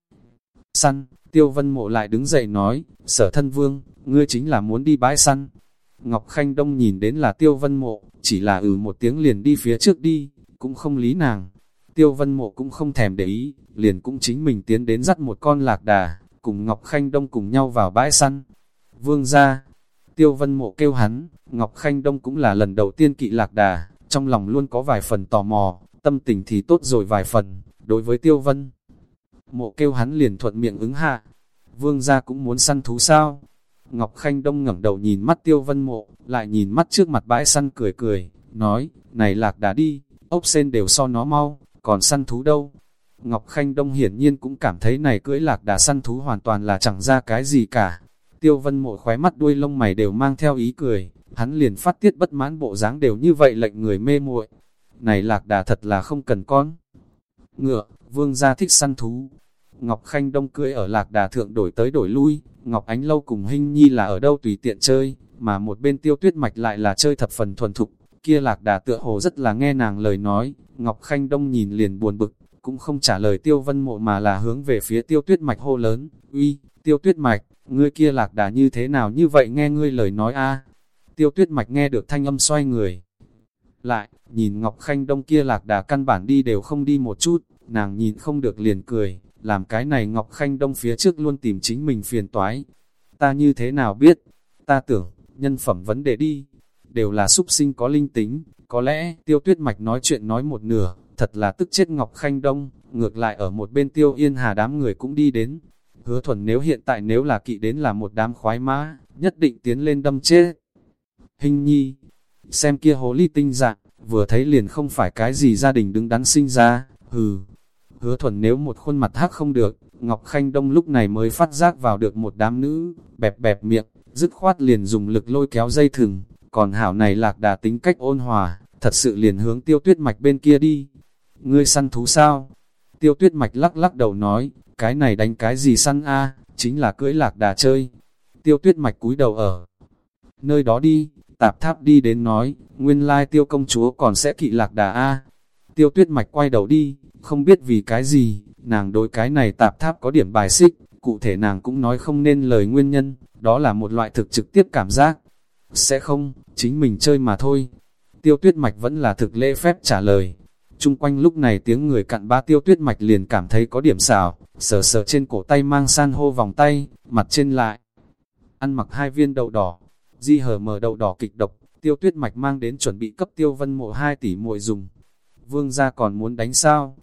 Săn, tiêu vân mộ lại đứng dậy nói, sở thân vương, ngươi chính là muốn đi bãi săn. Ngọc Khanh Đông nhìn đến là tiêu vân mộ, chỉ là ừ một tiếng liền đi phía trước đi, cũng không lý nàng. Tiêu vân mộ cũng không thèm để ý, liền cũng chính mình tiến đến dắt một con lạc đà, cùng Ngọc Khanh Đông cùng nhau vào bãi săn. Vương ra, tiêu vân mộ kêu hắn, Ngọc Khanh Đông cũng là lần đầu tiên kỵ lạc đà, trong lòng luôn có vài phần tò mò, tâm tình thì tốt rồi vài phần, đối với tiêu vân. Mộ kêu hắn liền thuận miệng ứng hạ, vương ra cũng muốn săn thú sao? Ngọc Khanh Đông ngẩng đầu nhìn mắt tiêu vân mộ, lại nhìn mắt trước mặt bãi săn cười cười, nói, này lạc đà đi, ốc sen đều so nó mau, còn săn thú đâu? Ngọc Khanh Đông hiển nhiên cũng cảm thấy này cưỡi lạc đà săn thú hoàn toàn là chẳng ra cái gì cả. Tiêu vân mộ khóe mắt đuôi lông mày đều mang theo ý cười, hắn liền phát tiết bất mãn bộ dáng đều như vậy lệnh người mê muội. Này lạc đà thật là không cần con. Ngựa, vương gia thích săn thú. Ngọc Khanh Đông cưỡi ở lạc đà thượng đổi tới đổi lui, Ngọc Ánh Lâu cùng Hinh Nhi là ở đâu tùy tiện chơi, mà một bên tiêu tuyết mạch lại là chơi thập phần thuần thục, kia lạc đà tựa hồ rất là nghe nàng lời nói, Ngọc Khanh Đông nhìn liền buồn bực, cũng không trả lời tiêu vân mộ mà là hướng về phía tiêu tuyết mạch hô lớn, uy, tiêu tuyết mạch, ngươi kia lạc đà như thế nào như vậy nghe ngươi lời nói a Tiêu tuyết mạch nghe được thanh âm xoay người. Lại, nhìn Ngọc Khanh Đông kia lạc đà căn bản đi đều không đi một chút, nàng nhìn không được liền cười, làm cái này Ngọc Khanh Đông phía trước luôn tìm chính mình phiền toái. Ta như thế nào biết? Ta tưởng, nhân phẩm vấn đề đi, đều là súc sinh có linh tính, có lẽ tiêu tuyết mạch nói chuyện nói một nửa, thật là tức chết Ngọc Khanh Đông, ngược lại ở một bên tiêu yên hà đám người cũng đi đến. Hứa thuần nếu hiện tại nếu là kỵ đến là một đám khoái mã, nhất định tiến lên đâm chết. Hình nhi, xem kia hồ ly tinh dạng, vừa thấy liền không phải cái gì gia đình đứng đắn sinh ra, hừ. Hứa thuần nếu một khuôn mặt hắc không được, Ngọc Khanh Đông lúc này mới phát giác vào được một đám nữ, bẹp bẹp miệng, dứt khoát liền dùng lực lôi kéo dây thừng, còn hảo này lạc đà tính cách ôn hòa, thật sự liền hướng tiêu tuyết mạch bên kia đi. Ngươi săn thú sao? Tiêu tuyết mạch lắc lắc đầu nói, cái này đánh cái gì săn a chính là cưỡi lạc đà chơi. Tiêu tuyết mạch cúi đầu ở nơi đó đi, tạp tháp đi đến nói, nguyên lai tiêu công chúa còn sẽ kỵ lạc đà a Tiêu tuyết mạch quay đầu đi, không biết vì cái gì, nàng đối cái này tạp tháp có điểm bài xích, cụ thể nàng cũng nói không nên lời nguyên nhân, đó là một loại thực trực tiếp cảm giác. Sẽ không, chính mình chơi mà thôi. Tiêu tuyết mạch vẫn là thực lễ phép trả lời chung quanh lúc này tiếng người cặn ba tiêu tuyết mạch liền cảm thấy có điểm xảo, sờ sờ trên cổ tay mang san hô vòng tay, mặt trên lại. Ăn mặc hai viên đậu đỏ, di hờ mở đậu đỏ kịch độc, tiêu tuyết mạch mang đến chuẩn bị cấp tiêu vân mộ 2 tỷ muội dùng. Vương gia còn muốn đánh sao?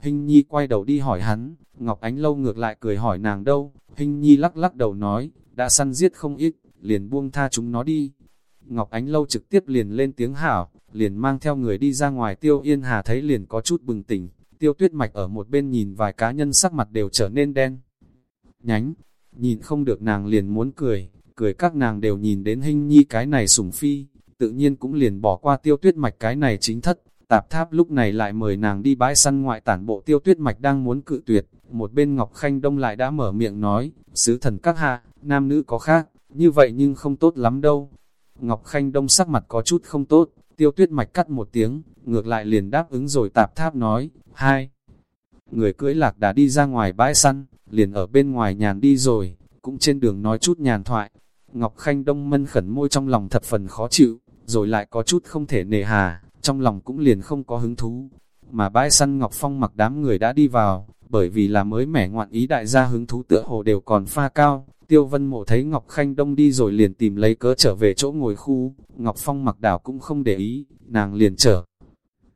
Hình nhi quay đầu đi hỏi hắn, Ngọc Ánh lâu ngược lại cười hỏi nàng đâu, Hình nhi lắc lắc đầu nói, đã săn giết không ít, liền buông tha chúng nó đi. Ngọc Ánh lâu trực tiếp liền lên tiếng hảo, liền mang theo người đi ra ngoài tiêu yên hà thấy liền có chút bừng tỉnh, tiêu tuyết mạch ở một bên nhìn vài cá nhân sắc mặt đều trở nên đen. Nhánh, nhìn không được nàng liền muốn cười, cười các nàng đều nhìn đến hình nhi cái này sủng phi, tự nhiên cũng liền bỏ qua tiêu tuyết mạch cái này chính thất. Tạp tháp lúc này lại mời nàng đi bãi săn ngoại tản bộ tiêu tuyết mạch đang muốn cự tuyệt, một bên Ngọc Khanh Đông lại đã mở miệng nói, sứ thần các hạ, nam nữ có khác, như vậy nhưng không tốt lắm đâu. Ngọc Khanh Đông sắc mặt có chút không tốt, tiêu tuyết mạch cắt một tiếng, ngược lại liền đáp ứng rồi tạp tháp nói, hai. Người cưỡi lạc đã đi ra ngoài bãi săn, liền ở bên ngoài nhàn đi rồi, cũng trên đường nói chút nhàn thoại. Ngọc Khanh Đông mân khẩn môi trong lòng thập phần khó chịu, rồi lại có chút không thể nề hà, trong lòng cũng liền không có hứng thú. Mà bãi săn Ngọc Phong mặc đám người đã đi vào, bởi vì là mới mẻ ngoạn ý đại gia hứng thú tựa hồ đều còn pha cao. Tiêu Vân Mộ thấy Ngọc Khanh Đông đi rồi liền tìm lấy cớ trở về chỗ ngồi khu, Ngọc Phong mặc đảo cũng không để ý, nàng liền trở.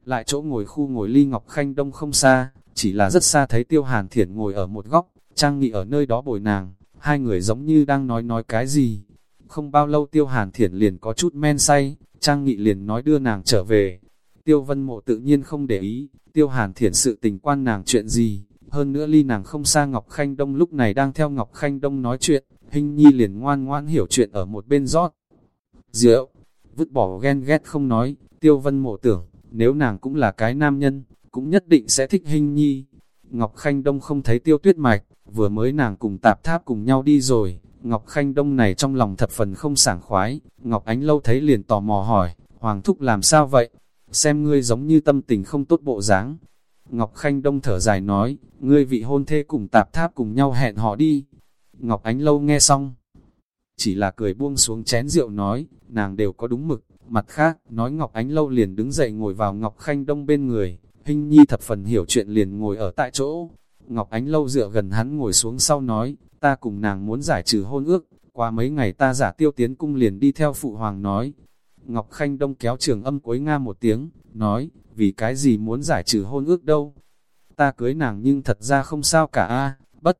Lại chỗ ngồi khu ngồi ly Ngọc Khanh Đông không xa, chỉ là rất xa thấy Tiêu Hàn Thiển ngồi ở một góc, Trang Nghị ở nơi đó bồi nàng, hai người giống như đang nói nói cái gì. Không bao lâu Tiêu Hàn Thiển liền có chút men say, Trang Nghị liền nói đưa nàng trở về. Tiêu Vân Mộ tự nhiên không để ý, Tiêu Hàn Thiển sự tình quan nàng chuyện gì, hơn nữa ly nàng không xa Ngọc Khanh Đông lúc này đang theo Ngọc Khanh Đông nói chuyện, hình nhi liền ngoan ngoan hiểu chuyện ở một bên rót. Rượu, vứt bỏ ghen ghét không nói, Tiêu Vân Mộ tưởng, nếu nàng cũng là cái nam nhân, cũng nhất định sẽ thích hình nhi. Ngọc Khanh Đông không thấy Tiêu Tuyết Mạch, vừa mới nàng cùng tạp tháp cùng nhau đi rồi, Ngọc Khanh Đông này trong lòng thập phần không sảng khoái, Ngọc Ánh Lâu thấy liền tò mò hỏi, Hoàng Thúc làm sao vậy? Xem ngươi giống như tâm tình không tốt bộ dáng. Ngọc Khanh Đông thở dài nói, ngươi vị hôn thê cùng tạp tháp cùng nhau hẹn họ đi. Ngọc Ánh Lâu nghe xong, chỉ là cười buông xuống chén rượu nói, nàng đều có đúng mực. Mặt khác, nói Ngọc Ánh Lâu liền đứng dậy ngồi vào Ngọc Khanh Đông bên người, Hình Nhi thập phần hiểu chuyện liền ngồi ở tại chỗ. Ngọc Ánh Lâu dựa gần hắn ngồi xuống sau nói, ta cùng nàng muốn giải trừ hôn ước, qua mấy ngày ta giả tiêu tiến cung liền đi theo phụ hoàng nói. Ngọc Khanh Đông kéo trường âm cuối Nga một tiếng, nói, vì cái gì muốn giải trừ hôn ước đâu. Ta cưới nàng nhưng thật ra không sao cả a bất.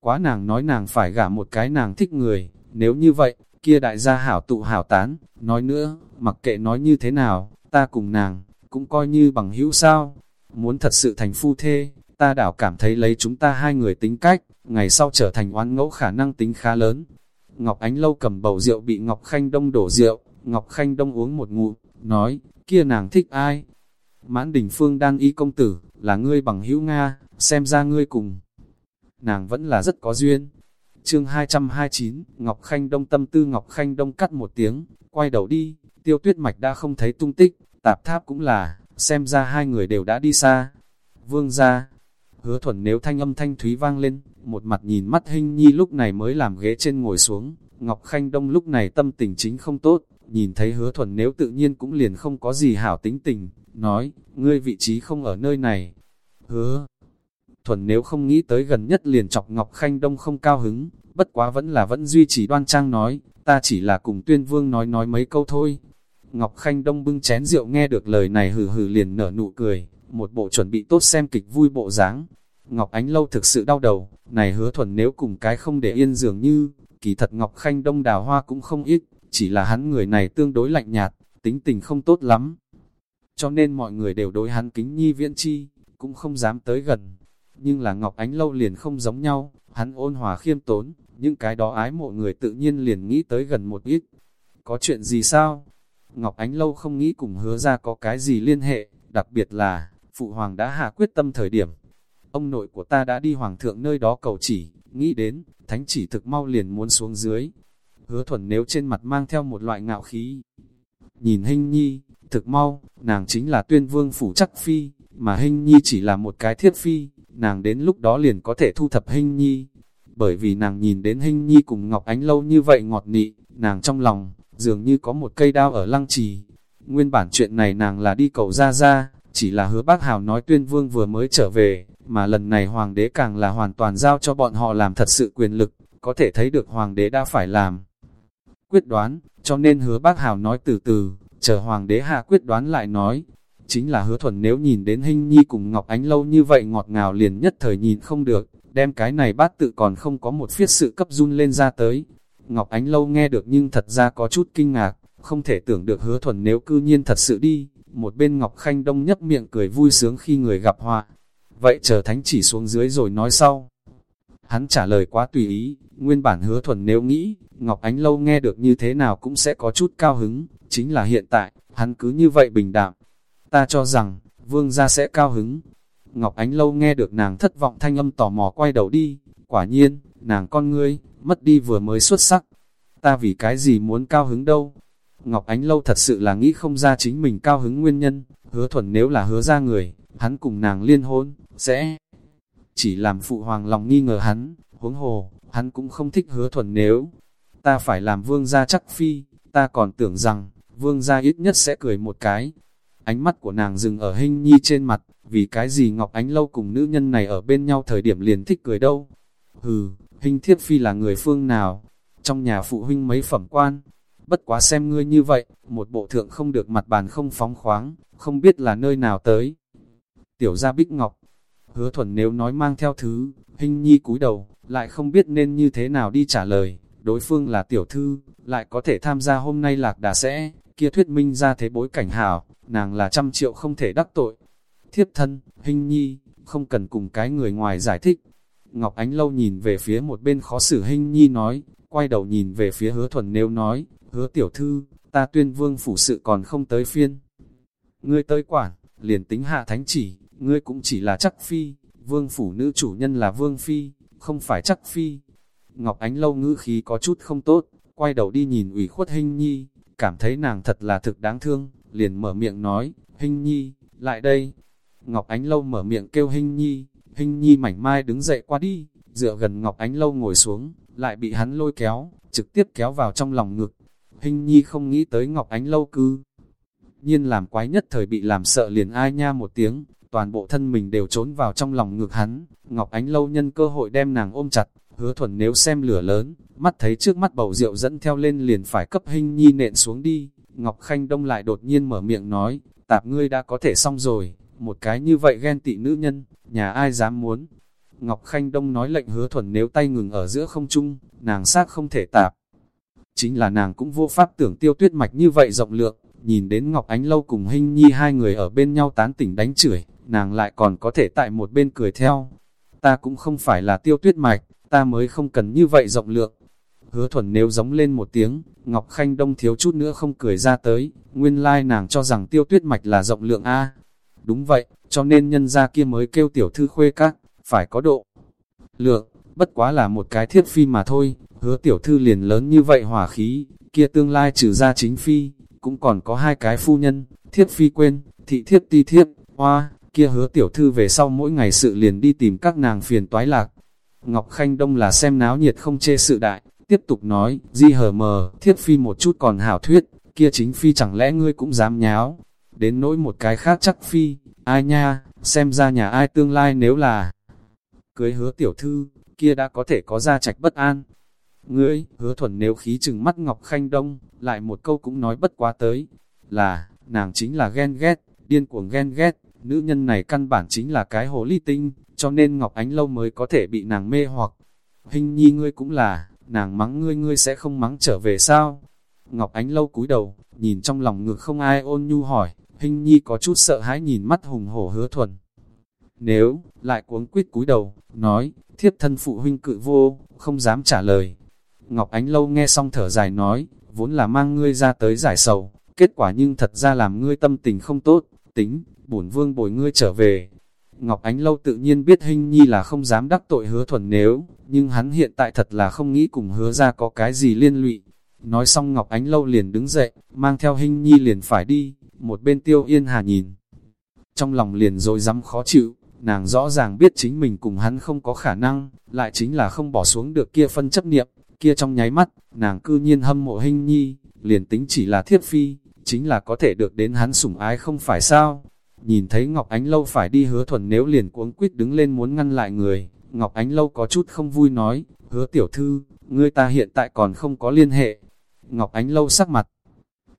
Quá nàng nói nàng phải gả một cái nàng thích người, nếu như vậy, kia đại gia hảo tụ hảo tán, nói nữa, mặc kệ nói như thế nào, ta cùng nàng, cũng coi như bằng hữu sao. Muốn thật sự thành phu thê, ta đảo cảm thấy lấy chúng ta hai người tính cách, ngày sau trở thành oán ngẫu khả năng tính khá lớn. Ngọc Ánh Lâu cầm bầu rượu bị Ngọc Khanh Đông đổ rượu, Ngọc Khanh Đông uống một ngụm, nói, kia nàng thích ai? Mãn Đình Phương đang ý công tử, là ngươi bằng hữu Nga, xem ra ngươi cùng. Nàng vẫn là rất có duyên. Chương 229, Ngọc Khanh Đông tâm tư Ngọc Khanh Đông cắt một tiếng, quay đầu đi, tiêu tuyết mạch đã không thấy tung tích, tạp tháp cũng là, xem ra hai người đều đã đi xa. Vương ra, hứa thuần nếu thanh âm thanh thúy vang lên, một mặt nhìn mắt hình nhi lúc này mới làm ghế trên ngồi xuống, Ngọc Khanh Đông lúc này tâm tình chính không tốt, nhìn thấy hứa thuần nếu tự nhiên cũng liền không có gì hảo tính tình, nói, ngươi vị trí không ở nơi này. Hứa thuần nếu không nghĩ tới gần nhất liền chọc Ngọc Khanh Đông không cao hứng, bất quá vẫn là vẫn duy trì đoan trang nói, ta chỉ là cùng tuyên vương nói nói mấy câu thôi. Ngọc Khanh Đông bưng chén rượu nghe được lời này hừ hừ liền nở nụ cười, một bộ chuẩn bị tốt xem kịch vui bộ dáng. Ngọc Ánh Lâu thực sự đau đầu, này hứa thuần nếu cùng cái không để yên dường như, kỳ thật Ngọc Khanh Đông đào hoa cũng không ít, chỉ là hắn người này tương đối lạnh nhạt, tính tình không tốt lắm. Cho nên mọi người đều đối hắn kính nhi viễn chi, cũng không dám tới gần. Nhưng là Ngọc Ánh Lâu liền không giống nhau, hắn ôn hòa khiêm tốn, những cái đó ái mộ người tự nhiên liền nghĩ tới gần một ít. Có chuyện gì sao? Ngọc Ánh Lâu không nghĩ cùng hứa ra có cái gì liên hệ, đặc biệt là, Phụ Hoàng đã hạ quyết tâm thời điểm. Ông nội của ta đã đi Hoàng thượng nơi đó cầu chỉ, nghĩ đến, thánh chỉ thực mau liền muốn xuống dưới. Hứa thuần nếu trên mặt mang theo một loại ngạo khí. Nhìn hình nhi, thực mau, nàng chính là tuyên vương phủ chắc phi, mà hình nhi chỉ là một cái thiết phi, nàng đến lúc đó liền có thể thu thập hình nhi. Bởi vì nàng nhìn đến hình nhi cùng Ngọc Ánh lâu như vậy ngọt nị, nàng trong lòng, dường như có một cây đao ở lăng trì. Nguyên bản chuyện này nàng là đi cầu ra ra, chỉ là hứa bác hào nói tuyên vương vừa mới trở về, mà lần này hoàng đế càng là hoàn toàn giao cho bọn họ làm thật sự quyền lực, có thể thấy được hoàng đế đã phải làm. Quyết đoán, cho nên hứa bác hào nói từ từ, chờ hoàng đế hạ quyết đoán lại nói, chính là hứa thuần nếu nhìn đến hình nhi cùng Ngọc Ánh lâu như vậy ngọt ngào liền nhất thời nhìn không được, đem cái này bát tự còn không có một phiết sự cấp run lên ra tới. Ngọc Ánh lâu nghe được nhưng thật ra có chút kinh ngạc, không thể tưởng được hứa thuần nếu cư nhiên thật sự đi, một bên Ngọc Khanh Đông nhấp miệng cười vui sướng khi người gặp họa. Vậy chờ thánh chỉ xuống dưới rồi nói sau. Hắn trả lời quá tùy ý, nguyên bản hứa thuần nếu nghĩ, Ngọc Ánh Lâu nghe được như thế nào cũng sẽ có chút cao hứng, chính là hiện tại, hắn cứ như vậy bình đạm. Ta cho rằng, vương gia sẽ cao hứng. Ngọc Ánh Lâu nghe được nàng thất vọng thanh âm tò mò quay đầu đi, quả nhiên, nàng con ngươi, mất đi vừa mới xuất sắc. Ta vì cái gì muốn cao hứng đâu, Ngọc Ánh Lâu thật sự là nghĩ không ra chính mình cao hứng nguyên nhân, hứa thuần nếu là hứa ra người, hắn cùng nàng liên hôn, sẽ chỉ làm phụ hoàng lòng nghi ngờ hắn, huống hồ, hắn cũng không thích hứa thuần nếu. Ta phải làm vương gia chắc phi, ta còn tưởng rằng, vương gia ít nhất sẽ cười một cái. Ánh mắt của nàng dừng ở hình nhi trên mặt, vì cái gì Ngọc Ánh Lâu cùng nữ nhân này ở bên nhau thời điểm liền thích cười đâu. Hừ, hình thiết phi là người phương nào? Trong nhà phụ huynh mấy phẩm quan, bất quá xem ngươi như vậy, một bộ thượng không được mặt bàn không phóng khoáng, không biết là nơi nào tới. Tiểu gia Bích Ngọc, hứa thuần nếu nói mang theo thứ, hình nhi cúi đầu, lại không biết nên như thế nào đi trả lời, đối phương là tiểu thư, lại có thể tham gia hôm nay lạc đà sẽ, kia thuyết minh ra thế bối cảnh hảo, nàng là trăm triệu không thể đắc tội. Thiếp thân, hình nhi, không cần cùng cái người ngoài giải thích. Ngọc Ánh Lâu nhìn về phía một bên khó xử hình nhi nói, quay đầu nhìn về phía hứa thuần nếu nói, hứa tiểu thư, ta tuyên vương phủ sự còn không tới phiên. Ngươi tới quản, liền tính hạ thánh chỉ, ngươi cũng chỉ là chắc phi, vương phủ nữ chủ nhân là vương phi, không phải chắc phi. Ngọc Ánh lâu ngữ khí có chút không tốt, quay đầu đi nhìn ủy khuất hình nhi, cảm thấy nàng thật là thực đáng thương, liền mở miệng nói, hình nhi, lại đây. Ngọc Ánh lâu mở miệng kêu hình nhi, hình nhi mảnh mai đứng dậy qua đi, dựa gần Ngọc Ánh lâu ngồi xuống, lại bị hắn lôi kéo, trực tiếp kéo vào trong lòng ngực, Hình nhi không nghĩ tới Ngọc Ánh lâu cư. Nhiên làm quái nhất thời bị làm sợ liền ai nha một tiếng, toàn bộ thân mình đều trốn vào trong lòng ngực hắn. Ngọc Ánh lâu nhân cơ hội đem nàng ôm chặt, hứa thuần nếu xem lửa lớn, mắt thấy trước mắt bầu rượu dẫn theo lên liền phải cấp hình nhi nện xuống đi. Ngọc Khanh Đông lại đột nhiên mở miệng nói, tạp ngươi đã có thể xong rồi, một cái như vậy ghen tị nữ nhân, nhà ai dám muốn. Ngọc Khanh Đông nói lệnh hứa thuần nếu tay ngừng ở giữa không trung, nàng xác không thể tạp. Chính là nàng cũng vô pháp tưởng tiêu tuyết mạch như vậy rộng lượng, nhìn đến Ngọc Ánh Lâu cùng Hinh Nhi hai người ở bên nhau tán tỉnh đánh chửi, nàng lại còn có thể tại một bên cười theo. Ta cũng không phải là tiêu tuyết mạch, ta mới không cần như vậy rộng lượng. Hứa thuần nếu giống lên một tiếng, Ngọc Khanh Đông thiếu chút nữa không cười ra tới, nguyên lai nàng cho rằng tiêu tuyết mạch là rộng lượng A. Đúng vậy, cho nên nhân gia kia mới kêu tiểu thư khuê các, phải có độ. Lượng, bất quá là một cái thiết phi mà thôi, hứa tiểu thư liền lớn như vậy hỏa khí, kia tương lai trừ ra chính phi, cũng còn có hai cái phu nhân, thiết phi quên, thị thiết ti thiết, hoa, kia hứa tiểu thư về sau mỗi ngày sự liền đi tìm các nàng phiền toái lạc. Ngọc Khanh Đông là xem náo nhiệt không chê sự đại, tiếp tục nói, di hờ mờ, thiết phi một chút còn hảo thuyết, kia chính phi chẳng lẽ ngươi cũng dám nháo, đến nỗi một cái khác chắc phi, ai nha, xem ra nhà ai tương lai nếu là cưới hứa tiểu thư, kia đã có thể có ra trạch bất an, Ngươi, hứa thuần nếu khí chừng mắt Ngọc Khanh Đông, lại một câu cũng nói bất quá tới, là, nàng chính là ghen ghét, điên cuồng ghen ghét, nữ nhân này căn bản chính là cái hồ ly tinh, cho nên Ngọc Ánh Lâu mới có thể bị nàng mê hoặc. Hình nhi ngươi cũng là, nàng mắng ngươi ngươi sẽ không mắng trở về sao? Ngọc Ánh Lâu cúi đầu, nhìn trong lòng ngực không ai ôn nhu hỏi, hình nhi có chút sợ hãi nhìn mắt hùng hổ hứa thuần. Nếu, lại cuống quýt cúi đầu, nói, thiếp thân phụ huynh cự vô, không dám trả lời, Ngọc Ánh Lâu nghe xong thở dài nói, vốn là mang ngươi ra tới giải sầu, kết quả nhưng thật ra làm ngươi tâm tình không tốt, tính, bổn vương bồi ngươi trở về. Ngọc Ánh Lâu tự nhiên biết Hinh Nhi là không dám đắc tội hứa thuần nếu, nhưng hắn hiện tại thật là không nghĩ cùng hứa ra có cái gì liên lụy. Nói xong Ngọc Ánh Lâu liền đứng dậy, mang theo Hinh Nhi liền phải đi, một bên tiêu yên hà nhìn. Trong lòng liền rồi dám khó chịu, nàng rõ ràng biết chính mình cùng hắn không có khả năng, lại chính là không bỏ xuống được kia phân chấp niệm, kia trong nháy mắt, nàng cư nhiên hâm mộ hình nhi, liền tính chỉ là thiết phi, chính là có thể được đến hắn sủng ái không phải sao nhìn thấy Ngọc Ánh Lâu phải đi hứa thuần nếu liền cuống quýt đứng lên muốn ngăn lại người, Ngọc Ánh Lâu có chút không vui nói, hứa tiểu thư, ngươi ta hiện tại còn không có liên hệ. Ngọc Ánh Lâu sắc mặt,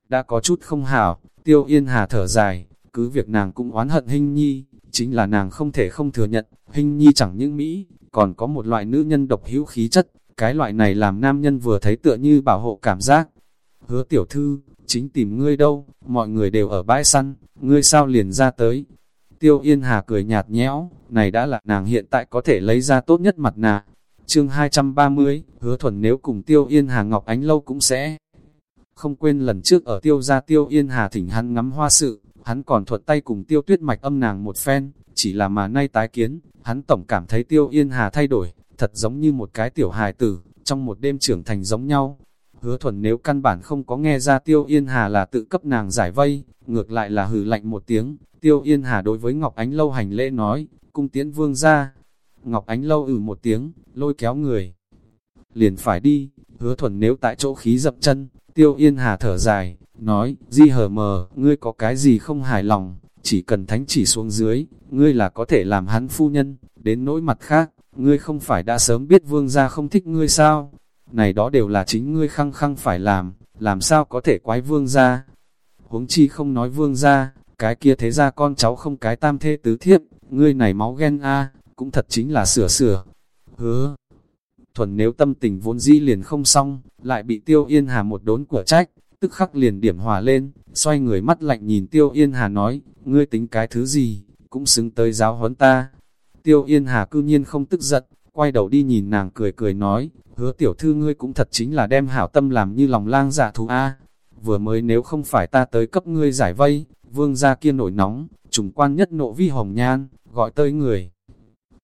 đã có chút không hảo, tiêu yên hà thở dài, cứ việc nàng cũng oán hận hình nhi, chính là nàng không thể không thừa nhận, hình nhi chẳng những Mỹ, còn có một loại nữ nhân độc hữu khí chất, cái loại này làm nam nhân vừa thấy tựa như bảo hộ cảm giác. Hứa tiểu thư, chính tìm ngươi đâu, mọi người đều ở bãi săn, ngươi sao liền ra tới. Tiêu Yên Hà cười nhạt nhẽo, này đã là nàng hiện tại có thể lấy ra tốt nhất mặt nạ. Chương 230, hứa thuần nếu cùng Tiêu Yên Hà Ngọc Ánh Lâu cũng sẽ không quên lần trước ở Tiêu gia Tiêu Yên Hà thỉnh hắn ngắm hoa sự, hắn còn thuận tay cùng Tiêu Tuyết Mạch âm nàng một phen, chỉ là mà nay tái kiến, hắn tổng cảm thấy Tiêu Yên Hà thay đổi, thật giống như một cái tiểu hài tử, trong một đêm trưởng thành giống nhau. Hứa thuần nếu căn bản không có nghe ra Tiêu Yên Hà là tự cấp nàng giải vây, ngược lại là hử lạnh một tiếng, Tiêu Yên Hà đối với Ngọc Ánh Lâu hành lễ nói, cung tiễn vương ra. Ngọc Ánh Lâu ử một tiếng, lôi kéo người. Liền phải đi, hứa thuần nếu tại chỗ khí dập chân, Tiêu Yên Hà thở dài, nói, di hờ mờ, ngươi có cái gì không hài lòng, chỉ cần thánh chỉ xuống dưới, ngươi là có thể làm hắn phu nhân, đến nỗi mặt khác, ngươi không phải đã sớm biết vương gia không thích ngươi sao? Này đó đều là chính ngươi khăng khăng phải làm, làm sao có thể quái vương gia? Huống chi không nói vương gia, cái kia thế ra con cháu không cái tam thê tứ thiếp, ngươi này máu ghen a cũng thật chính là sửa sửa. Hứa, thuần nếu tâm tình vốn dĩ liền không xong, lại bị tiêu yên hà một đốn của trách, tức khắc liền điểm hòa lên, xoay người mắt lạnh nhìn tiêu yên hà nói, ngươi tính cái thứ gì, cũng xứng tới giáo huấn ta. Tiêu Yên Hà cư nhiên không tức giận, quay đầu đi nhìn nàng cười cười nói, hứa tiểu thư ngươi cũng thật chính là đem hảo tâm làm như lòng lang dạ thú A. Vừa mới nếu không phải ta tới cấp ngươi giải vây, vương gia kia nổi nóng, trùng quan nhất nộ vi hồng nhan, gọi tới người.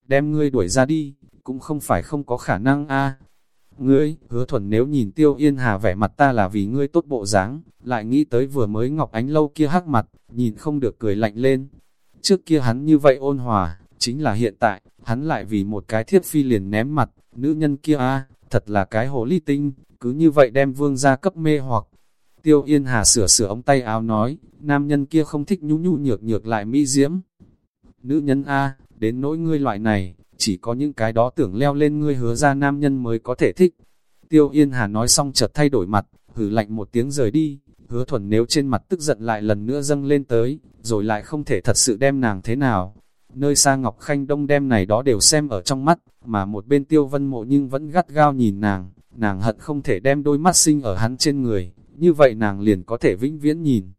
Đem ngươi đuổi ra đi, cũng không phải không có khả năng A. Ngươi, hứa thuần nếu nhìn tiêu yên hà vẻ mặt ta là vì ngươi tốt bộ dáng, lại nghĩ tới vừa mới Ngọc Ánh Lâu kia hắc mặt, nhìn không được cười lạnh lên. Trước kia hắn như vậy ôn hòa, chính là hiện tại, hắn lại vì một cái thiết phi liền ném mặt, nữ nhân kia a thật là cái hồ ly tinh, cứ như vậy đem vương ra cấp mê hoặc. Tiêu Yên Hà sửa sửa ống tay áo nói, nam nhân kia không thích nhũ nhu nhược nhược lại mỹ diễm. Nữ nhân A, đến nỗi ngươi loại này, chỉ có những cái đó tưởng leo lên ngươi hứa ra nam nhân mới có thể thích. Tiêu Yên Hà nói xong chợt thay đổi mặt, hử lạnh một tiếng rời đi, hứa thuần nếu trên mặt tức giận lại lần nữa dâng lên tới, rồi lại không thể thật sự đem nàng thế nào. Nơi xa Ngọc Khanh Đông đem này đó đều xem ở trong mắt, mà một bên tiêu vân mộ nhưng vẫn gắt gao nhìn nàng, nàng hận không thể đem đôi mắt sinh ở hắn trên người, như vậy nàng liền có thể vĩnh viễn nhìn.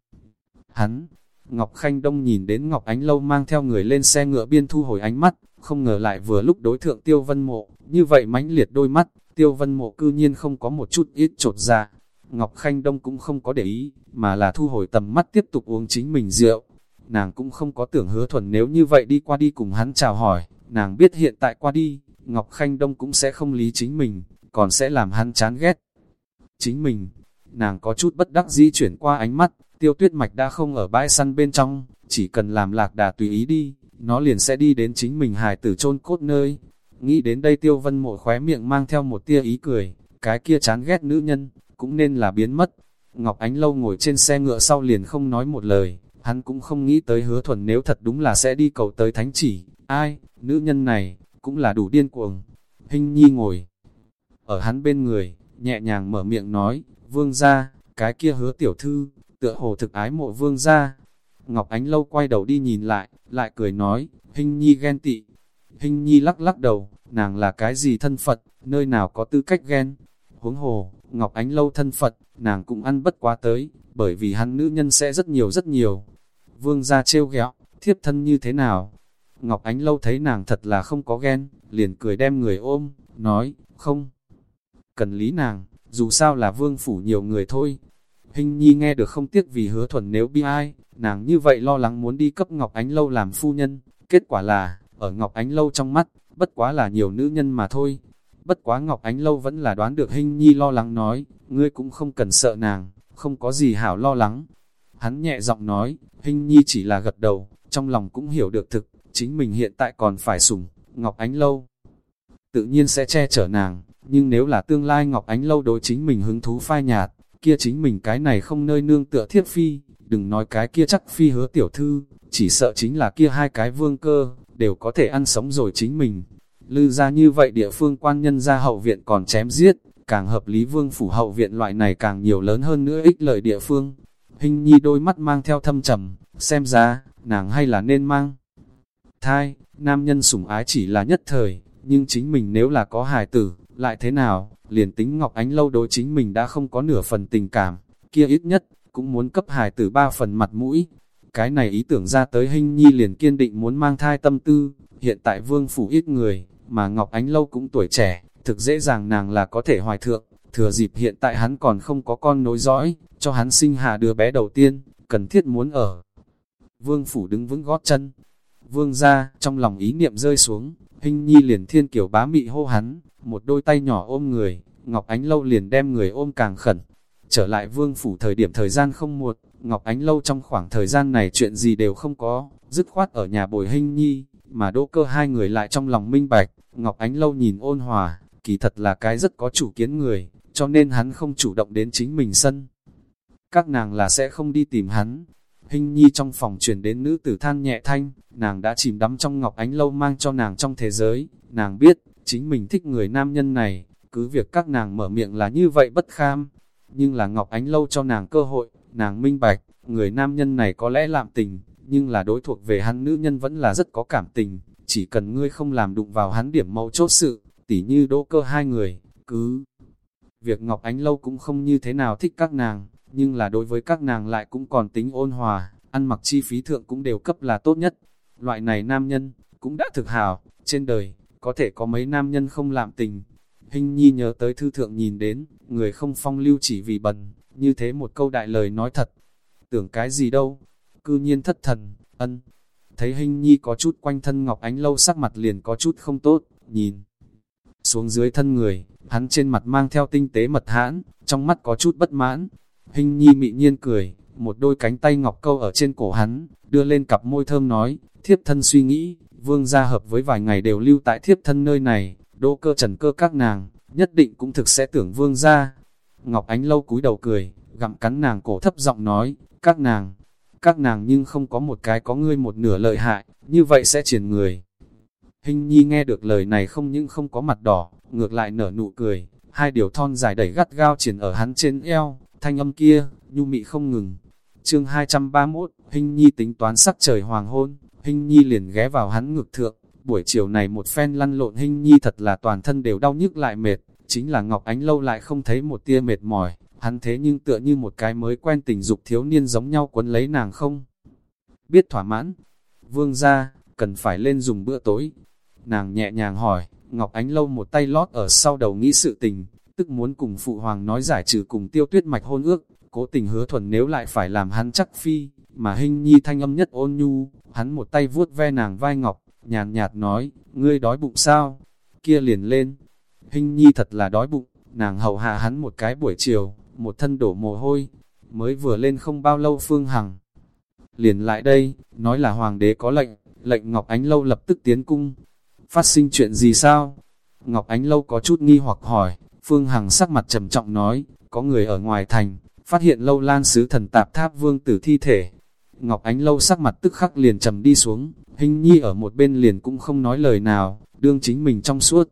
Hắn, Ngọc Khanh Đông nhìn đến Ngọc Ánh Lâu mang theo người lên xe ngựa biên thu hồi ánh mắt, không ngờ lại vừa lúc đối thượng tiêu vân mộ, như vậy mãnh liệt đôi mắt, tiêu vân mộ cư nhiên không có một chút ít trột ra. Ngọc Khanh Đông cũng không có để ý, mà là thu hồi tầm mắt tiếp tục uống chính mình rượu. Nàng cũng không có tưởng hứa thuần nếu như vậy đi qua đi cùng hắn chào hỏi, nàng biết hiện tại qua đi, Ngọc Khanh Đông cũng sẽ không lý chính mình, còn sẽ làm hắn chán ghét. Chính mình, nàng có chút bất đắc dĩ chuyển qua ánh mắt, tiêu tuyết mạch đã không ở bãi săn bên trong, chỉ cần làm lạc đà tùy ý đi, nó liền sẽ đi đến chính mình hài tử chôn cốt nơi. Nghĩ đến đây tiêu vân mộ khóe miệng mang theo một tia ý cười, cái kia chán ghét nữ nhân, cũng nên là biến mất. Ngọc Ánh Lâu ngồi trên xe ngựa sau liền không nói một lời, hắn cũng không nghĩ tới hứa thuần nếu thật đúng là sẽ đi cầu tới thánh chỉ. Ai, nữ nhân này, cũng là đủ điên cuồng. Hình nhi ngồi ở hắn bên người, nhẹ nhàng mở miệng nói, vương ra, cái kia hứa tiểu thư, tựa hồ thực ái mộ vương ra. Ngọc Ánh Lâu quay đầu đi nhìn lại, lại cười nói, hình nhi ghen tị. Hình nhi lắc lắc đầu, nàng là cái gì thân Phật, nơi nào có tư cách ghen. Huống hồ, Ngọc Ánh Lâu thân Phật, nàng cũng ăn bất quá tới, bởi vì hắn nữ nhân sẽ rất nhiều rất nhiều. Vương ra trêu ghẹo, thiếp thân như thế nào? Ngọc Ánh Lâu thấy nàng thật là không có ghen, liền cười đem người ôm, nói, không. Cần lý nàng, dù sao là vương phủ nhiều người thôi. Hình nhi nghe được không tiếc vì hứa thuần nếu bi ai, nàng như vậy lo lắng muốn đi cấp Ngọc Ánh Lâu làm phu nhân. Kết quả là, ở Ngọc Ánh Lâu trong mắt, bất quá là nhiều nữ nhân mà thôi, Bất quá Ngọc Ánh Lâu vẫn là đoán được Hinh Nhi lo lắng nói, ngươi cũng không cần sợ nàng, không có gì hảo lo lắng. Hắn nhẹ giọng nói, Hinh Nhi chỉ là gật đầu, trong lòng cũng hiểu được thực, chính mình hiện tại còn phải sủng, Ngọc Ánh Lâu. Tự nhiên sẽ che chở nàng, nhưng nếu là tương lai Ngọc Ánh Lâu đối chính mình hứng thú phai nhạt, kia chính mình cái này không nơi nương tựa thiết phi, đừng nói cái kia chắc phi hứa tiểu thư, chỉ sợ chính là kia hai cái vương cơ, đều có thể ăn sống rồi chính mình. Lư ra như vậy địa phương quan nhân ra hậu viện còn chém giết, càng hợp lý vương phủ hậu viện loại này càng nhiều lớn hơn nữa ích lợi địa phương. Hình nhi đôi mắt mang theo thâm trầm, xem ra, nàng hay là nên mang. Thai, nam nhân sủng ái chỉ là nhất thời, nhưng chính mình nếu là có hài tử, lại thế nào, liền tính Ngọc Ánh lâu đối chính mình đã không có nửa phần tình cảm, kia ít nhất, cũng muốn cấp hài tử ba phần mặt mũi. Cái này ý tưởng ra tới hình nhi liền kiên định muốn mang thai tâm tư, hiện tại vương phủ ít người, mà Ngọc Ánh lâu cũng tuổi trẻ, thực dễ dàng nàng là có thể hoài thượng, thừa dịp hiện tại hắn còn không có con nối dõi, cho hắn sinh hạ đứa bé đầu tiên, cần thiết muốn ở. Vương phủ đứng vững gót chân, vương ra, trong lòng ý niệm rơi xuống, hình nhi liền thiên kiểu bá mị hô hắn, một đôi tay nhỏ ôm người, Ngọc Ánh Lâu liền đem người ôm càng khẩn. Trở lại vương phủ thời điểm thời gian không muộn, Ngọc Ánh Lâu trong khoảng thời gian này chuyện gì đều không có, dứt khoát ở nhà bồi hình nhi, mà đỗ cơ hai người lại trong lòng minh bạch, Ngọc Ánh Lâu nhìn ôn hòa, kỳ thật là cái rất có chủ kiến người, cho nên hắn không chủ động đến chính mình sân. Các nàng là sẽ không đi tìm hắn. Hình nhi trong phòng truyền đến nữ tử than nhẹ thanh, nàng đã chìm đắm trong Ngọc Ánh Lâu mang cho nàng trong thế giới, nàng biết, chính mình thích người nam nhân này, cứ việc các nàng mở miệng là như vậy bất kham, nhưng là Ngọc Ánh Lâu cho nàng cơ hội, nàng minh bạch, người nam nhân này có lẽ làm tình, nhưng là đối thuộc về hắn nữ nhân vẫn là rất có cảm tình, chỉ cần ngươi không làm đụng vào hắn điểm mấu chốt sự, tỉ như đỗ cơ hai người, cứ... Việc Ngọc Ánh Lâu cũng không như thế nào thích các nàng, nhưng là đối với các nàng lại cũng còn tính ôn hòa, ăn mặc chi phí thượng cũng đều cấp là tốt nhất. Loại này nam nhân, cũng đã thực hào, trên đời, có thể có mấy nam nhân không làm tình. Hình nhi nhớ tới thư thượng nhìn đến, người không phong lưu chỉ vì bần, như thế một câu đại lời nói thật. Tưởng cái gì đâu, cư nhiên thất thần, ân. Thấy hình nhi có chút quanh thân Ngọc Ánh Lâu sắc mặt liền có chút không tốt, nhìn. Xuống dưới thân người, hắn trên mặt mang theo tinh tế mật hãn, trong mắt có chút bất mãn. Hình nhi mị nhiên cười, một đôi cánh tay ngọc câu ở trên cổ hắn, đưa lên cặp môi thơm nói, thiếp thân suy nghĩ, vương gia hợp với vài ngày đều lưu tại thiếp thân nơi này, đỗ cơ trần cơ các nàng, nhất định cũng thực sẽ tưởng vương gia. Ngọc Ánh lâu cúi đầu cười, gặm cắn nàng cổ thấp giọng nói, các nàng, các nàng nhưng không có một cái có ngươi một nửa lợi hại, như vậy sẽ triển người. Hình nhi nghe được lời này không những không có mặt đỏ, ngược lại nở nụ cười, hai điều thon dài đẩy gắt gao triển ở hắn trên eo, thanh âm kia, nhu mị không ngừng. Chương 231, Hình nhi tính toán sắc trời hoàng hôn, Hình nhi liền ghé vào hắn ngực thượng, buổi chiều này một phen lăn lộn Hình nhi thật là toàn thân đều đau nhức lại mệt, chính là Ngọc Ánh lâu lại không thấy một tia mệt mỏi, hắn thế nhưng tựa như một cái mới quen tình dục thiếu niên giống nhau quấn lấy nàng không. Biết thỏa mãn, vương ra, cần phải lên dùng bữa tối. Nàng nhẹ nhàng hỏi, Ngọc Ánh lâu một tay lót ở sau đầu nghĩ sự tình, tức muốn cùng Phụ Hoàng nói giải trừ cùng tiêu tuyết mạch hôn ước, cố tình hứa thuần nếu lại phải làm hắn chắc phi, mà hình nhi thanh âm nhất ôn nhu, hắn một tay vuốt ve nàng vai ngọc, nhàn nhạt nói, ngươi đói bụng sao? Kia liền lên, hình nhi thật là đói bụng, nàng hầu hạ hắn một cái buổi chiều, một thân đổ mồ hôi, mới vừa lên không bao lâu Phương Hằng. Liền lại đây, nói là hoàng đế có lệnh, lệnh Ngọc Ánh Lâu lập tức tiến cung. Phát sinh chuyện gì sao? Ngọc Ánh Lâu có chút nghi hoặc hỏi, Phương Hằng sắc mặt trầm trọng nói, có người ở ngoài thành, phát hiện lâu lan sứ thần tạp tháp vương tử thi thể. Ngọc Ánh Lâu sắc mặt tức khắc liền trầm đi xuống, hình nhi ở một bên liền cũng không nói lời nào, đương chính mình trong suốt.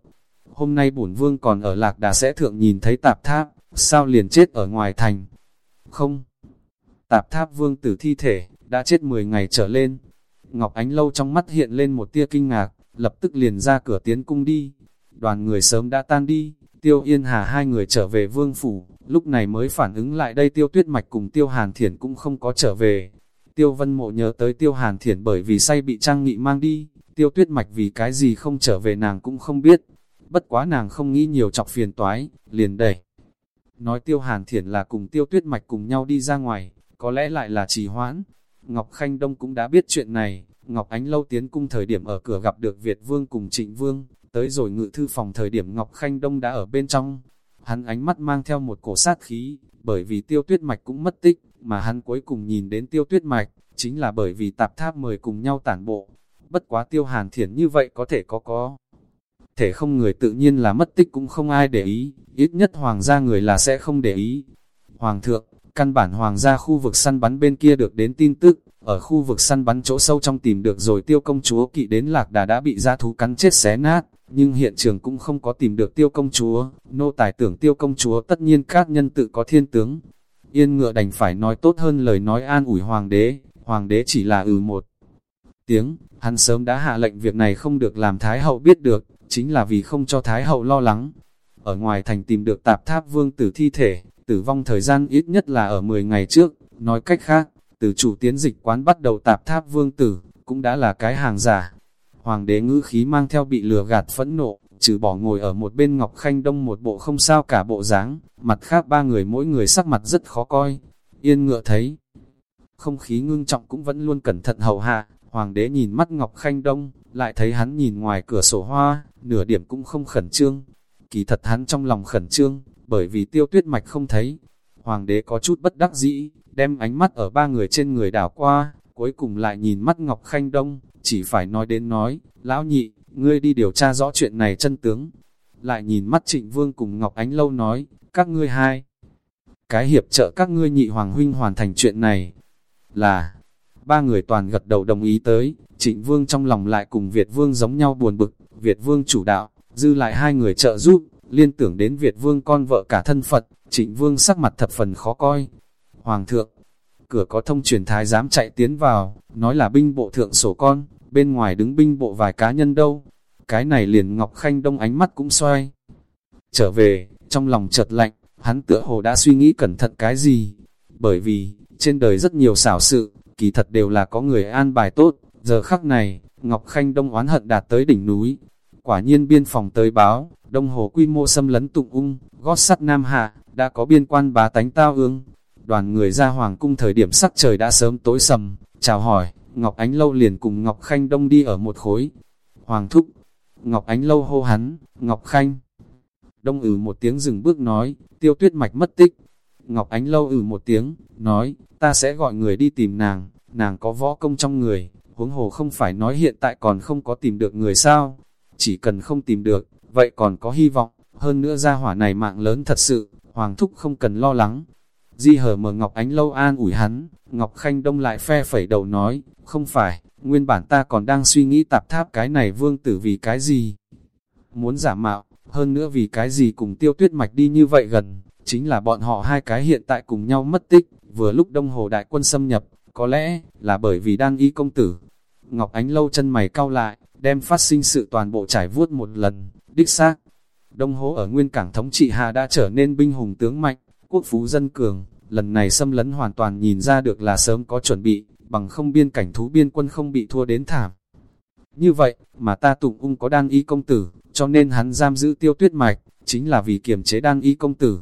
Hôm nay bổn vương còn ở lạc đà sẽ thượng nhìn thấy tạp tháp, sao liền chết ở ngoài thành? Không. Tạp tháp vương tử thi thể, đã chết 10 ngày trở lên. Ngọc Ánh Lâu trong mắt hiện lên một tia kinh ngạc, lập tức liền ra cửa tiến cung đi. Đoàn người sớm đã tan đi, Tiêu Yên Hà hai người trở về vương phủ, lúc này mới phản ứng lại đây Tiêu Tuyết Mạch cùng Tiêu Hàn Thiển cũng không có trở về. Tiêu Vân Mộ nhớ tới Tiêu Hàn Thiển bởi vì say bị Trang Nghị mang đi, Tiêu Tuyết Mạch vì cái gì không trở về nàng cũng không biết. Bất quá nàng không nghĩ nhiều chọc phiền toái, liền đẩy. Nói Tiêu Hàn Thiển là cùng Tiêu Tuyết Mạch cùng nhau đi ra ngoài, có lẽ lại là trì hoãn. Ngọc Khanh Đông cũng đã biết chuyện này, Ngọc Ánh Lâu tiến cung thời điểm ở cửa gặp được Việt Vương cùng Trịnh Vương, tới rồi ngự thư phòng thời điểm Ngọc Khanh Đông đã ở bên trong. Hắn ánh mắt mang theo một cổ sát khí, bởi vì tiêu tuyết mạch cũng mất tích, mà hắn cuối cùng nhìn đến tiêu tuyết mạch, chính là bởi vì tạp tháp mời cùng nhau tản bộ. Bất quá tiêu hàn thiển như vậy có thể có có. Thể không người tự nhiên là mất tích cũng không ai để ý, ít nhất hoàng gia người là sẽ không để ý. Hoàng thượng, căn bản hoàng gia khu vực săn bắn bên kia được đến tin tức, ở khu vực săn bắn chỗ sâu trong tìm được rồi tiêu công chúa kỵ đến lạc đà đã bị gia thú cắn chết xé nát, nhưng hiện trường cũng không có tìm được tiêu công chúa, nô tài tưởng tiêu công chúa tất nhiên các nhân tự có thiên tướng. Yên ngựa đành phải nói tốt hơn lời nói an ủi hoàng đế, hoàng đế chỉ là ừ một tiếng, hắn sớm đã hạ lệnh việc này không được làm Thái Hậu biết được, chính là vì không cho Thái Hậu lo lắng. Ở ngoài thành tìm được tạp tháp vương tử thi thể, tử vong thời gian ít nhất là ở 10 ngày trước, nói cách khác, từ chủ tiến dịch quán bắt đầu tạp tháp vương tử, cũng đã là cái hàng giả. Hoàng đế ngữ khí mang theo bị lừa gạt phẫn nộ, trừ bỏ ngồi ở một bên Ngọc Khanh Đông một bộ không sao cả bộ dáng, mặt khác ba người mỗi người sắc mặt rất khó coi. Yên ngựa thấy, không khí ngưng trọng cũng vẫn luôn cẩn thận hầu hạ, Hoàng đế nhìn mắt Ngọc Khanh Đông, lại thấy hắn nhìn ngoài cửa sổ hoa, nửa điểm cũng không khẩn trương. Kỳ thật hắn trong lòng khẩn trương, bởi vì tiêu tuyết mạch không thấy. Hoàng đế có chút bất đắc dĩ, đem ánh mắt ở ba người trên người đảo qua, cuối cùng lại nhìn mắt Ngọc Khanh Đông, chỉ phải nói đến nói, lão nhị, ngươi đi điều tra rõ chuyện này chân tướng. Lại nhìn mắt trịnh vương cùng Ngọc Ánh Lâu nói, các ngươi hai, cái hiệp trợ các ngươi nhị hoàng huynh hoàn thành chuyện này, là, ba người toàn gật đầu đồng ý tới, trịnh vương trong lòng lại cùng Việt vương giống nhau buồn bực, Việt vương chủ đạo, dư lại hai người trợ giúp, liên tưởng đến Việt vương con vợ cả thân Phật, trịnh vương sắc mặt thập phần khó coi. Hoàng thượng, cửa có thông truyền thái dám chạy tiến vào, nói là binh bộ thượng sổ con, bên ngoài đứng binh bộ vài cá nhân đâu. Cái này liền Ngọc Khanh Đông ánh mắt cũng xoay. Trở về, trong lòng chợt lạnh, hắn tựa hồ đã suy nghĩ cẩn thận cái gì. Bởi vì, trên đời rất nhiều xảo sự, kỳ thật đều là có người an bài tốt. Giờ khắc này, Ngọc Khanh Đông oán hận đạt tới đỉnh núi. Quả nhiên biên phòng tới báo, Đông Hồ quy mô xâm lấn tụng ung, gót sắt Nam Hạ, đã có biên quan bá tánh tao ương. Đoàn người ra hoàng cung thời điểm sắc trời đã sớm tối sầm, chào hỏi, Ngọc Ánh Lâu liền cùng Ngọc Khanh Đông đi ở một khối. Hoàng thúc, Ngọc Ánh Lâu hô hắn, Ngọc Khanh. Đông ử một tiếng dừng bước nói, tiêu tuyết mạch mất tích. Ngọc Ánh Lâu ử một tiếng, nói, ta sẽ gọi người đi tìm nàng, nàng có võ công trong người, huống hồ không phải nói hiện tại còn không có tìm được người sao. Chỉ cần không tìm được, vậy còn có hy vọng, hơn nữa gia hỏa này mạng lớn thật sự, Hoàng Thúc không cần lo lắng. Di hở mở Ngọc Ánh Lâu an ủi hắn, Ngọc Khanh Đông lại phe phẩy đầu nói, không phải, nguyên bản ta còn đang suy nghĩ tạp tháp cái này vương tử vì cái gì. Muốn giả mạo, hơn nữa vì cái gì cùng tiêu tuyết mạch đi như vậy gần, chính là bọn họ hai cái hiện tại cùng nhau mất tích, vừa lúc đông hồ đại quân xâm nhập, có lẽ là bởi vì đang y công tử. Ngọc Ánh lâu chân mày cau lại, đem phát sinh sự toàn bộ trải vuốt một lần, đích xác. Đông hố ở nguyên cảng thống trị hà đã trở nên binh hùng tướng mạnh, quốc phú dân cường, lần này xâm lấn hoàn toàn nhìn ra được là sớm có chuẩn bị, bằng không biên cảnh thú biên quân không bị thua đến thảm. Như vậy, mà ta tụng ung có đan y công tử, cho nên hắn giam giữ tiêu tuyết mạch, chính là vì kiềm chế đan y công tử.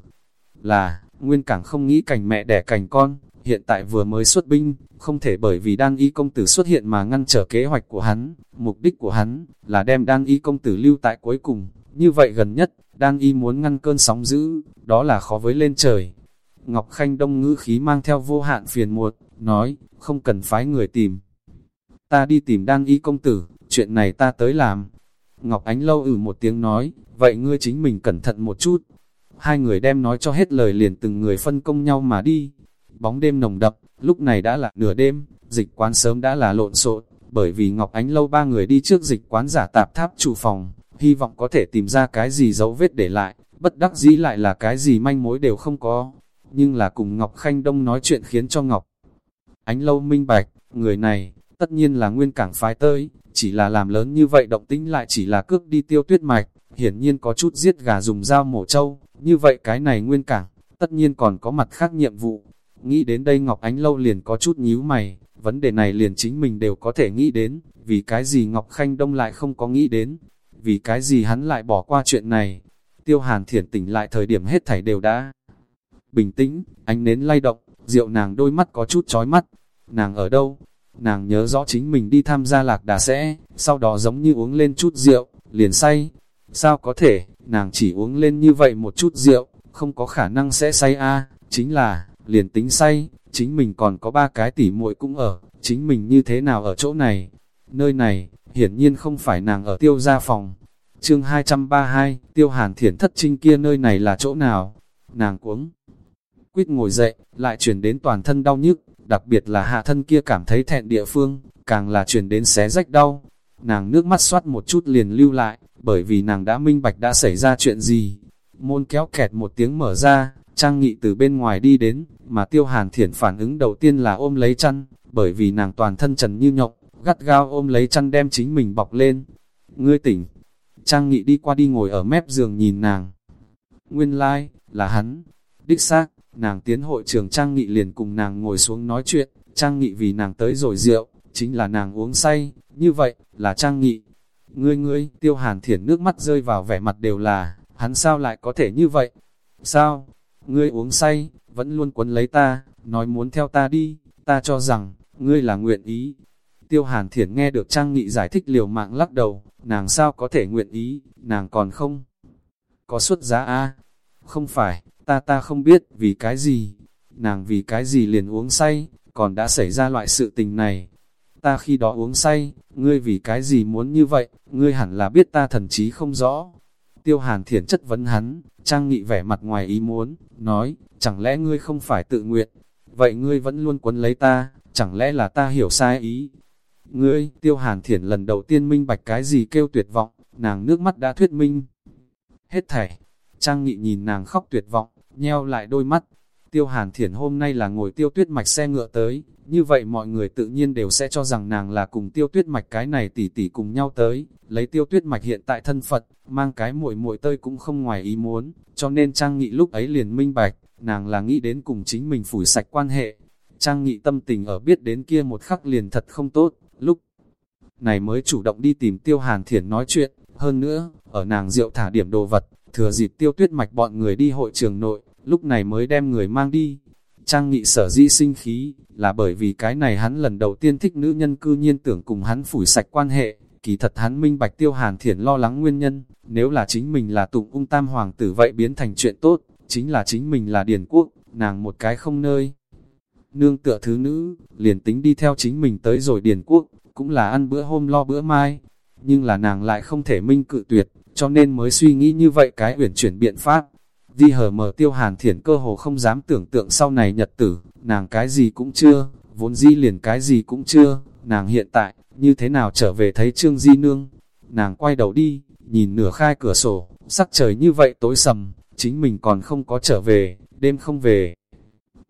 Là, nguyên cảng không nghĩ cảnh mẹ đẻ cảnh con, hiện tại vừa mới xuất binh, không thể bởi vì đan y công tử xuất hiện mà ngăn trở kế hoạch của hắn. Mục đích của hắn là đem đan y công tử lưu tại cuối cùng, như vậy gần nhất, đang y muốn ngăn cơn sóng dữ, đó là khó với lên trời. Ngọc Khanh Đông ngữ khí mang theo vô hạn phiền muộn, nói, không cần phái người tìm. Ta đi tìm Đang y công tử, chuyện này ta tới làm. Ngọc Ánh lâu ử một tiếng nói, vậy ngươi chính mình cẩn thận một chút. Hai người đem nói cho hết lời liền từng người phân công nhau mà đi. Bóng đêm nồng đậm, lúc này đã là nửa đêm, dịch quán sớm đã là lộn xộn, bởi vì Ngọc Ánh lâu ba người đi trước dịch quán giả tạp tháp chủ phòng, hy vọng có thể tìm ra cái gì dấu vết để lại, bất đắc dĩ lại là cái gì manh mối đều không có. Nhưng là cùng Ngọc Khanh Đông nói chuyện khiến cho Ngọc Ánh Lâu minh bạch, người này, tất nhiên là nguyên cảng phái tới, chỉ là làm lớn như vậy động tĩnh lại chỉ là cướp đi tiêu tuyết mạch, hiển nhiên có chút giết gà dùng dao mổ trâu, như vậy cái này nguyên cảng, tất nhiên còn có mặt khác nhiệm vụ. Nghĩ đến đây Ngọc Ánh Lâu liền có chút nhíu mày, vấn đề này liền chính mình đều có thể nghĩ đến, vì cái gì Ngọc Khanh Đông lại không có nghĩ đến, vì cái gì hắn lại bỏ qua chuyện này. Tiêu Hàn Thiển tỉnh lại thời điểm hết thảy đều đã bình tĩnh, ánh nến lay động, rượu nàng đôi mắt có chút chói mắt. Nàng ở đâu? Nàng nhớ rõ chính mình đi tham gia lạc đà sẽ, sau đó giống như uống lên chút rượu, liền say. Sao có thể, nàng chỉ uống lên như vậy một chút rượu, không có khả năng sẽ say a chính là, liền tính say, chính mình còn có ba cái tỉ muội cũng ở, chính mình như thế nào ở chỗ này? Nơi này, hiển nhiên không phải nàng ở tiêu gia phòng. Chương 232, tiêu hàn thiển thất trinh kia nơi này là chỗ nào? Nàng cuống. Quýt ngồi dậy, lại chuyển đến toàn thân đau nhức, đặc biệt là hạ thân kia cảm thấy thẹn địa phương, càng là chuyển đến xé rách đau. Nàng nước mắt xoát một chút liền lưu lại, bởi vì nàng đã minh bạch đã xảy ra chuyện gì. Môn kéo kẹt một tiếng mở ra, Trang Nghị từ bên ngoài đi đến, mà Tiêu Hàn Thiển phản ứng đầu tiên là ôm lấy chăn, bởi vì nàng toàn thân trần như nhộng, gắt gao ôm lấy chăn đem chính mình bọc lên. Ngươi tỉnh, Trang Nghị đi qua đi ngồi ở mép giường nhìn nàng. Nguyên lai, like, là hắn. Đích xác, nàng tiến hội trường Trang Nghị liền cùng nàng ngồi xuống nói chuyện, Trang Nghị vì nàng tới rồi rượu, chính là nàng uống say, như vậy, là Trang Nghị. Ngươi ngươi, tiêu hàn thiển nước mắt rơi vào vẻ mặt đều là, hắn sao lại có thể như vậy? Sao? Ngươi uống say, vẫn luôn quấn lấy ta, nói muốn theo ta đi, ta cho rằng, ngươi là nguyện ý. Tiêu hàn thiển nghe được Trang Nghị giải thích liều mạng lắc đầu, nàng sao có thể nguyện ý, nàng còn không. Có xuất giá a Không phải, ta ta không biết vì cái gì, nàng vì cái gì liền uống say, còn đã xảy ra loại sự tình này. Ta khi đó uống say, ngươi vì cái gì muốn như vậy, ngươi hẳn là biết ta thần trí không rõ. Tiêu hàn thiển chất vấn hắn, trang nghị vẻ mặt ngoài ý muốn, nói, chẳng lẽ ngươi không phải tự nguyện, vậy ngươi vẫn luôn quấn lấy ta, chẳng lẽ là ta hiểu sai ý. Ngươi, tiêu hàn thiển lần đầu tiên minh bạch cái gì kêu tuyệt vọng, nàng nước mắt đã thuyết minh. Hết thảy, trang nghị nhìn nàng khóc tuyệt vọng, nheo lại đôi mắt. Tiêu hàn thiển hôm nay là ngồi tiêu tuyết mạch xe ngựa tới, như vậy mọi người tự nhiên đều sẽ cho rằng nàng là cùng tiêu tuyết mạch cái này tỉ tỉ cùng nhau tới, lấy tiêu tuyết mạch hiện tại thân Phật, mang cái muội muội tơi cũng không ngoài ý muốn, cho nên Trang Nghị lúc ấy liền minh bạch, nàng là nghĩ đến cùng chính mình phủi sạch quan hệ. Trang Nghị tâm tình ở biết đến kia một khắc liền thật không tốt, lúc này mới chủ động đi tìm tiêu hàn thiển nói chuyện, hơn nữa, ở nàng rượu thả điểm đồ vật, thừa dịp tiêu tuyết mạch bọn người đi hội trường nội, lúc này mới đem người mang đi. Trang nghị sở di sinh khí, là bởi vì cái này hắn lần đầu tiên thích nữ nhân cư nhiên tưởng cùng hắn phủi sạch quan hệ, kỳ thật hắn minh bạch tiêu hàn thiển lo lắng nguyên nhân, nếu là chính mình là tụng ung tam hoàng tử vậy biến thành chuyện tốt, chính là chính mình là điền quốc, nàng một cái không nơi. Nương tựa thứ nữ, liền tính đi theo chính mình tới rồi điền quốc, cũng là ăn bữa hôm lo bữa mai, nhưng là nàng lại không thể minh cự tuyệt, cho nên mới suy nghĩ như vậy cái uyển chuyển biện pháp. Di hờ mở tiêu hàn thiển cơ hồ không dám tưởng tượng sau này nhật tử, nàng cái gì cũng chưa, vốn di liền cái gì cũng chưa, nàng hiện tại, như thế nào trở về thấy trương di nương. Nàng quay đầu đi, nhìn nửa khai cửa sổ, sắc trời như vậy tối sầm, chính mình còn không có trở về, đêm không về.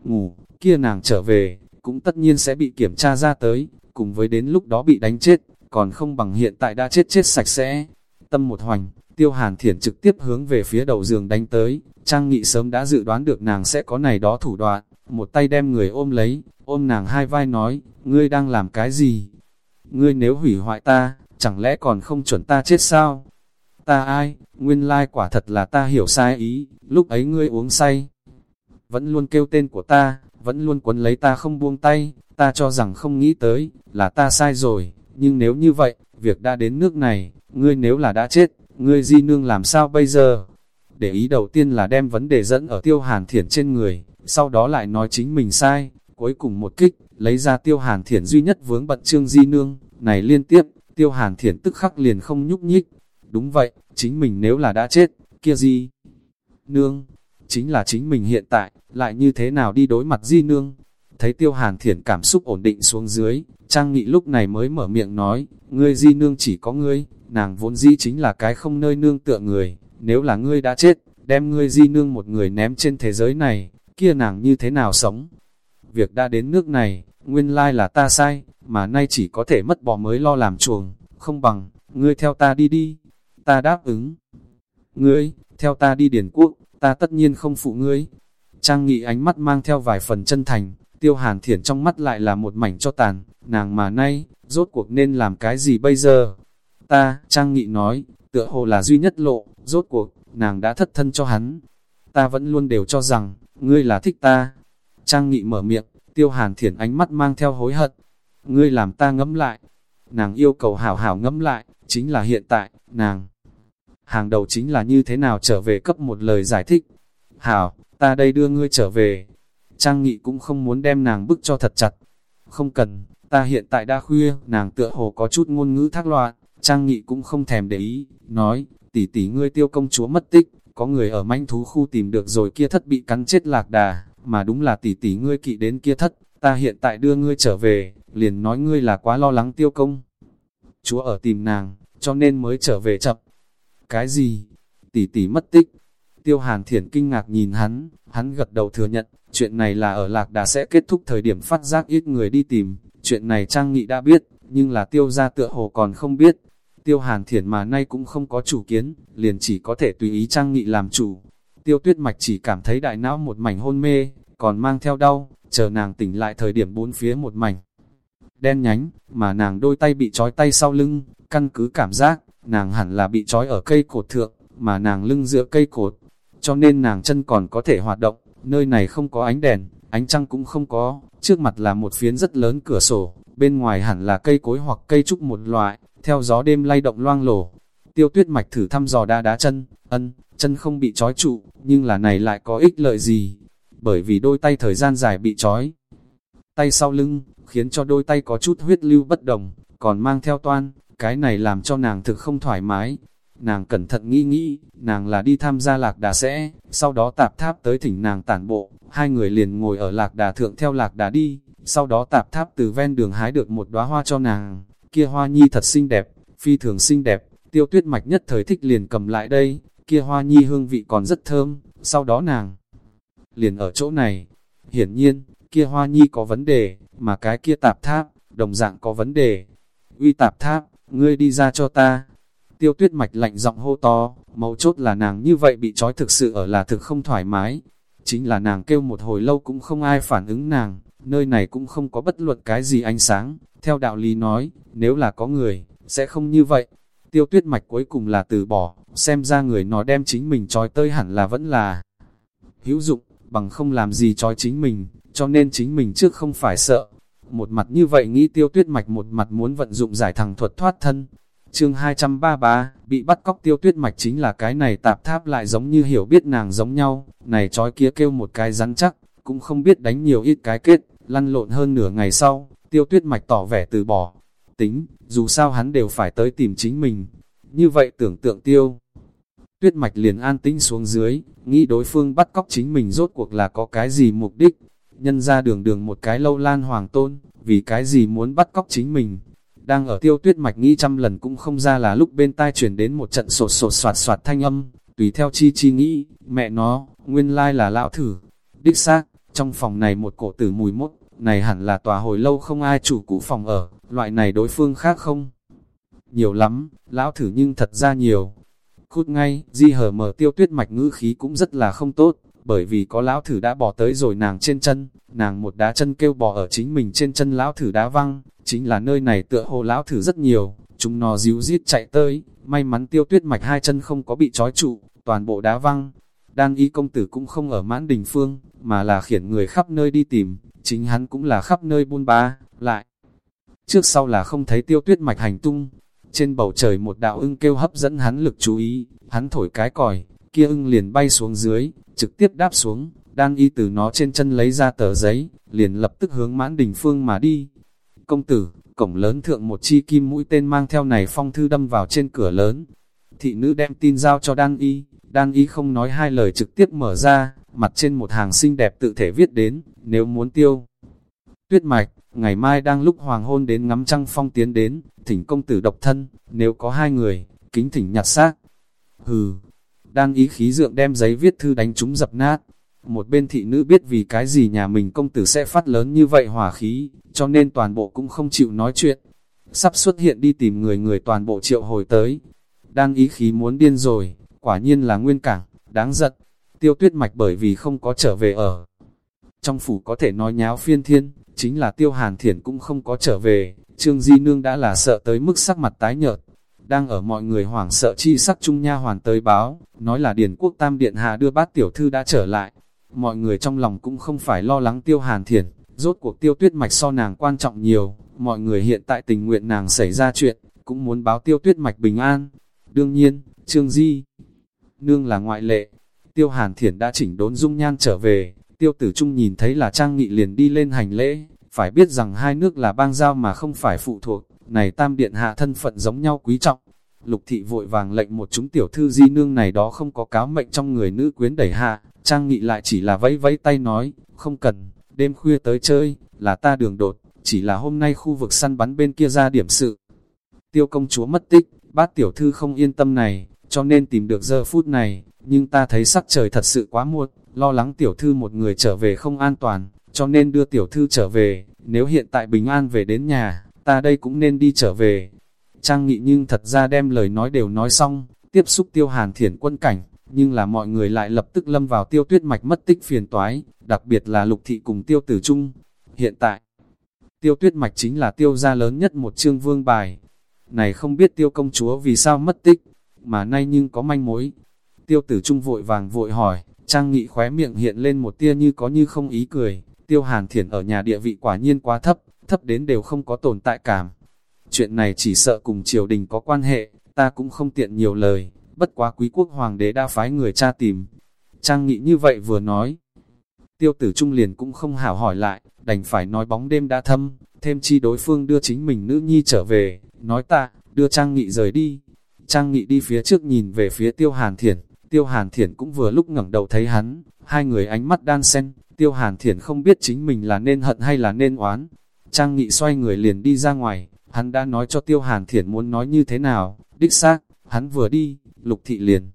Ngủ, kia nàng trở về, cũng tất nhiên sẽ bị kiểm tra ra tới, cùng với đến lúc đó bị đánh chết, còn không bằng hiện tại đã chết chết sạch sẽ. Tâm một hoành, tiêu hàn thiển trực tiếp hướng về phía đầu giường đánh tới, Trang Nghị sớm đã dự đoán được nàng sẽ có này đó thủ đoạn, một tay đem người ôm lấy, ôm nàng hai vai nói, ngươi đang làm cái gì? Ngươi nếu hủy hoại ta, chẳng lẽ còn không chuẩn ta chết sao? Ta ai, nguyên lai quả thật là ta hiểu sai ý, lúc ấy ngươi uống say. Vẫn luôn kêu tên của ta, vẫn luôn quấn lấy ta không buông tay, ta cho rằng không nghĩ tới, là ta sai rồi, nhưng nếu như vậy, việc đã đến nước này, ngươi nếu là đã chết, ngươi di nương làm sao bây giờ? Để ý đầu tiên là đem vấn đề dẫn ở tiêu hàn thiển trên người, sau đó lại nói chính mình sai, cuối cùng một kích, lấy ra tiêu hàn thiển duy nhất vướng bận trương di nương, này liên tiếp, tiêu hàn thiển tức khắc liền không nhúc nhích. Đúng vậy, chính mình nếu là đã chết, kia gì? nương, chính là chính mình hiện tại, lại như thế nào đi đối mặt di nương. Thấy tiêu hàn thiển cảm xúc ổn định xuống dưới, Trang Nghị lúc này mới mở miệng nói, ngươi di nương chỉ có ngươi, nàng vốn di chính là cái không nơi nương tựa người, nếu là ngươi đã chết, đem ngươi di nương một người ném trên thế giới này, kia nàng như thế nào sống? Việc đã đến nước này, nguyên lai là ta sai, mà nay chỉ có thể mất bỏ mới lo làm chuồng, không bằng, ngươi theo ta đi đi. Ta đáp ứng. Ngươi, theo ta đi điển quốc, ta tất nhiên không phụ ngươi. Trang nghị ánh mắt mang theo vài phần chân thành, tiêu hàn thiển trong mắt lại là một mảnh cho tàn, nàng mà nay, rốt cuộc nên làm cái gì bây giờ? Ta, Trang nghị nói, tựa hồ là duy nhất lộ, rốt cuộc, nàng đã thất thân cho hắn. Ta vẫn luôn đều cho rằng, ngươi là thích ta. Trang nghị mở miệng, tiêu hàn thiển ánh mắt mang theo hối hận. Ngươi làm ta ngẫm lại. Nàng yêu cầu hảo hảo ngẫm lại, chính là hiện tại, nàng. Hàng đầu chính là như thế nào trở về cấp một lời giải thích. Hảo, ta đây đưa ngươi trở về. Trang nghị cũng không muốn đem nàng bức cho thật chặt. Không cần, ta hiện tại đã khuya, nàng tựa hồ có chút ngôn ngữ thác loạn. Trang nghị cũng không thèm để ý, nói, tỷ tỷ ngươi tiêu công chúa mất tích, có người ở manh thú khu tìm được rồi kia thất bị cắn chết lạc đà, mà đúng là tỷ tỷ ngươi kỵ đến kia thất, ta hiện tại đưa ngươi trở về, liền nói ngươi là quá lo lắng tiêu công. Chúa ở tìm nàng, cho nên mới trở về chậm. Cái gì? Tỷ tỷ mất tích. Tiêu hàn thiển kinh ngạc nhìn hắn, hắn gật đầu thừa nhận, chuyện này là ở lạc đà sẽ kết thúc thời điểm phát giác ít người đi tìm, chuyện này Trang Nghị đã biết, nhưng là tiêu gia tựa hồ còn không biết. Tiêu hàn thiển mà nay cũng không có chủ kiến, liền chỉ có thể tùy ý Trang Nghị làm chủ. Tiêu tuyết mạch chỉ cảm thấy đại não một mảnh hôn mê, còn mang theo đau, chờ nàng tỉnh lại thời điểm bốn phía một mảnh. Đen nhánh, mà nàng đôi tay bị trói tay sau lưng, căn cứ cảm giác, nàng hẳn là bị trói ở cây cột thượng, mà nàng lưng dựa cây cột, cho nên nàng chân còn có thể hoạt động, nơi này không có ánh đèn, ánh trăng cũng không có, trước mặt là một phiến rất lớn cửa sổ, bên ngoài hẳn là cây cối hoặc cây trúc một loại, theo gió đêm lay động loang lổ. Tiêu tuyết mạch thử thăm dò đá đá chân, ân, chân không bị trói trụ, nhưng là này lại có ích lợi gì? Bởi vì đôi tay thời gian dài bị trói. Tay sau lưng, khiến cho đôi tay có chút huyết lưu bất đồng, còn mang theo toan, cái này làm cho nàng thực không thoải mái. Nàng cẩn thận nghĩ nghĩ, nàng là đi tham gia lạc đà sẽ, sau đó tạp tháp tới thỉnh nàng tản bộ, hai người liền ngồi ở lạc đà thượng theo lạc đà đi, sau đó tạp tháp từ ven đường hái được một đóa hoa cho nàng, kia hoa nhi thật xinh đẹp, phi thường xinh đẹp, tiêu tuyết mạch nhất thời thích liền cầm lại đây, kia hoa nhi hương vị còn rất thơm, sau đó nàng liền ở chỗ này, hiển nhiên, kia hoa nhi có vấn đề, mà cái kia tạp tháp, đồng dạng có vấn đề, uy tạp tháp, ngươi đi ra cho ta, tiêu tuyết mạch lạnh giọng hô to, mấu chốt là nàng như vậy bị trói thực sự ở là thực không thoải mái, chính là nàng kêu một hồi lâu cũng không ai phản ứng nàng, nơi này cũng không có bất luận cái gì ánh sáng, theo đạo lý nói, nếu là có người, sẽ không như vậy. Tiêu tuyết mạch cuối cùng là từ bỏ, xem ra người nó đem chính mình trói tơi hẳn là vẫn là hữu dụng, bằng không làm gì trói chính mình, cho nên chính mình trước không phải sợ. Một mặt như vậy nghĩ tiêu tuyết mạch một mặt muốn vận dụng giải thẳng thuật thoát thân. chương 233, bị bắt cóc tiêu tuyết mạch chính là cái này tạp tháp lại giống như hiểu biết nàng giống nhau, này trói kia kêu một cái rắn chắc, cũng không biết đánh nhiều ít cái kết, lăn lộn hơn nửa ngày sau, tiêu tuyết mạch tỏ vẻ từ bỏ. Tính, dù sao hắn đều phải tới tìm chính mình. Như vậy tưởng tượng tiêu. Tuyết mạch liền an tĩnh xuống dưới, nghĩ đối phương bắt cóc chính mình rốt cuộc là có cái gì mục đích. Nhân ra đường đường một cái lâu lan hoàng tôn, vì cái gì muốn bắt cóc chính mình. Đang ở tiêu tuyết mạch nghĩ trăm lần cũng không ra là lúc bên tai chuyển đến một trận sột sột soạt soạt thanh âm, tùy theo chi chi nghĩ, mẹ nó, nguyên lai là lão thử. Đích xác, trong phòng này một cổ tử mùi mốt, này hẳn là tòa hồi lâu không ai chủ cũ phòng ở, loại này đối phương khác không? Nhiều lắm, lão thử nhưng thật ra nhiều. Cút ngay, di hở mở tiêu tuyết mạch ngữ khí cũng rất là không tốt, bởi vì có lão thử đã bỏ tới rồi nàng trên chân, nàng một đá chân kêu bỏ ở chính mình trên chân lão thử đá văng, chính là nơi này tựa hồ lão thử rất nhiều, chúng nó díu rít chạy tới, may mắn tiêu tuyết mạch hai chân không có bị trói trụ, toàn bộ đá văng. Đan y công tử cũng không ở mãn đình phương, mà là khiển người khắp nơi đi tìm, chính hắn cũng là khắp nơi buôn ba, lại. Trước sau là không thấy tiêu tuyết mạch hành tung, trên bầu trời một đạo ưng kêu hấp dẫn hắn lực chú ý, hắn thổi cái còi, kia ưng liền bay xuống dưới, trực tiếp đáp xuống, đan y từ nó trên chân lấy ra tờ giấy, liền lập tức hướng mãn đình phương mà đi. Công tử, cổng lớn thượng một chi kim mũi tên mang theo này phong thư đâm vào trên cửa lớn. Thị nữ đem tin giao cho đan y, đan y không nói hai lời trực tiếp mở ra, mặt trên một hàng xinh đẹp tự thể viết đến, nếu muốn tiêu. Tuyết mạch, ngày mai đang lúc hoàng hôn đến ngắm trăng phong tiến đến, thỉnh công tử độc thân, nếu có hai người, kính thỉnh nhặt xác. Hừ, đang ý khí dượng đem giấy viết thư đánh chúng dập nát. Một bên thị nữ biết vì cái gì nhà mình công tử sẽ phát lớn như vậy hỏa khí, cho nên toàn bộ cũng không chịu nói chuyện. Sắp xuất hiện đi tìm người người toàn bộ triệu hồi tới. Đang ý khí muốn điên rồi, quả nhiên là nguyên cảng, đáng giận. Tiêu tuyết mạch bởi vì không có trở về ở. Trong phủ có thể nói nháo phiên thiên, chính là tiêu hàn thiển cũng không có trở về, Trương Di Nương đã là sợ tới mức sắc mặt tái nhợt. Đang ở mọi người hoảng sợ chi sắc trung nha hoàn tới báo, nói là Điền Quốc Tam Điện Hạ đưa bát tiểu thư đã trở lại. Mọi người trong lòng cũng không phải lo lắng tiêu hàn thiển, rốt cuộc tiêu tuyết mạch so nàng quan trọng nhiều, mọi người hiện tại tình nguyện nàng xảy ra chuyện, cũng muốn báo tiêu tuyết mạch bình an. Đương nhiên, Trương Di Nương là ngoại lệ, tiêu hàn thiển đã chỉnh đốn dung nhan trở về, tiêu tử trung nhìn thấy là trang nghị liền đi lên hành lễ, phải biết rằng hai nước là bang giao mà không phải phụ thuộc, này tam điện hạ thân phận giống nhau quý trọng. Lục thị vội vàng lệnh một chúng tiểu thư di nương này đó không có cáo mệnh trong người nữ quyến đẩy hạ, trang nghị lại chỉ là vẫy vẫy tay nói, không cần, đêm khuya tới chơi, là ta đường đột, chỉ là hôm nay khu vực săn bắn bên kia ra điểm sự. Tiêu công chúa mất tích, bát tiểu thư không yên tâm này, cho nên tìm được giờ phút này, nhưng ta thấy sắc trời thật sự quá muộn, lo lắng tiểu thư một người trở về không an toàn, cho nên đưa tiểu thư trở về, nếu hiện tại bình an về đến nhà, ta đây cũng nên đi trở về. Trang nghị nhưng thật ra đem lời nói đều nói xong, tiếp xúc tiêu hàn thiển quân cảnh, nhưng là mọi người lại lập tức lâm vào tiêu tuyết mạch mất tích phiền toái, đặc biệt là lục thị cùng tiêu tử trung. Hiện tại, tiêu tuyết mạch chính là tiêu gia lớn nhất một chương vương bài. Này không biết tiêu công chúa vì sao mất tích, mà nay nhưng có manh mối. Tiêu tử trung vội vàng vội hỏi, trang nghị khóe miệng hiện lên một tia như có như không ý cười, tiêu hàn thiển ở nhà địa vị quả nhiên quá thấp, thấp đến đều không có tồn tại cảm. Chuyện này chỉ sợ cùng triều đình có quan hệ, ta cũng không tiện nhiều lời, bất quá quý quốc hoàng đế đã phái người tra tìm. Trang nghị như vậy vừa nói. Tiêu tử trung liền cũng không hảo hỏi lại, đành phải nói bóng đêm đã thâm, thêm chi đối phương đưa chính mình nữ nhi trở về, nói ta, đưa Trang nghị rời đi. Trang nghị đi phía trước nhìn về phía tiêu hàn thiển, tiêu hàn thiển cũng vừa lúc ngẩng đầu thấy hắn, hai người ánh mắt đan xen, tiêu hàn thiển không biết chính mình là nên hận hay là nên oán. Trang nghị xoay người liền đi ra ngoài, hắn đã nói cho tiêu hàn thiển muốn nói như thế nào, đích xác, hắn vừa đi, lục thị liền.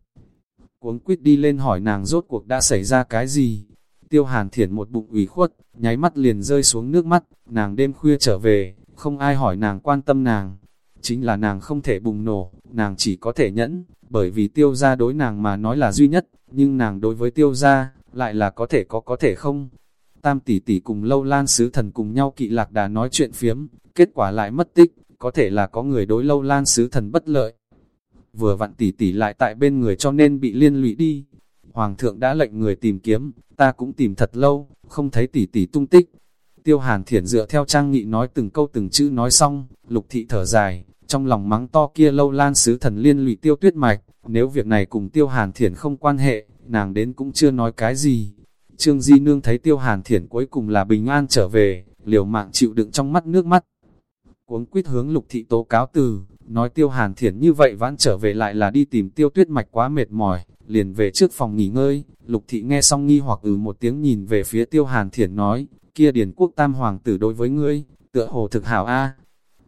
Cuống quyết đi lên hỏi nàng rốt cuộc đã xảy ra cái gì. Tiêu hàn thiển một bụng ủy khuất, nháy mắt liền rơi xuống nước mắt, nàng đêm khuya trở về, không ai hỏi nàng quan tâm nàng. Chính là nàng không thể bùng nổ, nàng chỉ có thể nhẫn, bởi vì tiêu gia đối nàng mà nói là duy nhất, nhưng nàng đối với tiêu gia, lại là có thể có có thể không. Tam tỷ tỷ cùng lâu lan sứ thần cùng nhau kỵ lạc đà nói chuyện phiếm, kết quả lại mất tích, có thể là có người đối lâu lan sứ thần bất lợi vừa vặn tỷ tỷ lại tại bên người cho nên bị liên lụy đi. Hoàng thượng đã lệnh người tìm kiếm, ta cũng tìm thật lâu, không thấy tỷ tỷ tung tích. Tiêu hàn thiển dựa theo trang nghị nói từng câu từng chữ nói xong, lục thị thở dài, trong lòng mắng to kia lâu lan sứ thần liên lụy tiêu tuyết mạch, nếu việc này cùng tiêu hàn thiển không quan hệ, nàng đến cũng chưa nói cái gì. Trương Di Nương thấy tiêu hàn thiển cuối cùng là bình an trở về, liều mạng chịu đựng trong mắt nước mắt. Cuốn quyết hướng lục thị tố cáo từ, Nói tiêu hàn thiển như vậy vãn trở về lại là đi tìm tiêu tuyết mạch quá mệt mỏi, liền về trước phòng nghỉ ngơi, lục thị nghe xong nghi hoặc ừ một tiếng nhìn về phía tiêu hàn thiển nói, kia điển quốc tam hoàng tử đối với ngươi, tựa hồ thực hảo a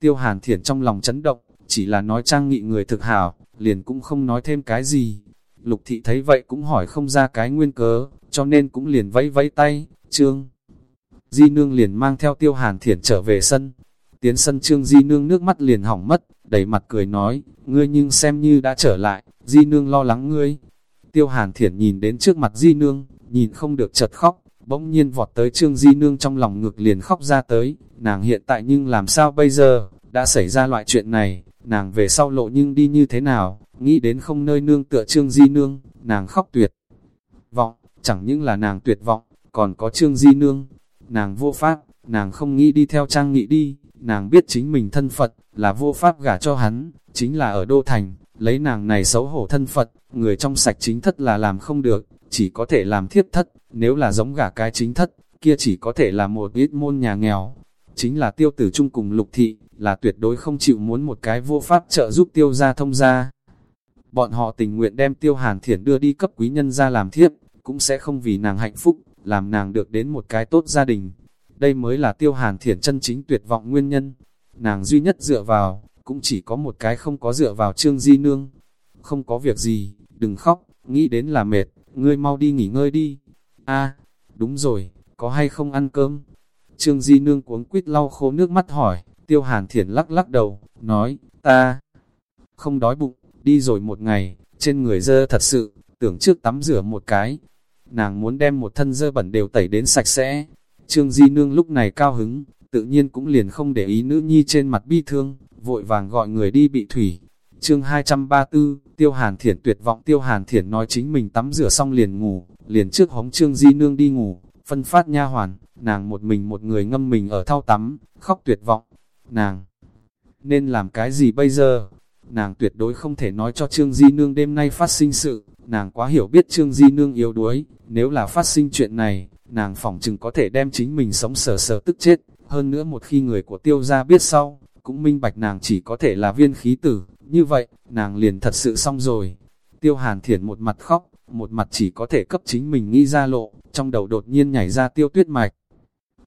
Tiêu hàn thiển trong lòng chấn động, chỉ là nói trang nghị người thực hảo, liền cũng không nói thêm cái gì. Lục thị thấy vậy cũng hỏi không ra cái nguyên cớ, cho nên cũng liền vẫy vẫy tay, trương. Di nương liền mang theo tiêu hàn thiển trở về sân, Tiến sân trương di nương nước mắt liền hỏng mất, đầy mặt cười nói, ngươi nhưng xem như đã trở lại, di nương lo lắng ngươi. Tiêu hàn thiển nhìn đến trước mặt di nương, nhìn không được chật khóc, bỗng nhiên vọt tới trương di nương trong lòng ngực liền khóc ra tới, nàng hiện tại nhưng làm sao bây giờ, đã xảy ra loại chuyện này, nàng về sau lộ nhưng đi như thế nào, nghĩ đến không nơi nương tựa trương di nương, nàng khóc tuyệt. Vọng, chẳng những là nàng tuyệt vọng, còn có trương di nương, nàng vô pháp, nàng không nghĩ đi theo trang nghị đi, nàng biết chính mình thân Phật, là vô pháp gả cho hắn, chính là ở Đô Thành, lấy nàng này xấu hổ thân Phật, người trong sạch chính thất là làm không được, chỉ có thể làm thiếp thất, nếu là giống gả cái chính thất, kia chỉ có thể là một ít môn nhà nghèo. Chính là tiêu tử chung cùng lục thị, là tuyệt đối không chịu muốn một cái vô pháp trợ giúp tiêu gia thông gia. Bọn họ tình nguyện đem tiêu hàn thiển đưa đi cấp quý nhân ra làm thiếp, cũng sẽ không vì nàng hạnh phúc, làm nàng được đến một cái tốt gia đình, đây mới là tiêu hàn thiển chân chính tuyệt vọng nguyên nhân. Nàng duy nhất dựa vào, cũng chỉ có một cái không có dựa vào trương di nương. Không có việc gì, đừng khóc, nghĩ đến là mệt, ngươi mau đi nghỉ ngơi đi. a đúng rồi, có hay không ăn cơm? Trương di nương cuống quýt lau khô nước mắt hỏi, tiêu hàn thiển lắc lắc đầu, nói, ta không đói bụng, đi rồi một ngày, trên người dơ thật sự, tưởng trước tắm rửa một cái. Nàng muốn đem một thân dơ bẩn đều tẩy đến sạch sẽ, Trương Di Nương lúc này cao hứng, tự nhiên cũng liền không để ý nữ nhi trên mặt bi thương, vội vàng gọi người đi bị thủy. Chương 234, Tiêu Hàn Thiển tuyệt vọng Tiêu Hàn Thiển nói chính mình tắm rửa xong liền ngủ, liền trước hống Trương Di Nương đi ngủ, phân phát nha hoàn, nàng một mình một người ngâm mình ở thao tắm, khóc tuyệt vọng. Nàng, nên làm cái gì bây giờ? Nàng tuyệt đối không thể nói cho Trương Di Nương đêm nay phát sinh sự, nàng quá hiểu biết Trương Di Nương yếu đuối, nếu là phát sinh chuyện này, nàng phỏng chừng có thể đem chính mình sống sờ sờ tức chết, hơn nữa một khi người của tiêu gia biết sau, cũng minh bạch nàng chỉ có thể là viên khí tử, như vậy, nàng liền thật sự xong rồi. Tiêu hàn thiển một mặt khóc, một mặt chỉ có thể cấp chính mình nghĩ ra lộ, trong đầu đột nhiên nhảy ra tiêu tuyết mạch.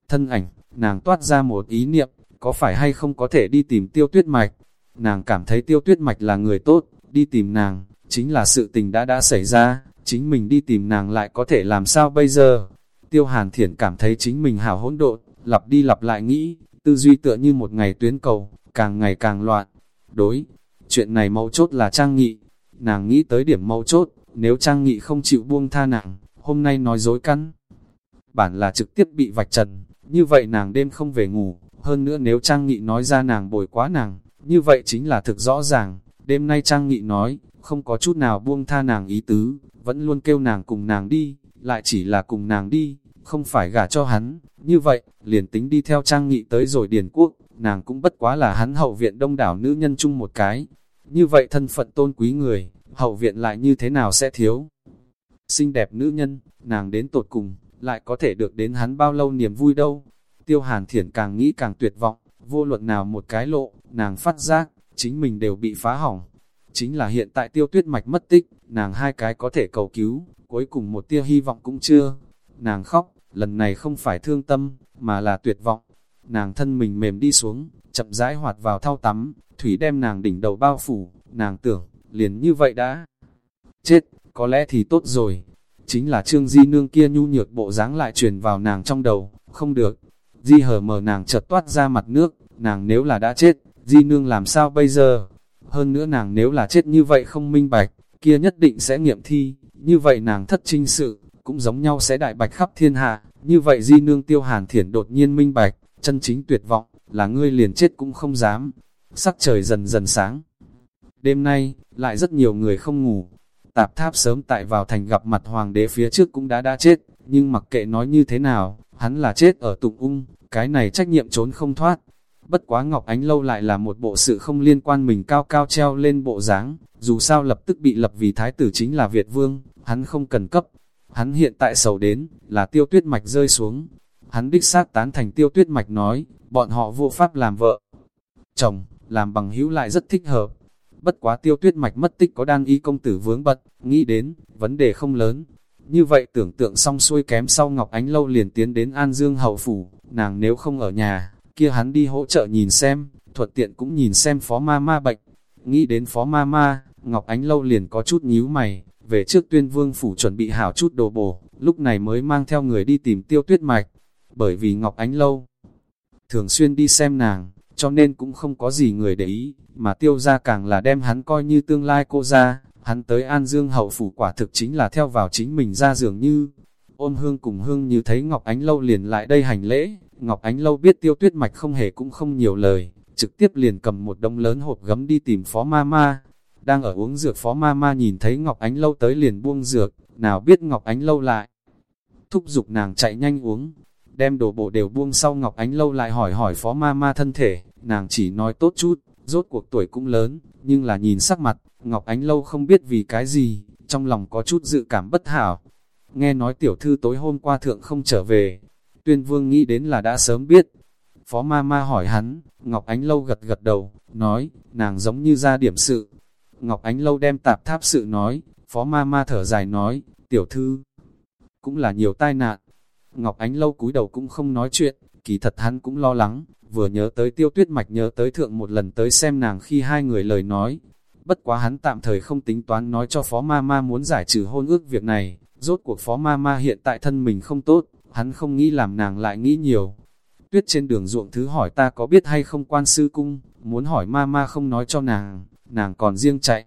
Thân ảnh, nàng toát ra một ý niệm, có phải hay không có thể đi tìm tiêu tuyết mạch. Nàng cảm thấy tiêu tuyết mạch là người tốt, đi tìm nàng, chính là sự tình đã đã xảy ra, chính mình đi tìm nàng lại có thể làm sao bây giờ. Tiêu hàn thiển cảm thấy chính mình hảo hỗn độn, lặp đi lặp lại nghĩ, tư duy tựa như một ngày tuyến cầu, càng ngày càng loạn. Đối, chuyện này mấu chốt là trang nghị. Nàng nghĩ tới điểm mấu chốt, nếu trang nghị không chịu buông tha nàng, hôm nay nói dối căn. Bản là trực tiếp bị vạch trần, như vậy nàng đêm không về ngủ, hơn nữa nếu trang nghị nói ra nàng bồi quá nàng, như vậy chính là thực rõ ràng, đêm nay trang nghị nói, không có chút nào buông tha nàng ý tứ, vẫn luôn kêu nàng cùng nàng đi, lại chỉ là cùng nàng đi, không phải gả cho hắn, như vậy, liền tính đi theo trang nghị tới rồi điền quốc, nàng cũng bất quá là hắn hậu viện đông đảo nữ nhân chung một cái, như vậy thân phận tôn quý người, hậu viện lại như thế nào sẽ thiếu. Xinh đẹp nữ nhân, nàng đến tột cùng, lại có thể được đến hắn bao lâu niềm vui đâu. Tiêu hàn thiển càng nghĩ càng tuyệt vọng, vô luận nào một cái lộ, nàng phát giác, chính mình đều bị phá hỏng. Chính là hiện tại tiêu tuyết mạch mất tích, nàng hai cái có thể cầu cứu, cuối cùng một tia hy vọng cũng chưa. Nàng khóc, lần này không phải thương tâm, mà là tuyệt vọng. Nàng thân mình mềm đi xuống, chậm rãi hoạt vào thao tắm, thủy đem nàng đỉnh đầu bao phủ, nàng tưởng, liền như vậy đã. Chết, có lẽ thì tốt rồi. Chính là trương di nương kia nhu nhược bộ dáng lại truyền vào nàng trong đầu, không được. Di hở mờ nàng chợt toát ra mặt nước, nàng nếu là đã chết, di nương làm sao bây giờ? Hơn nữa nàng nếu là chết như vậy không minh bạch, kia nhất định sẽ nghiệm thi, như vậy nàng thất trinh sự, cũng giống nhau sẽ đại bạch khắp thiên hạ, như vậy di nương tiêu hàn thiển đột nhiên minh bạch, chân chính tuyệt vọng, là ngươi liền chết cũng không dám. Sắc trời dần dần sáng. Đêm nay, lại rất nhiều người không ngủ. Tạp tháp sớm tại vào thành gặp mặt hoàng đế phía trước cũng đã đã chết, nhưng mặc kệ nói như thế nào, hắn là chết ở tụng ung, cái này trách nhiệm trốn không thoát. Bất quá Ngọc Ánh Lâu lại là một bộ sự không liên quan mình cao cao treo lên bộ dáng dù sao lập tức bị lập vì thái tử chính là Việt Vương, hắn không cần cấp. Hắn hiện tại sầu đến, là tiêu tuyết mạch rơi xuống. Hắn đích xác tán thành tiêu tuyết mạch nói, bọn họ vô pháp làm vợ. Chồng, làm bằng hữu lại rất thích hợp. Bất quá tiêu tuyết mạch mất tích có đan y công tử vướng bật, nghĩ đến, vấn đề không lớn. Như vậy tưởng tượng xong xuôi kém sau Ngọc Ánh Lâu liền tiến đến An Dương Hậu Phủ, nàng nếu không ở nhà, kia hắn đi hỗ trợ nhìn xem, thuận tiện cũng nhìn xem phó ma ma bệnh. Nghĩ đến phó ma ma, Ngọc Ánh Lâu liền có chút nhíu mày, về trước tuyên vương phủ chuẩn bị hảo chút đồ bổ, lúc này mới mang theo người đi tìm tiêu tuyết mạch, bởi vì Ngọc Ánh Lâu thường xuyên đi xem nàng, cho nên cũng không có gì người để ý, mà tiêu ra càng là đem hắn coi như tương lai cô ra, hắn tới An Dương hậu phủ quả thực chính là theo vào chính mình ra dường như. Ôn hương cùng hương như thấy Ngọc Ánh Lâu liền lại đây hành lễ, Ngọc Ánh Lâu biết tiêu tuyết mạch không hề cũng không nhiều lời, trực tiếp liền cầm một đông lớn hộp gấm đi tìm phó ma ma. Đang ở uống dược phó ma ma nhìn thấy Ngọc Ánh Lâu tới liền buông dược, nào biết Ngọc Ánh Lâu lại. Thúc giục nàng chạy nhanh uống, đem đồ bộ đều buông sau Ngọc Ánh Lâu lại hỏi hỏi phó ma ma thân thể, nàng chỉ nói tốt chút, rốt cuộc tuổi cũng lớn, nhưng là nhìn sắc mặt, Ngọc Ánh Lâu không biết vì cái gì, trong lòng có chút dự cảm bất hảo. Nghe nói tiểu thư tối hôm qua thượng không trở về, tuyên vương nghĩ đến là đã sớm biết. Phó ma ma hỏi hắn, Ngọc Ánh Lâu gật gật đầu, nói, nàng giống như ra điểm sự. Ngọc Ánh Lâu đem tạp tháp sự nói, phó ma ma thở dài nói, tiểu thư, cũng là nhiều tai nạn. Ngọc Ánh Lâu cúi đầu cũng không nói chuyện, kỳ thật hắn cũng lo lắng, vừa nhớ tới tiêu tuyết mạch nhớ tới thượng một lần tới xem nàng khi hai người lời nói. Bất quá hắn tạm thời không tính toán nói cho phó ma ma muốn giải trừ hôn ước việc này, rốt cuộc phó ma ma hiện tại thân mình không tốt, hắn không nghĩ làm nàng lại nghĩ nhiều. Tuyết trên đường ruộng thứ hỏi ta có biết hay không quan sư cung, muốn hỏi ma ma không nói cho nàng, nàng còn riêng chạy.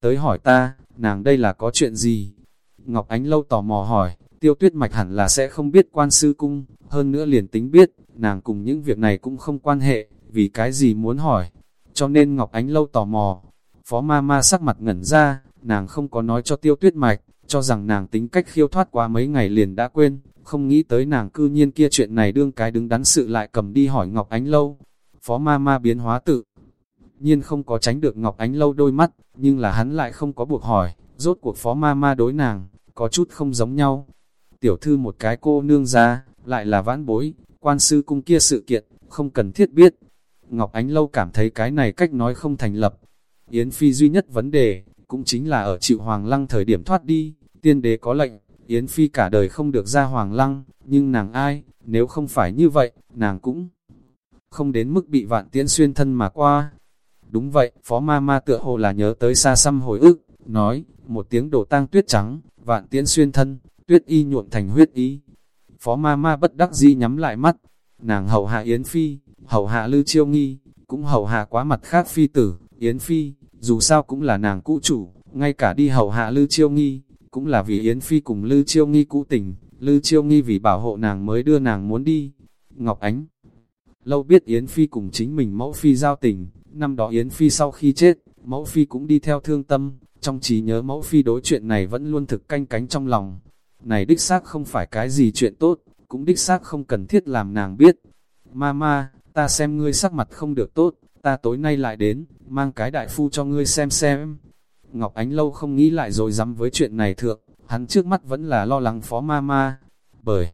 Tới hỏi ta, nàng đây là có chuyện gì? Ngọc Ánh lâu tò mò hỏi, tiêu tuyết mạch hẳn là sẽ không biết quan sư cung, hơn nữa liền tính biết, nàng cùng những việc này cũng không quan hệ, vì cái gì muốn hỏi. Cho nên Ngọc Ánh lâu tò mò, phó ma ma sắc mặt ngẩn ra, nàng không có nói cho tiêu tuyết mạch, cho rằng nàng tính cách khiêu thoát qua mấy ngày liền đã quên, không nghĩ tới nàng cư nhiên kia chuyện này đương cái đứng đắn sự lại cầm đi hỏi Ngọc Ánh Lâu. Phó ma ma biến hóa tự, nhiên không có tránh được Ngọc Ánh Lâu đôi mắt, nhưng là hắn lại không có buộc hỏi, rốt cuộc phó ma ma đối nàng, có chút không giống nhau. Tiểu thư một cái cô nương ra, lại là vãn bối, quan sư cung kia sự kiện, không cần thiết biết. Ngọc Ánh Lâu cảm thấy cái này cách nói không thành lập. Yến Phi duy nhất vấn đề, cũng chính là ở chịu Hoàng Lăng thời điểm thoát đi, tiên đế có lệnh, Yến Phi cả đời không được ra Hoàng Lăng, nhưng nàng ai, nếu không phải như vậy, nàng cũng không đến mức bị vạn tiễn xuyên thân mà qua. Đúng vậy, phó ma ma tựa hồ là nhớ tới xa xăm hồi ức, nói, một tiếng đổ tang tuyết trắng, vạn tiễn xuyên thân, tuyết y nhuộm thành huyết y. Phó ma ma bất đắc dĩ nhắm lại mắt, nàng hầu hạ Yến Phi, hầu hạ Lư Chiêu Nghi, cũng hầu hạ quá mặt khác Phi tử, Yến Phi, dù sao cũng là nàng cũ chủ, ngay cả đi hầu hạ Lư Chiêu Nghi, cũng là vì Yến Phi cùng Lư Chiêu Nghi cũ tình, Lư Chiêu Nghi vì bảo hộ nàng mới đưa nàng muốn đi. Ngọc Ánh Lâu biết Yến Phi cùng chính mình mẫu Phi giao tình, năm đó Yến Phi sau khi chết, mẫu Phi cũng đi theo thương tâm, trong trí nhớ mẫu Phi đối chuyện này vẫn luôn thực canh cánh trong lòng. Này đích xác không phải cái gì chuyện tốt, cũng đích xác không cần thiết làm nàng biết. Mama, ta xem ngươi sắc mặt không được tốt, ta tối nay lại đến, mang cái đại phu cho ngươi xem xem. Ngọc Ánh lâu không nghĩ lại rồi dám với chuyện này thượng, hắn trước mắt vẫn là lo lắng phó Mama, bởi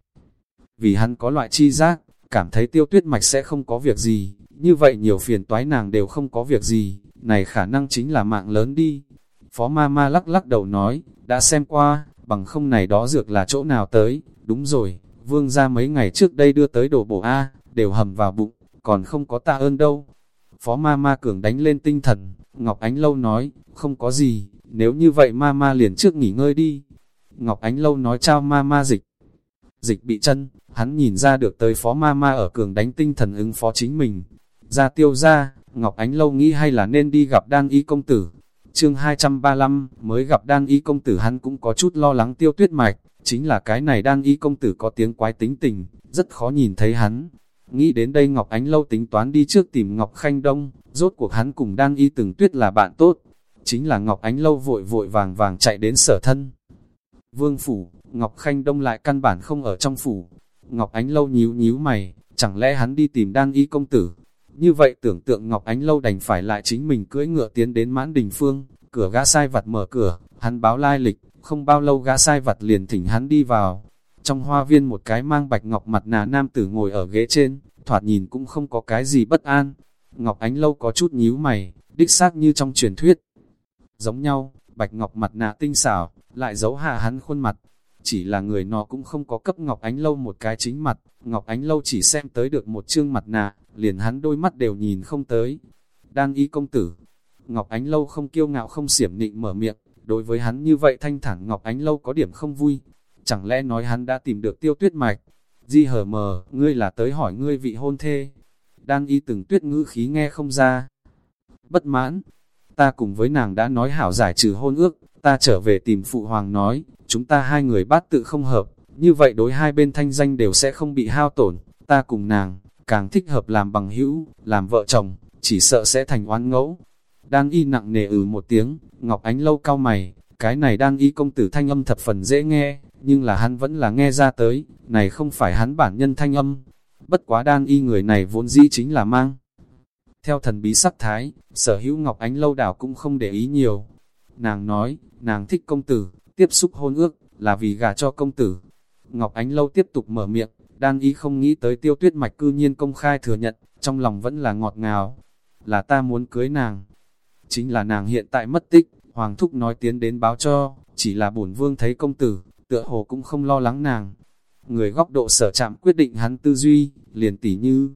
vì hắn có loại chi giác, cảm thấy tiêu tuyết mạch sẽ không có việc gì, như vậy nhiều phiền toái nàng đều không có việc gì, này khả năng chính là mạng lớn đi. Phó Mama lắc lắc đầu nói, đã xem qua, bằng không này đó dược là chỗ nào tới, đúng rồi, vương ra mấy ngày trước đây đưa tới đồ bổ A, đều hầm vào bụng, còn không có tạ ơn đâu. Phó ma ma cường đánh lên tinh thần, Ngọc Ánh Lâu nói, không có gì, nếu như vậy ma ma liền trước nghỉ ngơi đi. Ngọc Ánh Lâu nói trao ma ma dịch. Dịch bị chân, hắn nhìn ra được tới phó ma ma ở cường đánh tinh thần ứng phó chính mình. Ra tiêu ra, Ngọc Ánh Lâu nghĩ hay là nên đi gặp đan y công tử. Chương 235, mới gặp đan y công tử hắn cũng có chút lo lắng tiêu tuyết mạch, chính là cái này đan y công tử có tiếng quái tính tình, rất khó nhìn thấy hắn, Nghĩ đến đây Ngọc Ánh Lâu tính toán đi trước tìm Ngọc Khanh Đông, rốt cuộc hắn cùng đang y từng tuyết là bạn tốt. Chính là Ngọc Ánh Lâu vội vội vàng vàng chạy đến sở thân. Vương Phủ, Ngọc Khanh Đông lại căn bản không ở trong phủ. Ngọc Ánh Lâu nhíu nhíu mày, chẳng lẽ hắn đi tìm đang y công tử. Như vậy tưởng tượng Ngọc Ánh Lâu đành phải lại chính mình cưỡi ngựa tiến đến mãn đình phương, cửa gã sai vặt mở cửa, hắn báo lai lịch, không bao lâu gã sai vặt liền thỉnh hắn đi vào. Trong hoa viên một cái mang bạch ngọc mặt nà nam tử ngồi ở ghế trên, thoạt nhìn cũng không có cái gì bất an. Ngọc Ánh Lâu có chút nhíu mày, đích xác như trong truyền thuyết. Giống nhau, bạch ngọc mặt nạ tinh xảo, lại giấu hạ hắn khuôn mặt. Chỉ là người nó cũng không có cấp Ngọc Ánh Lâu một cái chính mặt, Ngọc Ánh Lâu chỉ xem tới được một chương mặt nạ, liền hắn đôi mắt đều nhìn không tới. Đan y công tử, Ngọc Ánh Lâu không kiêu ngạo không xiểm nịnh mở miệng, đối với hắn như vậy thanh thản Ngọc Ánh Lâu có điểm không vui, Chẳng lẽ nói hắn đã tìm được tiêu tuyết mạch? Di hờ mờ, ngươi là tới hỏi ngươi vị hôn thê. Đan y từng tuyết ngữ khí nghe không ra. Bất mãn, ta cùng với nàng đã nói hảo giải trừ hôn ước, ta trở về tìm phụ hoàng nói, chúng ta hai người bát tự không hợp, như vậy đối hai bên thanh danh đều sẽ không bị hao tổn, ta cùng nàng, càng thích hợp làm bằng hữu, làm vợ chồng, chỉ sợ sẽ thành oán ngẫu. Đan y nặng nề ừ một tiếng, Ngọc Ánh lâu cao mày, cái này đan y công tử thanh âm thập phần dễ nghe, nhưng là hắn vẫn là nghe ra tới, này không phải hắn bản nhân thanh âm. Bất quá đan y người này vốn dĩ chính là mang. Theo thần bí sắc thái, sở hữu Ngọc Ánh lâu đảo cũng không để ý nhiều. Nàng nói, nàng thích công tử, tiếp xúc hôn ước, là vì gả cho công tử. Ngọc Ánh lâu tiếp tục mở miệng, đan y không nghĩ tới tiêu tuyết mạch cư nhiên công khai thừa nhận, trong lòng vẫn là ngọt ngào. Là ta muốn cưới nàng. Chính là nàng hiện tại mất tích, Hoàng Thúc nói tiến đến báo cho, chỉ là bổn vương thấy công tử, tựa hồ cũng không lo lắng nàng. Người góc độ sở chạm quyết định hắn tư duy, liền tỉ như.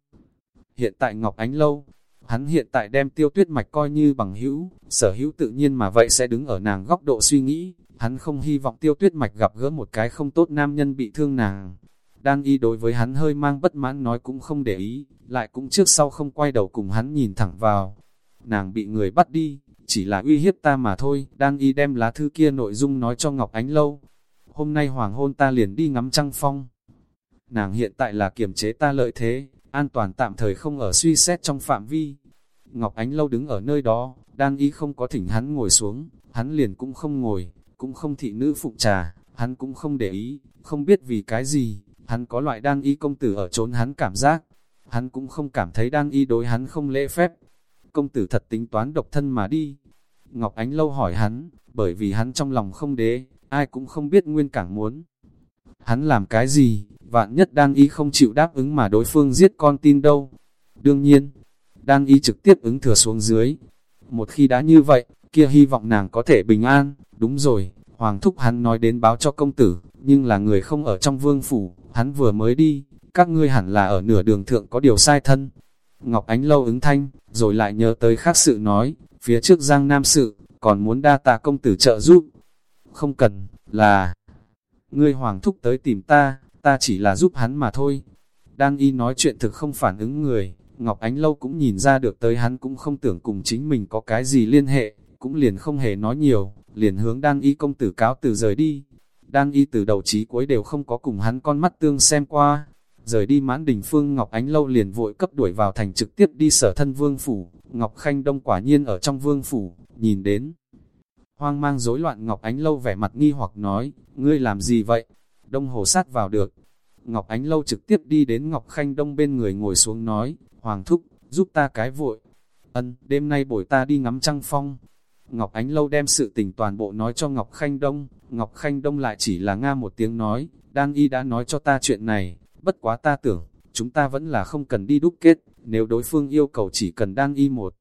Hiện tại Ngọc Ánh Lâu, hắn hiện tại đem tiêu tuyết mạch coi như bằng hữu, sở hữu tự nhiên mà vậy sẽ đứng ở nàng góc độ suy nghĩ, hắn không hy vọng tiêu tuyết mạch gặp gỡ một cái không tốt nam nhân bị thương nàng. Đang y đối với hắn hơi mang bất mãn nói cũng không để ý, lại cũng trước sau không quay đầu cùng hắn nhìn thẳng vào. Nàng bị người bắt đi, chỉ là uy hiếp ta mà thôi, đang y đem lá thư kia nội dung nói cho Ngọc Ánh Lâu, hôm nay hoàng hôn ta liền đi ngắm trăng phong. Nàng hiện tại là kiềm chế ta lợi thế, an toàn tạm thời không ở suy xét trong phạm vi. Ngọc Ánh Lâu đứng ở nơi đó, Đang y không có thỉnh hắn ngồi xuống, hắn liền cũng không ngồi, cũng không thị nữ phụng trà, hắn cũng không để ý, không biết vì cái gì, hắn có loại Đang y công tử ở trốn hắn cảm giác, hắn cũng không cảm thấy Đang y đối hắn không lễ phép. Công tử thật tính toán độc thân mà đi. Ngọc Ánh Lâu hỏi hắn, bởi vì hắn trong lòng không đế, ai cũng không biết nguyên cảng muốn. Hắn làm cái gì, vạn nhất đang ý không chịu đáp ứng mà đối phương giết con tin đâu. Đương nhiên, đang ý trực tiếp ứng thừa xuống dưới. Một khi đã như vậy, kia hy vọng nàng có thể bình an, đúng rồi, Hoàng Thúc hắn nói đến báo cho công tử, nhưng là người không ở trong vương phủ, hắn vừa mới đi, các ngươi hẳn là ở nửa đường thượng có điều sai thân. Ngọc Ánh lâu ứng thanh, rồi lại nhớ tới khác sự nói, phía trước Giang Nam sự, còn muốn đa tạ công tử trợ giúp. Không cần, là... Ngươi hoàng thúc tới tìm ta, ta chỉ là giúp hắn mà thôi. Đan y nói chuyện thực không phản ứng người, Ngọc Ánh Lâu cũng nhìn ra được tới hắn cũng không tưởng cùng chính mình có cái gì liên hệ, cũng liền không hề nói nhiều, liền hướng đan y công tử cáo từ rời đi. Đan y từ đầu chí cuối đều không có cùng hắn con mắt tương xem qua. Rời đi mãn đình phương Ngọc Ánh Lâu liền vội cấp đuổi vào thành trực tiếp đi sở thân vương phủ. Ngọc Khanh Đông quả nhiên ở trong vương phủ, nhìn đến. Hoang mang rối loạn Ngọc Ánh Lâu vẻ mặt nghi hoặc nói, ngươi làm gì vậy? Đông hồ sát vào được. Ngọc Ánh Lâu trực tiếp đi đến Ngọc Khanh Đông bên người ngồi xuống nói, Hoàng Thúc, giúp ta cái vội. Ân, đêm nay bổi ta đi ngắm trăng phong. Ngọc Ánh Lâu đem sự tình toàn bộ nói cho Ngọc Khanh Đông, Ngọc Khanh Đông lại chỉ là nga một tiếng nói, Đan Y đã nói cho ta chuyện này, bất quá ta tưởng, chúng ta vẫn là không cần đi đúc kết, nếu đối phương yêu cầu chỉ cần đang Y một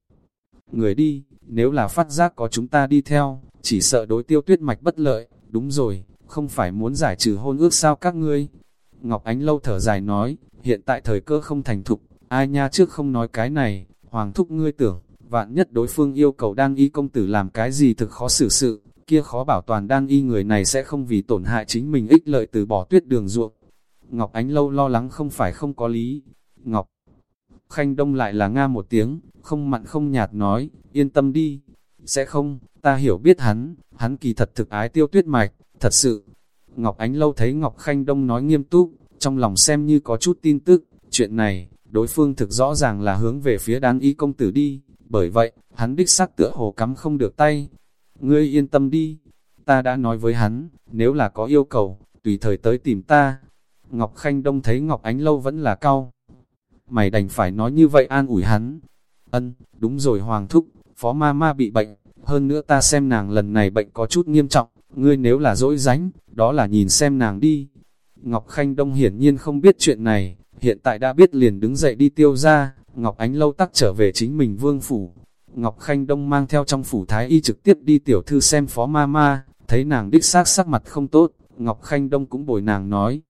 người đi, nếu là phát giác có chúng ta đi theo, chỉ sợ đối tiêu tuyết mạch bất lợi, đúng rồi, không phải muốn giải trừ hôn ước sao các ngươi. Ngọc Ánh Lâu thở dài nói, hiện tại thời cơ không thành thục, ai nha trước không nói cái này, Hoàng Thúc ngươi tưởng, vạn nhất đối phương yêu cầu đang y công tử làm cái gì thực khó xử sự, kia khó bảo toàn đang y người này sẽ không vì tổn hại chính mình ích lợi từ bỏ tuyết đường ruộng. Ngọc Ánh Lâu lo lắng không phải không có lý. Ngọc Khanh Đông lại là nga một tiếng, không mặn không nhạt nói, yên tâm đi. Sẽ không, ta hiểu biết hắn, hắn kỳ thật thực ái tiêu tuyết mạch, thật sự. Ngọc Ánh Lâu thấy Ngọc Khanh Đông nói nghiêm túc, trong lòng xem như có chút tin tức, chuyện này, đối phương thực rõ ràng là hướng về phía đáng y công tử đi, bởi vậy, hắn đích xác tựa hồ cắm không được tay. Ngươi yên tâm đi, ta đã nói với hắn, nếu là có yêu cầu, tùy thời tới tìm ta. Ngọc Khanh Đông thấy Ngọc Ánh Lâu vẫn là cao. Mày đành phải nói như vậy an ủi hắn. Ân, đúng rồi Hoàng Thúc, Phó Ma Ma bị bệnh, hơn nữa ta xem nàng lần này bệnh có chút nghiêm trọng, ngươi nếu là dỗi ránh, đó là nhìn xem nàng đi. Ngọc Khanh Đông hiển nhiên không biết chuyện này, hiện tại đã biết liền đứng dậy đi tiêu ra, Ngọc Ánh lâu tắc trở về chính mình vương phủ. Ngọc Khanh Đông mang theo trong phủ thái y trực tiếp đi tiểu thư xem phó ma ma, thấy nàng đích xác sắc mặt không tốt, Ngọc Khanh Đông cũng bồi nàng nói.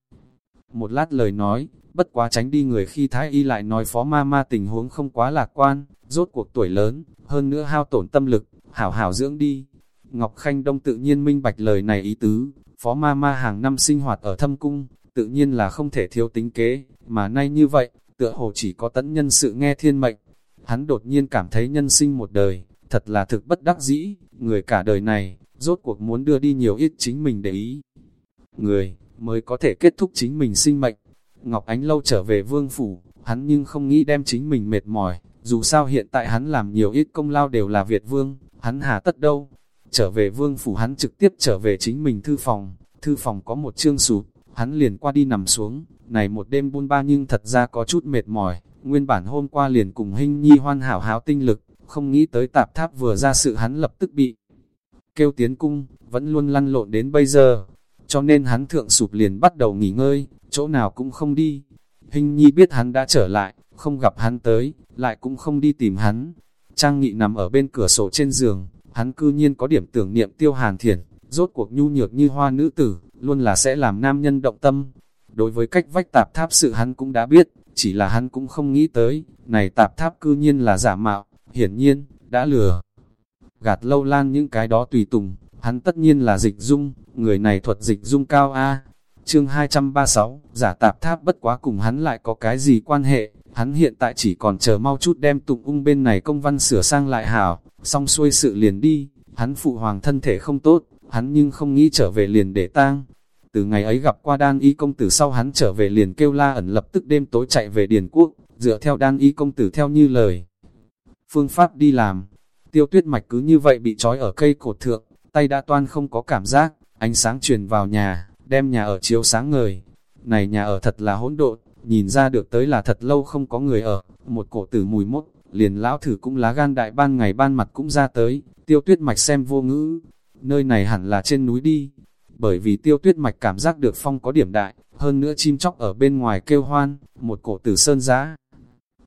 Một lát lời nói, bất quá tránh đi người khi thái y lại nói phó ma ma tình huống không quá lạc quan, rốt cuộc tuổi lớn, hơn nữa hao tổn tâm lực, hảo hảo dưỡng đi. Ngọc Khanh Đông tự nhiên minh bạch lời này ý tứ, phó ma ma hàng năm sinh hoạt ở thâm cung, tự nhiên là không thể thiếu tính kế, mà nay như vậy, tựa hồ chỉ có tẫn nhân sự nghe thiên mệnh. Hắn đột nhiên cảm thấy nhân sinh một đời, thật là thực bất đắc dĩ, người cả đời này, rốt cuộc muốn đưa đi nhiều ít chính mình để ý. Người, mới có thể kết thúc chính mình sinh mệnh. Ngọc Ánh lâu trở về vương phủ, hắn nhưng không nghĩ đem chính mình mệt mỏi, dù sao hiện tại hắn làm nhiều ít công lao đều là Việt vương, hắn hà tất đâu. Trở về vương phủ hắn trực tiếp trở về chính mình thư phòng, thư phòng có một chương sụp, hắn liền qua đi nằm xuống, này một đêm buôn ba nhưng thật ra có chút mệt mỏi, nguyên bản hôm qua liền cùng hình nhi hoan hảo háo tinh lực, không nghĩ tới tạp tháp vừa ra sự hắn lập tức bị kêu tiến cung, vẫn luôn lăn lộn đến bây giờ, cho nên hắn thượng sụp liền bắt đầu nghỉ ngơi, chỗ nào cũng không đi. Hình nhi biết hắn đã trở lại, không gặp hắn tới, lại cũng không đi tìm hắn. Trang nghị nằm ở bên cửa sổ trên giường, hắn cư nhiên có điểm tưởng niệm tiêu hàn Thiển, rốt cuộc nhu nhược như hoa nữ tử, luôn là sẽ làm nam nhân động tâm. Đối với cách vách tạp tháp sự hắn cũng đã biết, chỉ là hắn cũng không nghĩ tới, này tạp tháp cư nhiên là giả mạo, hiển nhiên, đã lừa. Gạt lâu lan những cái đó tùy tùng, hắn tất nhiên là dịch dung, người này thuật dịch dung cao A. Chương 236, giả tạp tháp bất quá cùng hắn lại có cái gì quan hệ, hắn hiện tại chỉ còn chờ mau chút đem tụng ung bên này công văn sửa sang lại hảo, xong xuôi sự liền đi, hắn phụ hoàng thân thể không tốt, hắn nhưng không nghĩ trở về liền để tang. Từ ngày ấy gặp qua đan y công tử sau hắn trở về liền kêu la ẩn lập tức đêm tối chạy về Điền Quốc, dựa theo đan y công tử theo như lời. Phương pháp đi làm, tiêu tuyết mạch cứ như vậy bị trói ở cây cột thượng, tay đã toan không có cảm giác, ánh sáng truyền vào nhà, đem nhà ở chiếu sáng ngời. Này nhà ở thật là hỗn độn, nhìn ra được tới là thật lâu không có người ở, một cổ tử mùi mốt, liền lão thử cũng lá gan đại ban ngày ban mặt cũng ra tới, tiêu tuyết mạch xem vô ngữ, nơi này hẳn là trên núi đi, bởi vì tiêu tuyết mạch cảm giác được phong có điểm đại, hơn nữa chim chóc ở bên ngoài kêu hoan, một cổ tử sơn giá.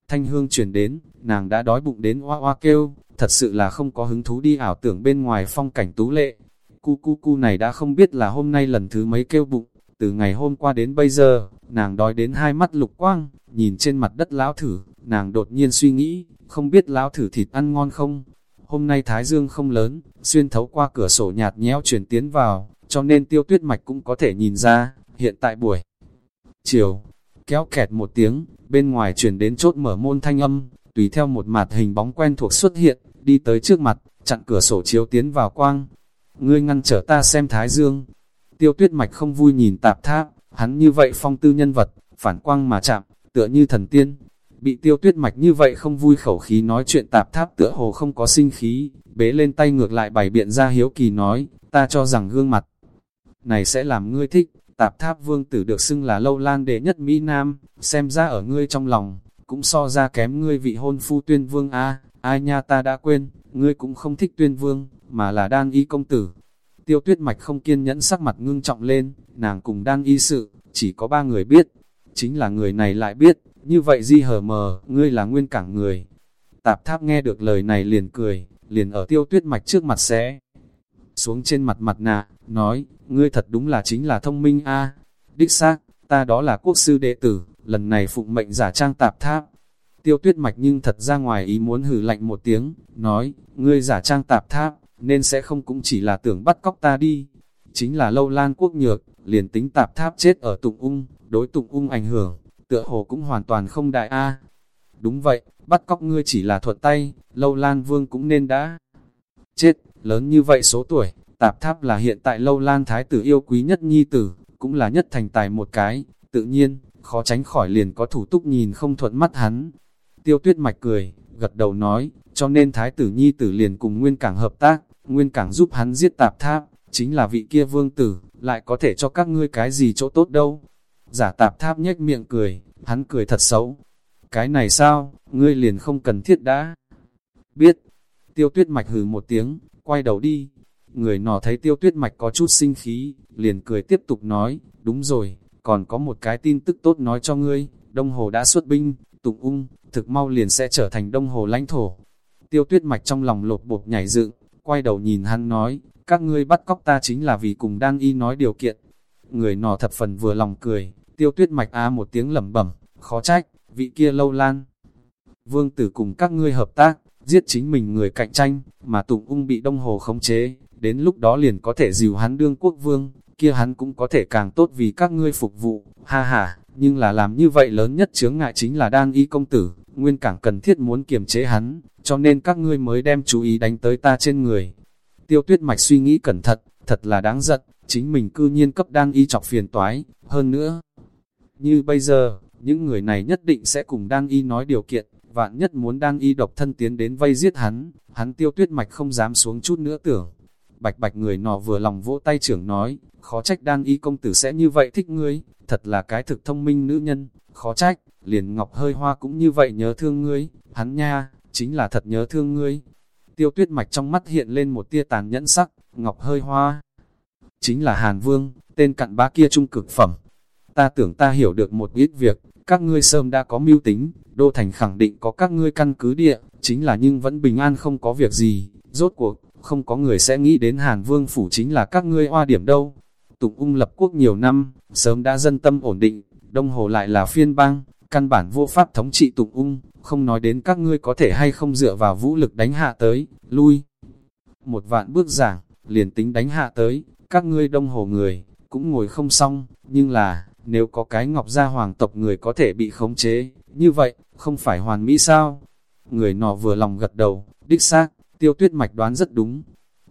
Thanh hương chuyển đến, nàng đã đói bụng đến oa oa kêu, thật sự là không có hứng thú đi ảo tưởng bên ngoài phong cảnh tú lệ. Cu cu cu này đã không biết là hôm nay lần thứ mấy kêu bụng, Từ ngày hôm qua đến bây giờ, nàng đói đến hai mắt lục quang, nhìn trên mặt đất lão thử, nàng đột nhiên suy nghĩ, không biết lão thử thịt ăn ngon không? Hôm nay thái dương không lớn, xuyên thấu qua cửa sổ nhạt nhẽo chuyển tiến vào, cho nên tiêu tuyết mạch cũng có thể nhìn ra, hiện tại buổi chiều, kéo kẹt một tiếng, bên ngoài chuyển đến chốt mở môn thanh âm, tùy theo một mặt hình bóng quen thuộc xuất hiện, đi tới trước mặt, chặn cửa sổ chiếu tiến vào quang. Ngươi ngăn trở ta xem thái dương. Tiêu tuyết mạch không vui nhìn tạp tháp, hắn như vậy phong tư nhân vật, phản quang mà chạm, tựa như thần tiên. Bị tiêu tuyết mạch như vậy không vui khẩu khí nói chuyện tạp tháp tựa hồ không có sinh khí, bế lên tay ngược lại bày biện ra hiếu kỳ nói, ta cho rằng gương mặt này sẽ làm ngươi thích, tạp tháp vương tử được xưng là lâu lan đệ nhất Mỹ Nam, xem ra ở ngươi trong lòng, cũng so ra kém ngươi vị hôn phu tuyên vương a ai nha ta đã quên, ngươi cũng không thích tuyên vương, mà là đan y công tử. Tiêu tuyết mạch không kiên nhẫn sắc mặt ngưng trọng lên, nàng cùng đan y sự, chỉ có ba người biết, chính là người này lại biết, như vậy di hờ mờ, ngươi là nguyên cảng người. Tạp tháp nghe được lời này liền cười, liền ở tiêu tuyết mạch trước mặt sẽ xuống trên mặt mặt nạ, nói, ngươi thật đúng là chính là thông minh a Đích xác, ta đó là quốc sư đệ tử, lần này phụng mệnh giả trang tạp tháp. Tiêu tuyết mạch nhưng thật ra ngoài ý muốn hử lạnh một tiếng, nói, ngươi giả trang tạp tháp, nên sẽ không cũng chỉ là tưởng bắt cóc ta đi. Chính là lâu lan quốc nhược, liền tính tạp tháp chết ở tụng ung, đối tụng ung ảnh hưởng, tựa hồ cũng hoàn toàn không đại A. Đúng vậy, bắt cóc ngươi chỉ là thuật tay, lâu lan vương cũng nên đã chết, lớn như vậy số tuổi, tạp tháp là hiện tại lâu lan thái tử yêu quý nhất nhi tử, cũng là nhất thành tài một cái, tự nhiên, khó tránh khỏi liền có thủ túc nhìn không thuận mắt hắn. Tiêu tuyết mạch cười, gật đầu nói, cho nên thái tử nhi tử liền cùng nguyên cảng hợp tác, nguyên cảng giúp hắn giết tạp tháp, chính là vị kia vương tử, lại có thể cho các ngươi cái gì chỗ tốt đâu. Giả tạp tháp nhếch miệng cười, hắn cười thật xấu. Cái này sao, ngươi liền không cần thiết đã. Biết, tiêu tuyết mạch hừ một tiếng, quay đầu đi. Người nọ thấy tiêu tuyết mạch có chút sinh khí, liền cười tiếp tục nói, đúng rồi, còn có một cái tin tức tốt nói cho ngươi, Đông Hồ đã xuất binh, tụng ung, thực mau liền sẽ trở thành Đông Hồ lãnh thổ. Tiêu tuyết mạch trong lòng lột bột nhảy dựng, quay đầu nhìn hắn nói, các ngươi bắt cóc ta chính là vì cùng Đang y nói điều kiện. Người nọ thập phần vừa lòng cười, tiêu tuyết mạch á một tiếng lẩm bẩm, khó trách, vị kia lâu lan. Vương tử cùng các ngươi hợp tác, giết chính mình người cạnh tranh, mà tụng ung bị đông hồ khống chế, đến lúc đó liền có thể dìu hắn đương quốc vương, kia hắn cũng có thể càng tốt vì các ngươi phục vụ, ha ha, nhưng là làm như vậy lớn nhất chướng ngại chính là Đang y công tử, nguyên cảng cần thiết muốn kiềm chế hắn, cho nên các ngươi mới đem chú ý đánh tới ta trên người. Tiêu tuyết mạch suy nghĩ cẩn thận, thật là đáng giận, chính mình cư nhiên cấp đang y chọc phiền toái, hơn nữa. Như bây giờ, những người này nhất định sẽ cùng đang y nói điều kiện, vạn nhất muốn đang y độc thân tiến đến vây giết hắn, hắn tiêu tuyết mạch không dám xuống chút nữa tưởng. Bạch bạch người nọ vừa lòng vỗ tay trưởng nói, khó trách đang y công tử sẽ như vậy thích ngươi, thật là cái thực thông minh nữ nhân, khó trách, liền ngọc hơi hoa cũng như vậy nhớ thương ngươi, hắn nha, chính là thật nhớ thương ngươi. Tiêu tuyết mạch trong mắt hiện lên một tia tàn nhẫn sắc, ngọc hơi hoa. Chính là Hàn Vương, tên cặn bá kia trung cực phẩm. Ta tưởng ta hiểu được một ít việc, các ngươi sớm đã có mưu tính, Đô Thành khẳng định có các ngươi căn cứ địa, chính là nhưng vẫn bình an không có việc gì, rốt cuộc, không có người sẽ nghĩ đến Hàn Vương Phủ chính là các ngươi hoa điểm đâu. Tụng ung lập quốc nhiều năm, sớm đã dân tâm ổn định, Đông Hồ lại là phiên bang, căn bản vô pháp thống trị tụng ung, không nói đến các ngươi có thể hay không dựa vào vũ lực đánh hạ tới, lui. Một vạn bước giảng, liền tính đánh hạ tới, các ngươi Đông Hồ người, cũng ngồi không xong, nhưng là, nếu có cái ngọc gia hoàng tộc người có thể bị khống chế, như vậy, không phải hoàn mỹ sao? Người nọ vừa lòng gật đầu, đích xác, tiêu tuyết mạch đoán rất đúng.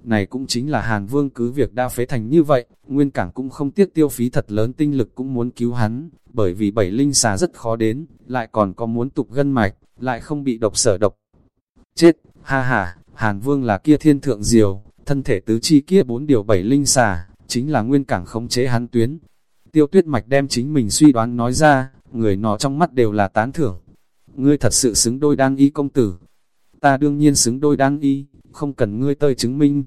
Này cũng chính là Hàn Vương cứ việc đa phế thành như vậy, Nguyên Cảng cũng không tiếc tiêu phí thật lớn tinh lực cũng muốn cứu hắn, bởi vì bảy linh xà rất khó đến, lại còn có muốn tục gân mạch, lại không bị độc sở độc. Chết, ha ha, Hàn Vương là kia thiên thượng diều, thân thể tứ chi kia bốn điều bảy linh xà, chính là Nguyên Cảng khống chế hắn tuyến, Tiêu tuyết mạch đem chính mình suy đoán nói ra, người nọ trong mắt đều là tán thưởng. Ngươi thật sự xứng đôi đan y công tử. Ta đương nhiên xứng đôi đan y, không cần ngươi tơi chứng minh.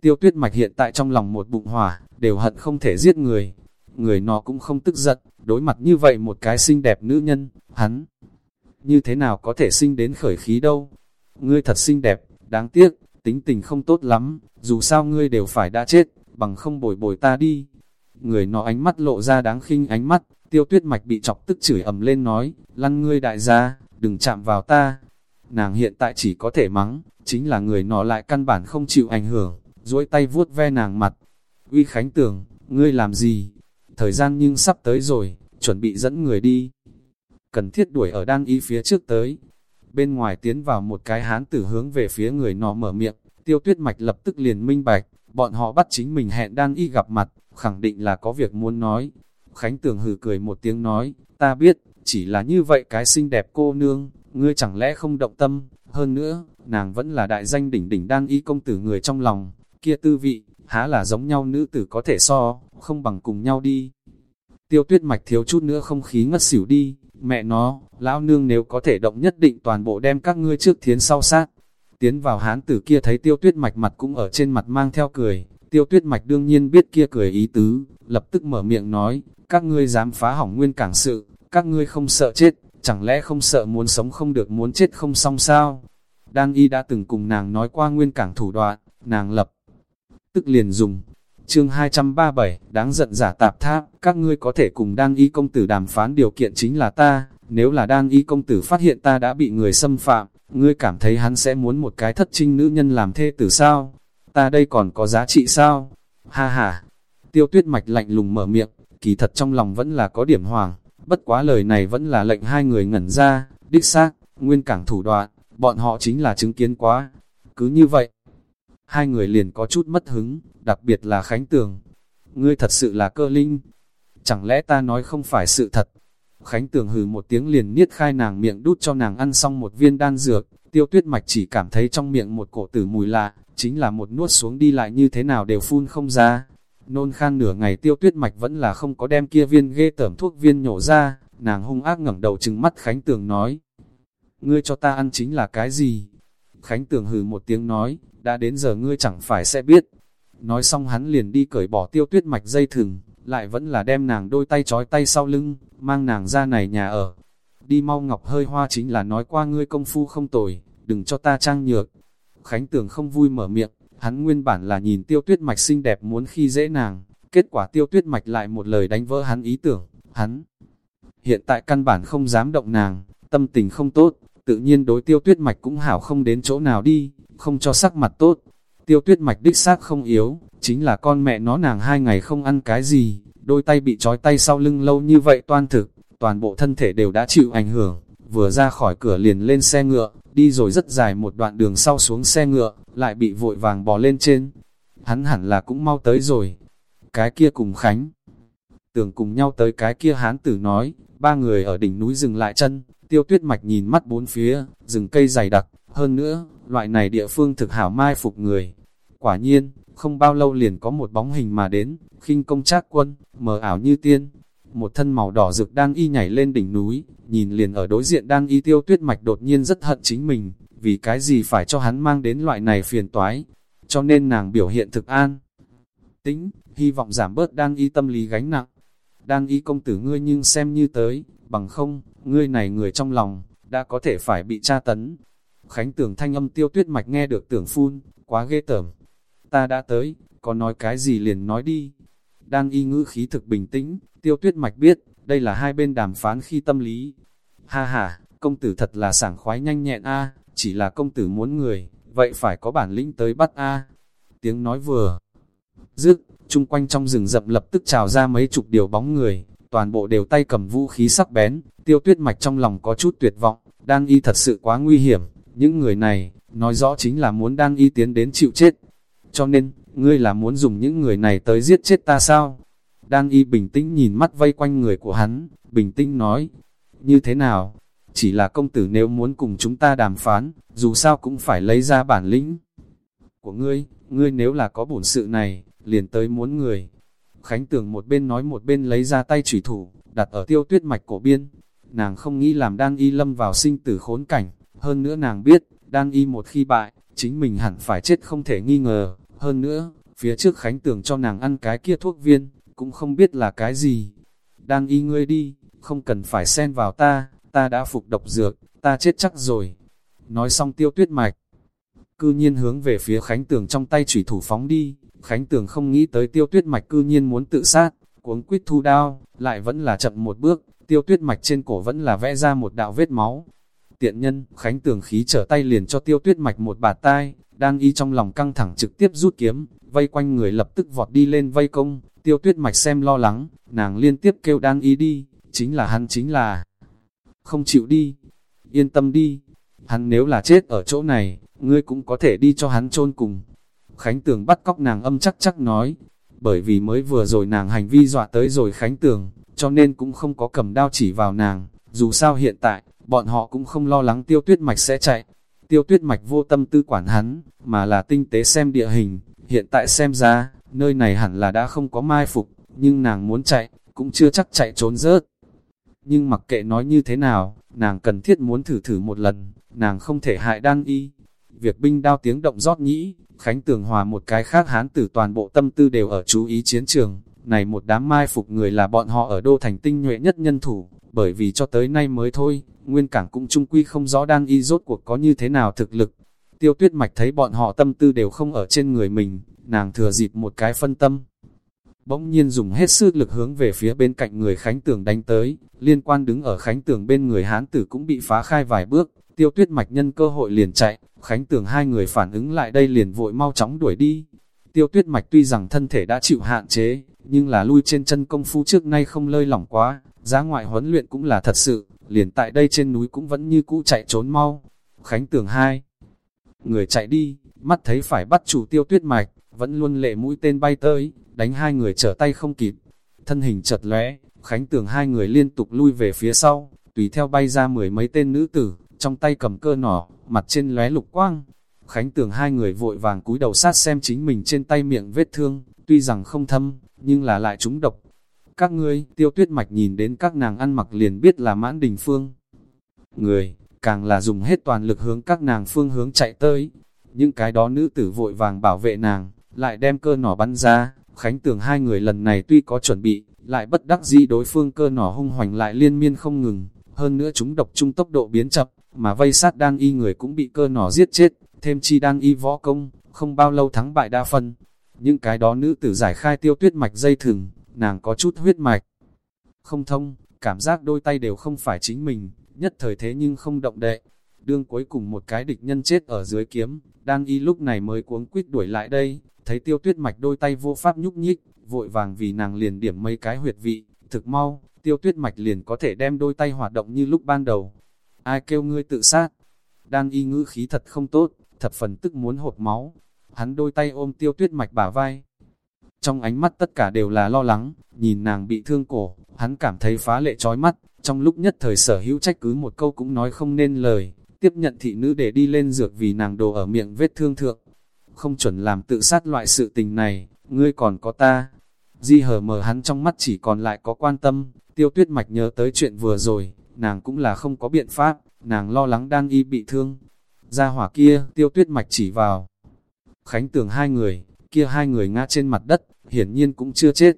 Tiêu tuyết mạch hiện tại trong lòng một bụng hỏa, đều hận không thể giết người. Người nó cũng không tức giận, đối mặt như vậy một cái xinh đẹp nữ nhân, hắn. Như thế nào có thể sinh đến khởi khí đâu? Ngươi thật xinh đẹp, đáng tiếc, tính tình không tốt lắm, dù sao ngươi đều phải đã chết, bằng không bồi bồi ta đi người nó ánh mắt lộ ra đáng khinh ánh mắt, tiêu tuyết mạch bị chọc tức chửi ầm lên nói, lăn ngươi đại gia, đừng chạm vào ta. Nàng hiện tại chỉ có thể mắng, chính là người nọ lại căn bản không chịu ảnh hưởng, duỗi tay vuốt ve nàng mặt. Uy Khánh Tường, ngươi làm gì? Thời gian nhưng sắp tới rồi, chuẩn bị dẫn người đi. Cần thiết đuổi ở đan y phía trước tới. Bên ngoài tiến vào một cái hán tử hướng về phía người nọ mở miệng, tiêu tuyết mạch lập tức liền minh bạch, bọn họ bắt chính mình hẹn đan y gặp mặt, khẳng định là có việc muốn nói. Khánh Tường hừ cười một tiếng nói, ta biết, chỉ là như vậy cái xinh đẹp cô nương, ngươi chẳng lẽ không động tâm, hơn nữa, nàng vẫn là đại danh đỉnh đỉnh đan y công tử người trong lòng, kia tư vị, há là giống nhau nữ tử có thể so, không bằng cùng nhau đi. Tiêu tuyết mạch thiếu chút nữa không khí ngất xỉu đi, mẹ nó, lão nương nếu có thể động nhất định toàn bộ đem các ngươi trước thiến sau sát. Tiến vào hán tử kia thấy tiêu tuyết mạch mặt cũng ở trên mặt mang theo cười, tiêu tuyết mạch đương nhiên biết kia cười ý tứ, lập tức mở miệng nói, các ngươi dám phá hỏng nguyên cảng sự, các ngươi không sợ chết, chẳng lẽ không sợ muốn sống không được muốn chết không xong sao? Đan y đã từng cùng nàng nói qua nguyên cảng thủ đoạn, nàng lập tức liền dùng. Chương 237, đáng giận giả tạp tháp, các ngươi có thể cùng đan y công tử đàm phán điều kiện chính là ta, nếu là đan y công tử phát hiện ta đã bị người xâm phạm, ngươi cảm thấy hắn sẽ muốn một cái thất trinh nữ nhân làm thê tử sao? Ta đây còn có giá trị sao? Ha ha! Tiêu tuyết mạch lạnh lùng mở miệng, kỳ thật trong lòng vẫn là có điểm hoàng, bất quá lời này vẫn là lệnh hai người ngẩn ra, đích xác, nguyên cảng thủ đoạn, bọn họ chính là chứng kiến quá. Cứ như vậy, hai người liền có chút mất hứng, đặc biệt là Khánh Tường. Ngươi thật sự là cơ linh. Chẳng lẽ ta nói không phải sự thật? Khánh Tường hừ một tiếng liền niết khai nàng miệng đút cho nàng ăn xong một viên đan dược, tiêu tuyết mạch chỉ cảm thấy trong miệng một cổ tử mùi lạ, chính là một nuốt xuống đi lại như thế nào đều phun không ra. Nôn khan nửa ngày tiêu tuyết mạch vẫn là không có đem kia viên ghê tởm thuốc viên nhổ ra, nàng hung ác ngẩng đầu trừng mắt Khánh Tường nói. Ngươi cho ta ăn chính là cái gì? Khánh Tường hừ một tiếng nói, đã đến giờ ngươi chẳng phải sẽ biết. Nói xong hắn liền đi cởi bỏ tiêu tuyết mạch dây thừng, lại vẫn là đem nàng đôi tay trói tay sau lưng, mang nàng ra này nhà ở. Đi mau ngọc hơi hoa chính là nói qua ngươi công phu không tồi, đừng cho ta trang nhược. Khánh Tường không vui mở miệng, hắn nguyên bản là nhìn tiêu tuyết mạch xinh đẹp muốn khi dễ nàng, kết quả tiêu tuyết mạch lại một lời đánh vỡ hắn ý tưởng, hắn hiện tại căn bản không dám động nàng, tâm tình không tốt, tự nhiên đối tiêu tuyết mạch cũng hảo không đến chỗ nào đi, không cho sắc mặt tốt. Tiêu tuyết mạch đích xác không yếu, chính là con mẹ nó nàng hai ngày không ăn cái gì, đôi tay bị trói tay sau lưng lâu như vậy toan thực, toàn bộ thân thể đều đã chịu ảnh hưởng, vừa ra khỏi cửa liền lên xe ngựa, đi rồi rất dài một đoạn đường sau xuống xe ngựa, lại bị vội vàng bò lên trên. Hắn hẳn là cũng mau tới rồi. Cái kia cùng Khánh. Tưởng cùng nhau tới cái kia hán tử nói, ba người ở đỉnh núi dừng lại chân, tiêu tuyết mạch nhìn mắt bốn phía, rừng cây dày đặc, hơn nữa, loại này địa phương thực hảo mai phục người. Quả nhiên, không bao lâu liền có một bóng hình mà đến, khinh công trác quân, mờ ảo như tiên. Một thân màu đỏ rực đang y nhảy lên đỉnh núi, nhìn liền ở đối diện đang y tiêu tuyết mạch đột nhiên rất hận chính mình, vì cái gì phải cho hắn mang đến loại này phiền toái. Cho nên nàng biểu hiện thực an. Tính, hy vọng giảm bớt đang y tâm lý gánh nặng. Đang y công tử ngươi nhưng xem như tới, bằng không, ngươi này người trong lòng, đã có thể phải bị tra tấn. Khánh tưởng thanh âm tiêu tuyết mạch nghe được tưởng phun, quá ghê tởm. Ta đã tới, có nói cái gì liền nói đi. Đang y ngữ khí thực bình tĩnh, tiêu tuyết mạch biết, đây là hai bên đàm phán khi tâm lý. Ha ha, công tử thật là sảng khoái nhanh nhẹn a chỉ là công tử muốn người, vậy phải có bản lĩnh tới bắt a Tiếng nói vừa dứt, chung quanh trong rừng rậm lập tức trào ra mấy chục điều bóng người, toàn bộ đều tay cầm vũ khí sắc bén, tiêu tuyết mạch trong lòng có chút tuyệt vọng, đang y thật sự quá nguy hiểm, những người này, nói rõ chính là muốn đang y tiến đến chịu chết. Cho nên, ngươi là muốn dùng những người này tới giết chết ta sao? Đang y bình tĩnh nhìn mắt vây quanh người của hắn, bình tĩnh nói, như thế nào? Chỉ là công tử nếu muốn cùng chúng ta đàm phán, dù sao cũng phải lấy ra bản lĩnh của ngươi, ngươi nếu là có bổn sự này, liền tới muốn người. Khánh Tường một bên nói một bên lấy ra tay chủy thủ, đặt ở tiêu tuyết mạch cổ biên. Nàng không nghĩ làm đan y lâm vào sinh tử khốn cảnh, hơn nữa nàng biết, đan y một khi bại, chính mình hẳn phải chết không thể nghi ngờ. Hơn nữa, phía trước Khánh Tường cho nàng ăn cái kia thuốc viên, cũng không biết là cái gì. đang y ngươi đi, không cần phải xen vào ta, ta đã phục độc dược, ta chết chắc rồi. Nói xong tiêu tuyết mạch, cư nhiên hướng về phía Khánh Tường trong tay chủy thủ phóng đi, Khánh Tường không nghĩ tới tiêu tuyết mạch cư nhiên muốn tự sát, cuống quýt thu đao, lại vẫn là chậm một bước, tiêu tuyết mạch trên cổ vẫn là vẽ ra một đạo vết máu. Tiện nhân, Khánh tường khí trở tay liền cho tiêu tuyết mạch một bạt tai, đang y trong lòng căng thẳng trực tiếp rút kiếm, vây quanh người lập tức vọt đi lên vây công, tiêu tuyết mạch xem lo lắng, nàng liên tiếp kêu đang ý đi, chính là hắn chính là không chịu đi, yên tâm đi, hắn nếu là chết ở chỗ này, ngươi cũng có thể đi cho hắn chôn cùng. Khánh Tường bắt cóc nàng âm chắc chắc nói, bởi vì mới vừa rồi nàng hành vi dọa tới rồi Khánh Tường, cho nên cũng không có cầm đao chỉ vào nàng, dù sao hiện tại, bọn họ cũng không lo lắng tiêu tuyết mạch sẽ chạy. Tiêu tuyết mạch vô tâm tư quản hắn, mà là tinh tế xem địa hình, hiện tại xem ra, nơi này hẳn là đã không có mai phục, nhưng nàng muốn chạy, cũng chưa chắc chạy trốn rớt. Nhưng mặc kệ nói như thế nào, nàng cần thiết muốn thử thử một lần, nàng không thể hại đan y. Việc binh đao tiếng động rót nhĩ, Khánh Tường Hòa một cái khác hán tử toàn bộ tâm tư đều ở chú ý chiến trường. Này một đám mai phục người là bọn họ ở đô thành tinh nhuệ nhất nhân thủ, bởi vì cho tới nay mới thôi, nguyên cảng cũng trung quy không rõ đan y rốt cuộc có như thế nào thực lực. Tiêu tuyết mạch thấy bọn họ tâm tư đều không ở trên người mình, nàng thừa dịp một cái phân tâm. Bỗng nhiên dùng hết sức lực hướng về phía bên cạnh người Khánh Tường đánh tới, liên quan đứng ở Khánh Tường bên người Hán Tử cũng bị phá khai vài bước, tiêu tuyết mạch nhân cơ hội liền chạy, Khánh Tường hai người phản ứng lại đây liền vội mau chóng đuổi đi. Tiêu tuyết mạch tuy rằng thân thể đã chịu hạn chế, nhưng là lui trên chân công phu trước nay không lơi lỏng quá, giá ngoại huấn luyện cũng là thật sự, liền tại đây trên núi cũng vẫn như cũ chạy trốn mau. Khánh Tường hai người chạy đi, mắt thấy phải bắt chủ tiêu tuyết mạch, vẫn luôn lệ mũi tên bay tới, đánh hai người trở tay không kịp. Thân hình chật lóe, Khánh Tường hai người liên tục lui về phía sau, tùy theo bay ra mười mấy tên nữ tử, trong tay cầm cơ nỏ, mặt trên lóe lục quang. Khánh Tường hai người vội vàng cúi đầu sát xem chính mình trên tay miệng vết thương, tuy rằng không thâm, nhưng là lại trúng độc. Các ngươi, tiêu tuyết mạch nhìn đến các nàng ăn mặc liền biết là mãn đình phương. Người, càng là dùng hết toàn lực hướng các nàng phương hướng chạy tới. Những cái đó nữ tử vội vàng bảo vệ nàng, lại đem cơ nỏ bắn ra. Khánh Tường hai người lần này tuy có chuẩn bị, lại bất đắc dĩ đối phương cơ nỏ hung hoành lại liên miên không ngừng. Hơn nữa chúng độc trung tốc độ biến chậm, mà vây sát đan y người cũng bị cơ nỏ giết chết, thêm chi đan y võ công, không bao lâu thắng bại đa phân. Những cái đó nữ tử giải khai tiêu tuyết mạch dây thừng, nàng có chút huyết mạch. Không thông, cảm giác đôi tay đều không phải chính mình, nhất thời thế nhưng không động đệ. Đương cuối cùng một cái địch nhân chết ở dưới kiếm, đan y lúc này mới cuống quýt đuổi lại đây, thấy tiêu tuyết mạch đôi tay vô pháp nhúc nhích, vội vàng vì nàng liền điểm mấy cái huyệt vị, thực mau, tiêu tuyết mạch liền có thể đem đôi tay hoạt động như lúc ban đầu. Ai kêu ngươi tự sát? Đan y ngữ khí thật không tốt, thập phần tức muốn hột máu. Hắn đôi tay ôm tiêu tuyết mạch bả vai. Trong ánh mắt tất cả đều là lo lắng, nhìn nàng bị thương cổ, hắn cảm thấy phá lệ trói mắt, trong lúc nhất thời sở hữu trách cứ một câu cũng nói không nên lời, tiếp nhận thị nữ để đi lên dược vì nàng đồ ở miệng vết thương thượng. Không chuẩn làm tự sát loại sự tình này, ngươi còn có ta. Di hờ mờ hắn trong mắt chỉ còn lại có quan tâm, tiêu tuyết mạch nhớ tới chuyện vừa rồi, nàng cũng là không có biện pháp, nàng lo lắng đang y bị thương. Ra hỏa kia, tiêu tuyết mạch chỉ vào. Khánh tường hai người, kia hai người ngã trên mặt đất, hiển nhiên cũng chưa chết.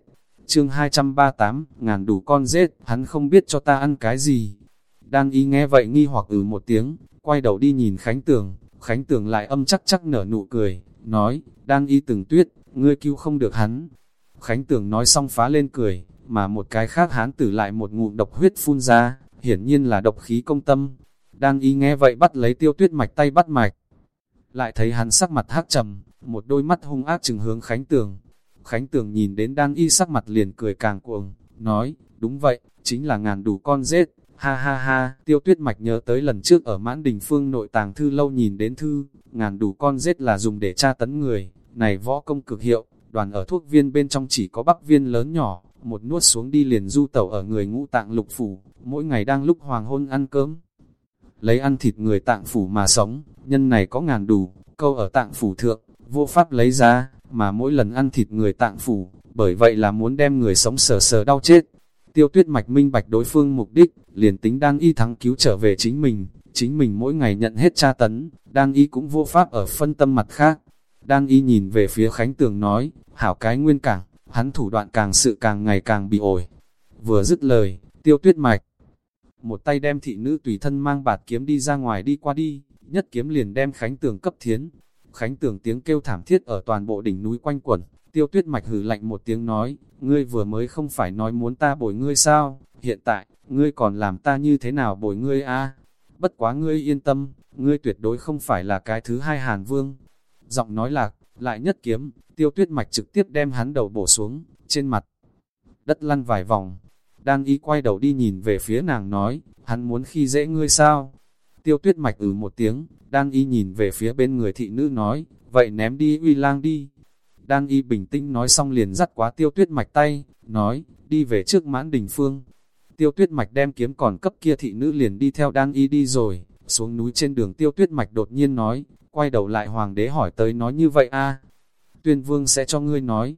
Chương 238, ngàn đủ con rết, hắn không biết cho ta ăn cái gì. Đan y nghe vậy nghi hoặc ừ một tiếng, quay đầu đi nhìn Khánh Tường, Khánh Tường lại âm chắc chắc nở nụ cười, nói, Đan y từng tuyết, ngươi cứu không được hắn. Khánh Tường nói xong phá lên cười, mà một cái khác hán tử lại một ngụm độc huyết phun ra, hiển nhiên là độc khí công tâm. Đan y nghe vậy bắt lấy tiêu tuyết mạch tay bắt mạch. Lại thấy hắn sắc mặt hắc trầm, một đôi mắt hung ác chừng hướng Khánh Tường. Khánh Tường nhìn đến đang y sắc mặt liền cười càng cuồng, nói, đúng vậy, chính là ngàn đủ con rết, ha ha ha, tiêu tuyết mạch nhớ tới lần trước ở mãn đình phương nội tàng thư lâu nhìn đến thư, ngàn đủ con rết là dùng để tra tấn người, này võ công cực hiệu, đoàn ở thuốc viên bên trong chỉ có bắc viên lớn nhỏ, một nuốt xuống đi liền du tẩu ở người ngũ tạng lục phủ, mỗi ngày đang lúc hoàng hôn ăn cơm. Lấy ăn thịt người tạng phủ mà sống, nhân này có ngàn đủ, câu ở tạng phủ thượng, vô pháp lấy ra, mà mỗi lần ăn thịt người tạng phủ, bởi vậy là muốn đem người sống sờ sờ đau chết. Tiêu tuyết mạch minh bạch đối phương mục đích, liền tính đang y thắng cứu trở về chính mình, chính mình mỗi ngày nhận hết tra tấn, đang y cũng vô pháp ở phân tâm mặt khác. Đang y nhìn về phía Khánh Tường nói, hảo cái nguyên cảng, hắn thủ đoạn càng sự càng ngày càng bị ổi. Vừa dứt lời, tiêu tuyết mạch, một tay đem thị nữ tùy thân mang bạt kiếm đi ra ngoài đi qua đi, nhất kiếm liền đem Khánh Tường cấp thiến, Khánh Tường tiếng kêu thảm thiết ở toàn bộ đỉnh núi quanh quẩn, Tiêu tuyết mạch hử lạnh một tiếng nói, ngươi vừa mới không phải nói muốn ta bồi ngươi sao, hiện tại, ngươi còn làm ta như thế nào bồi ngươi a? Bất quá ngươi yên tâm, ngươi tuyệt đối không phải là cái thứ hai hàn vương. Giọng nói lạc, lại nhất kiếm, tiêu tuyết mạch trực tiếp đem hắn đầu bổ xuống, trên mặt. Đất lăn vài vòng, đang ý quay đầu đi nhìn về phía nàng nói, hắn muốn khi dễ ngươi sao? Tiêu tuyết mạch ừ một tiếng, đang y nhìn về phía bên người thị nữ nói, vậy ném đi uy lang đi. Đang y bình tĩnh nói xong liền dắt quá tiêu tuyết mạch tay, nói, đi về trước mãn đình phương. Tiêu tuyết mạch đem kiếm còn cấp kia thị nữ liền đi theo đang y đi rồi, xuống núi trên đường tiêu tuyết mạch đột nhiên nói, quay đầu lại hoàng đế hỏi tới nói như vậy a Tuyên vương sẽ cho ngươi nói.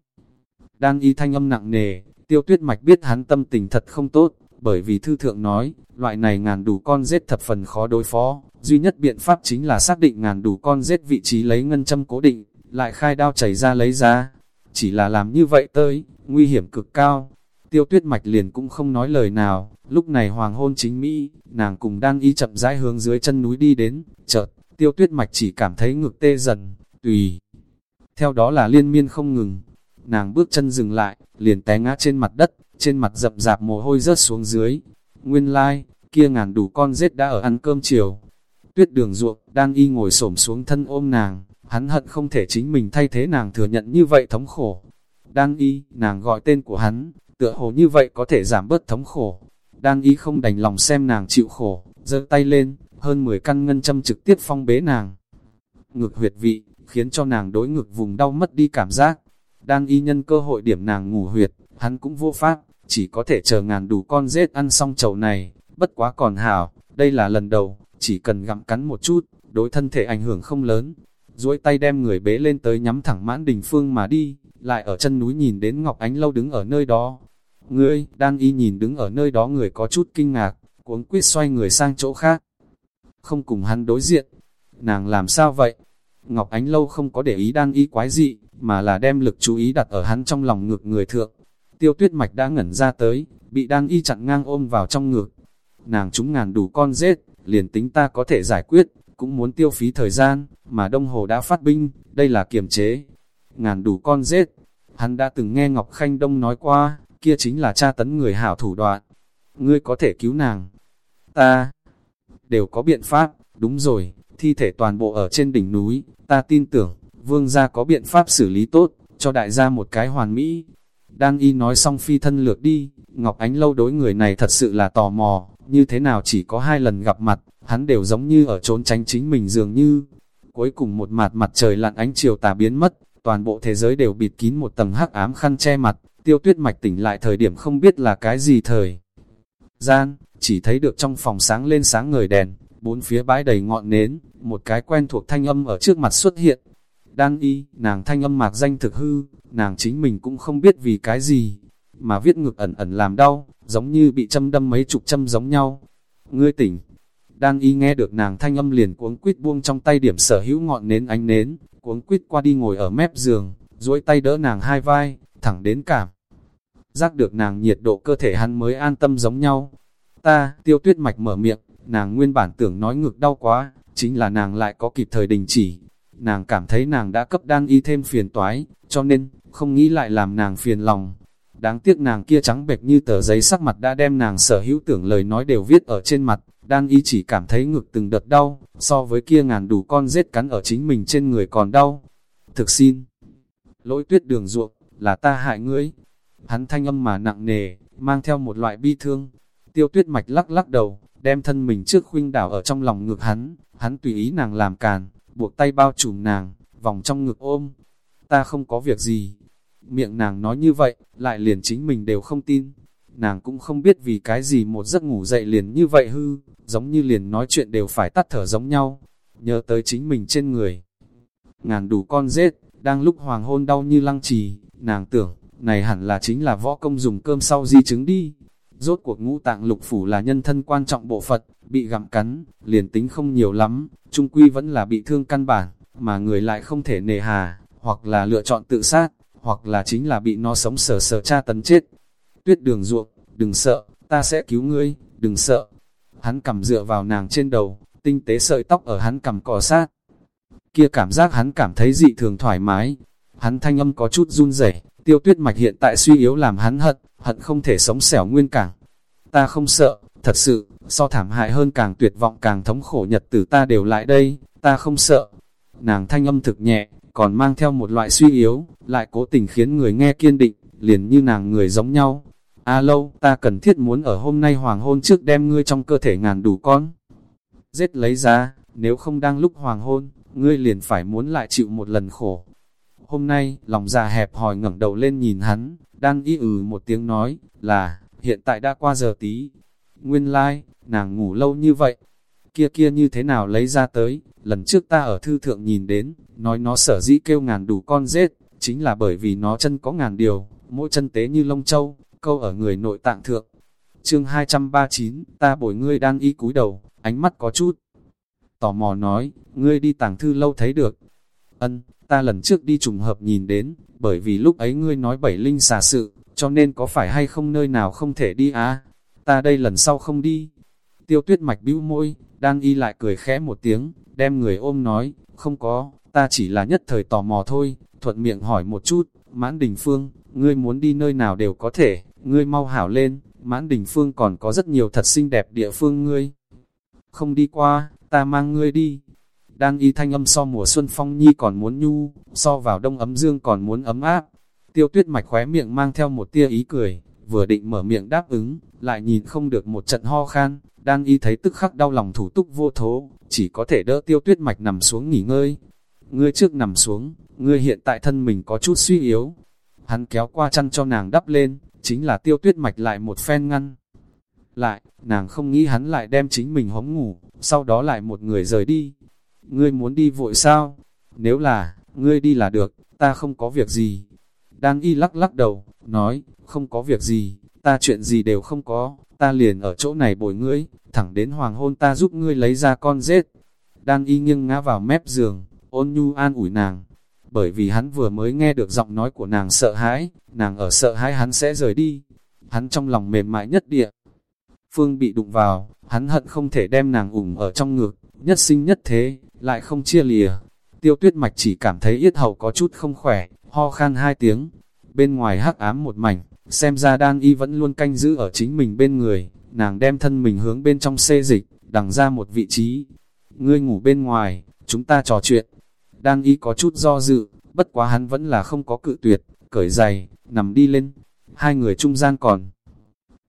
Đang y thanh âm nặng nề, tiêu tuyết mạch biết hắn tâm tình thật không tốt, bởi vì thư thượng nói, loại này ngàn đủ con giết thập phần khó đối phó, duy nhất biện pháp chính là xác định ngàn đủ con giết vị trí lấy ngân châm cố định, lại khai đao chảy ra lấy ra. Chỉ là làm như vậy tới, nguy hiểm cực cao. Tiêu tuyết mạch liền cũng không nói lời nào, lúc này hoàng hôn chính Mỹ, nàng cùng đang y chậm rãi hướng dưới chân núi đi đến, chợt, tiêu tuyết mạch chỉ cảm thấy ngực tê dần, tùy. Theo đó là liên miên không ngừng, nàng bước chân dừng lại, liền té ngã trên mặt đất, trên mặt dập dạp mồ hôi rớt xuống dưới. Nguyên lai, like, kia ngàn đủ con rết đã ở ăn cơm chiều. Tuyết đường ruộng, đang y ngồi xổm xuống thân ôm nàng, hắn hận không thể chính mình thay thế nàng thừa nhận như vậy thống khổ. Đang y, nàng gọi tên của hắn, tựa hồ như vậy có thể giảm bớt thống khổ. Đang y không đành lòng xem nàng chịu khổ, giơ tay lên, hơn 10 căn ngân châm trực tiếp phong bế nàng. Ngực huyệt vị, khiến cho nàng đối ngực vùng đau mất đi cảm giác. Đang y nhân cơ hội điểm nàng ngủ huyệt, hắn cũng vô pháp, chỉ có thể chờ ngàn đủ con rết ăn xong chầu này, bất quá còn hảo, đây là lần đầu, chỉ cần gặm cắn một chút, đối thân thể ảnh hưởng không lớn. duỗi tay đem người bế lên tới nhắm thẳng mãn đình phương mà đi, lại ở chân núi nhìn đến Ngọc Ánh Lâu đứng ở nơi đó. Ngươi, đang y nhìn đứng ở nơi đó người có chút kinh ngạc, cuống quyết xoay người sang chỗ khác. Không cùng hắn đối diện, nàng làm sao vậy? Ngọc Ánh Lâu không có để ý đang y quái dị, mà là đem lực chú ý đặt ở hắn trong lòng ngực người thượng. Tiêu tuyết mạch đã ngẩn ra tới, bị đang y chặn ngang ôm vào trong ngực. Nàng chúng ngàn đủ con rết, liền tính ta có thể giải quyết, cũng muốn tiêu phí thời gian, mà Đông Hồ đã phát binh, đây là kiềm chế. Ngàn đủ con rết, hắn đã từng nghe Ngọc Khanh Đông nói qua, kia chính là cha tấn người hảo thủ đoạn. Ngươi có thể cứu nàng. Ta đều có biện pháp, đúng rồi, thi thể toàn bộ ở trên đỉnh núi, ta tin tưởng, vương gia có biện pháp xử lý tốt, cho đại gia một cái hoàn mỹ. Đan y nói xong phi thân lược đi, Ngọc Ánh lâu đối người này thật sự là tò mò, như thế nào chỉ có hai lần gặp mặt, hắn đều giống như ở trốn tránh chính mình dường như. Cuối cùng một mặt mặt trời lặn ánh chiều tà biến mất, toàn bộ thế giới đều bịt kín một tầng hắc ám khăn che mặt, tiêu tuyết mạch tỉnh lại thời điểm không biết là cái gì thời. Gian, chỉ thấy được trong phòng sáng lên sáng ngời đèn, bốn phía bãi đầy ngọn nến, một cái quen thuộc thanh âm ở trước mặt xuất hiện. Đan y, nàng thanh âm mạc danh thực hư, nàng chính mình cũng không biết vì cái gì, mà viết ngực ẩn ẩn làm đau, giống như bị châm đâm mấy chục châm giống nhau. Ngươi tỉnh, Đan y nghe được nàng thanh âm liền cuống quýt buông trong tay điểm sở hữu ngọn nến ánh nến, cuống quýt qua đi ngồi ở mép giường, duỗi tay đỡ nàng hai vai, thẳng đến cảm. Giác được nàng nhiệt độ cơ thể hắn mới an tâm giống nhau. Ta, tiêu tuyết mạch mở miệng, nàng nguyên bản tưởng nói ngực đau quá, chính là nàng lại có kịp thời đình chỉ. Nàng cảm thấy nàng đã cấp đan y thêm phiền toái, cho nên, không nghĩ lại làm nàng phiền lòng. Đáng tiếc nàng kia trắng bệch như tờ giấy sắc mặt đã đem nàng sở hữu tưởng lời nói đều viết ở trên mặt, đan y chỉ cảm thấy ngực từng đợt đau, so với kia ngàn đủ con rết cắn ở chính mình trên người còn đau. Thực xin, lỗi tuyết đường ruộng, là ta hại ngươi. Hắn thanh âm mà nặng nề, mang theo một loại bi thương. Tiêu tuyết mạch lắc lắc đầu, đem thân mình trước khuynh đảo ở trong lòng ngực hắn, hắn tùy ý nàng làm càn, buộc tay bao trùm nàng, vòng trong ngực ôm. Ta không có việc gì. Miệng nàng nói như vậy, lại liền chính mình đều không tin. Nàng cũng không biết vì cái gì một giấc ngủ dậy liền như vậy hư, giống như liền nói chuyện đều phải tắt thở giống nhau. Nhớ tới chính mình trên người. Ngàn đủ con rết, đang lúc hoàng hôn đau như lăng trì, nàng tưởng, này hẳn là chính là võ công dùng cơm sau di chứng đi. Rốt cuộc ngũ tạng lục phủ là nhân thân quan trọng bộ Phật, bị gặm cắn, liền tính không nhiều lắm, trung quy vẫn là bị thương căn bản, mà người lại không thể nề hà, hoặc là lựa chọn tự sát, hoặc là chính là bị nó sống sờ sờ tra tấn chết. Tuyết đường ruộng, đừng sợ, ta sẽ cứu ngươi, đừng sợ. Hắn cầm dựa vào nàng trên đầu, tinh tế sợi tóc ở hắn cầm cỏ sát. Kia cảm giác hắn cảm thấy dị thường thoải mái. hắn thanh âm có chút run rẩy. tiêu tuyết mạch hiện tại suy yếu làm hắn hận, hận không thể sống xẻo nguyên cảng. Ta không sợ, thật sự, so thảm hại hơn càng tuyệt vọng càng thống khổ nhật tử ta đều lại đây, ta không sợ. Nàng thanh âm thực nhẹ, còn mang theo một loại suy yếu, lại cố tình khiến người nghe kiên định, liền như nàng người giống nhau. A lâu, ta cần thiết muốn ở hôm nay hoàng hôn trước đem ngươi trong cơ thể ngàn đủ con. Giết lấy ra, nếu không đang lúc hoàng hôn, ngươi liền phải muốn lại chịu một lần khổ. Hôm nay, lòng già hẹp hòi ngẩng đầu lên nhìn hắn, đang y ừ một tiếng nói, là, hiện tại đã qua giờ tí. Nguyên lai, like, nàng ngủ lâu như vậy, kia kia như thế nào lấy ra tới, lần trước ta ở thư thượng nhìn đến, nói nó sở dĩ kêu ngàn đủ con rết, chính là bởi vì nó chân có ngàn điều, mỗi chân tế như lông châu, câu ở người nội tạng thượng. Chương 239, ta bồi ngươi đang y cúi đầu, ánh mắt có chút. Tò mò nói, ngươi đi tàng thư lâu thấy được. Ân, ta lần trước đi trùng hợp nhìn đến, bởi vì lúc ấy ngươi nói bảy linh xà sự, cho nên có phải hay không nơi nào không thể đi á? Ta đây lần sau không đi. Tiêu tuyết mạch bĩu môi, đang y lại cười khẽ một tiếng, đem người ôm nói, không có, ta chỉ là nhất thời tò mò thôi, thuận miệng hỏi một chút, mãn đình phương, ngươi muốn đi nơi nào đều có thể, ngươi mau hảo lên, mãn đình phương còn có rất nhiều thật xinh đẹp địa phương ngươi. Không đi qua, ta mang ngươi đi. Đang y thanh âm so mùa xuân phong nhi còn muốn nhu, so vào đông ấm dương còn muốn ấm áp. Tiêu tuyết mạch khóe miệng mang theo một tia ý cười, vừa định mở miệng đáp ứng, lại nhìn không được một trận ho khan, đang y thấy tức khắc đau lòng thủ túc vô thố, chỉ có thể đỡ tiêu tuyết mạch nằm xuống nghỉ ngơi. Ngươi trước nằm xuống, ngươi hiện tại thân mình có chút suy yếu. Hắn kéo qua chăn cho nàng đắp lên, chính là tiêu tuyết mạch lại một phen ngăn. Lại, nàng không nghĩ hắn lại đem chính mình hống ngủ, sau đó lại một người rời đi. Ngươi muốn đi vội sao? Nếu là, ngươi đi là được, ta không có việc gì. Đang y lắc lắc đầu, nói, không có việc gì, ta chuyện gì đều không có, ta liền ở chỗ này bồi ngươi, thẳng đến hoàng hôn ta giúp ngươi lấy ra con rết. Đang y nghiêng ngã vào mép giường, ôn nhu an ủi nàng, bởi vì hắn vừa mới nghe được giọng nói của nàng sợ hãi, nàng ở sợ hãi hắn sẽ rời đi. Hắn trong lòng mềm mại nhất địa. Phương bị đụng vào, hắn hận không thể đem nàng ủng ở trong ngực, nhất sinh nhất thế, lại không chia lìa. Tiêu tuyết mạch chỉ cảm thấy yết hầu có chút không khỏe, ho khan hai tiếng. Bên ngoài hắc ám một mảnh, xem ra đan y vẫn luôn canh giữ ở chính mình bên người, nàng đem thân mình hướng bên trong xê dịch, đằng ra một vị trí. Ngươi ngủ bên ngoài, chúng ta trò chuyện. Đan y có chút do dự, bất quá hắn vẫn là không có cự tuyệt, cởi giày, nằm đi lên. Hai người trung gian còn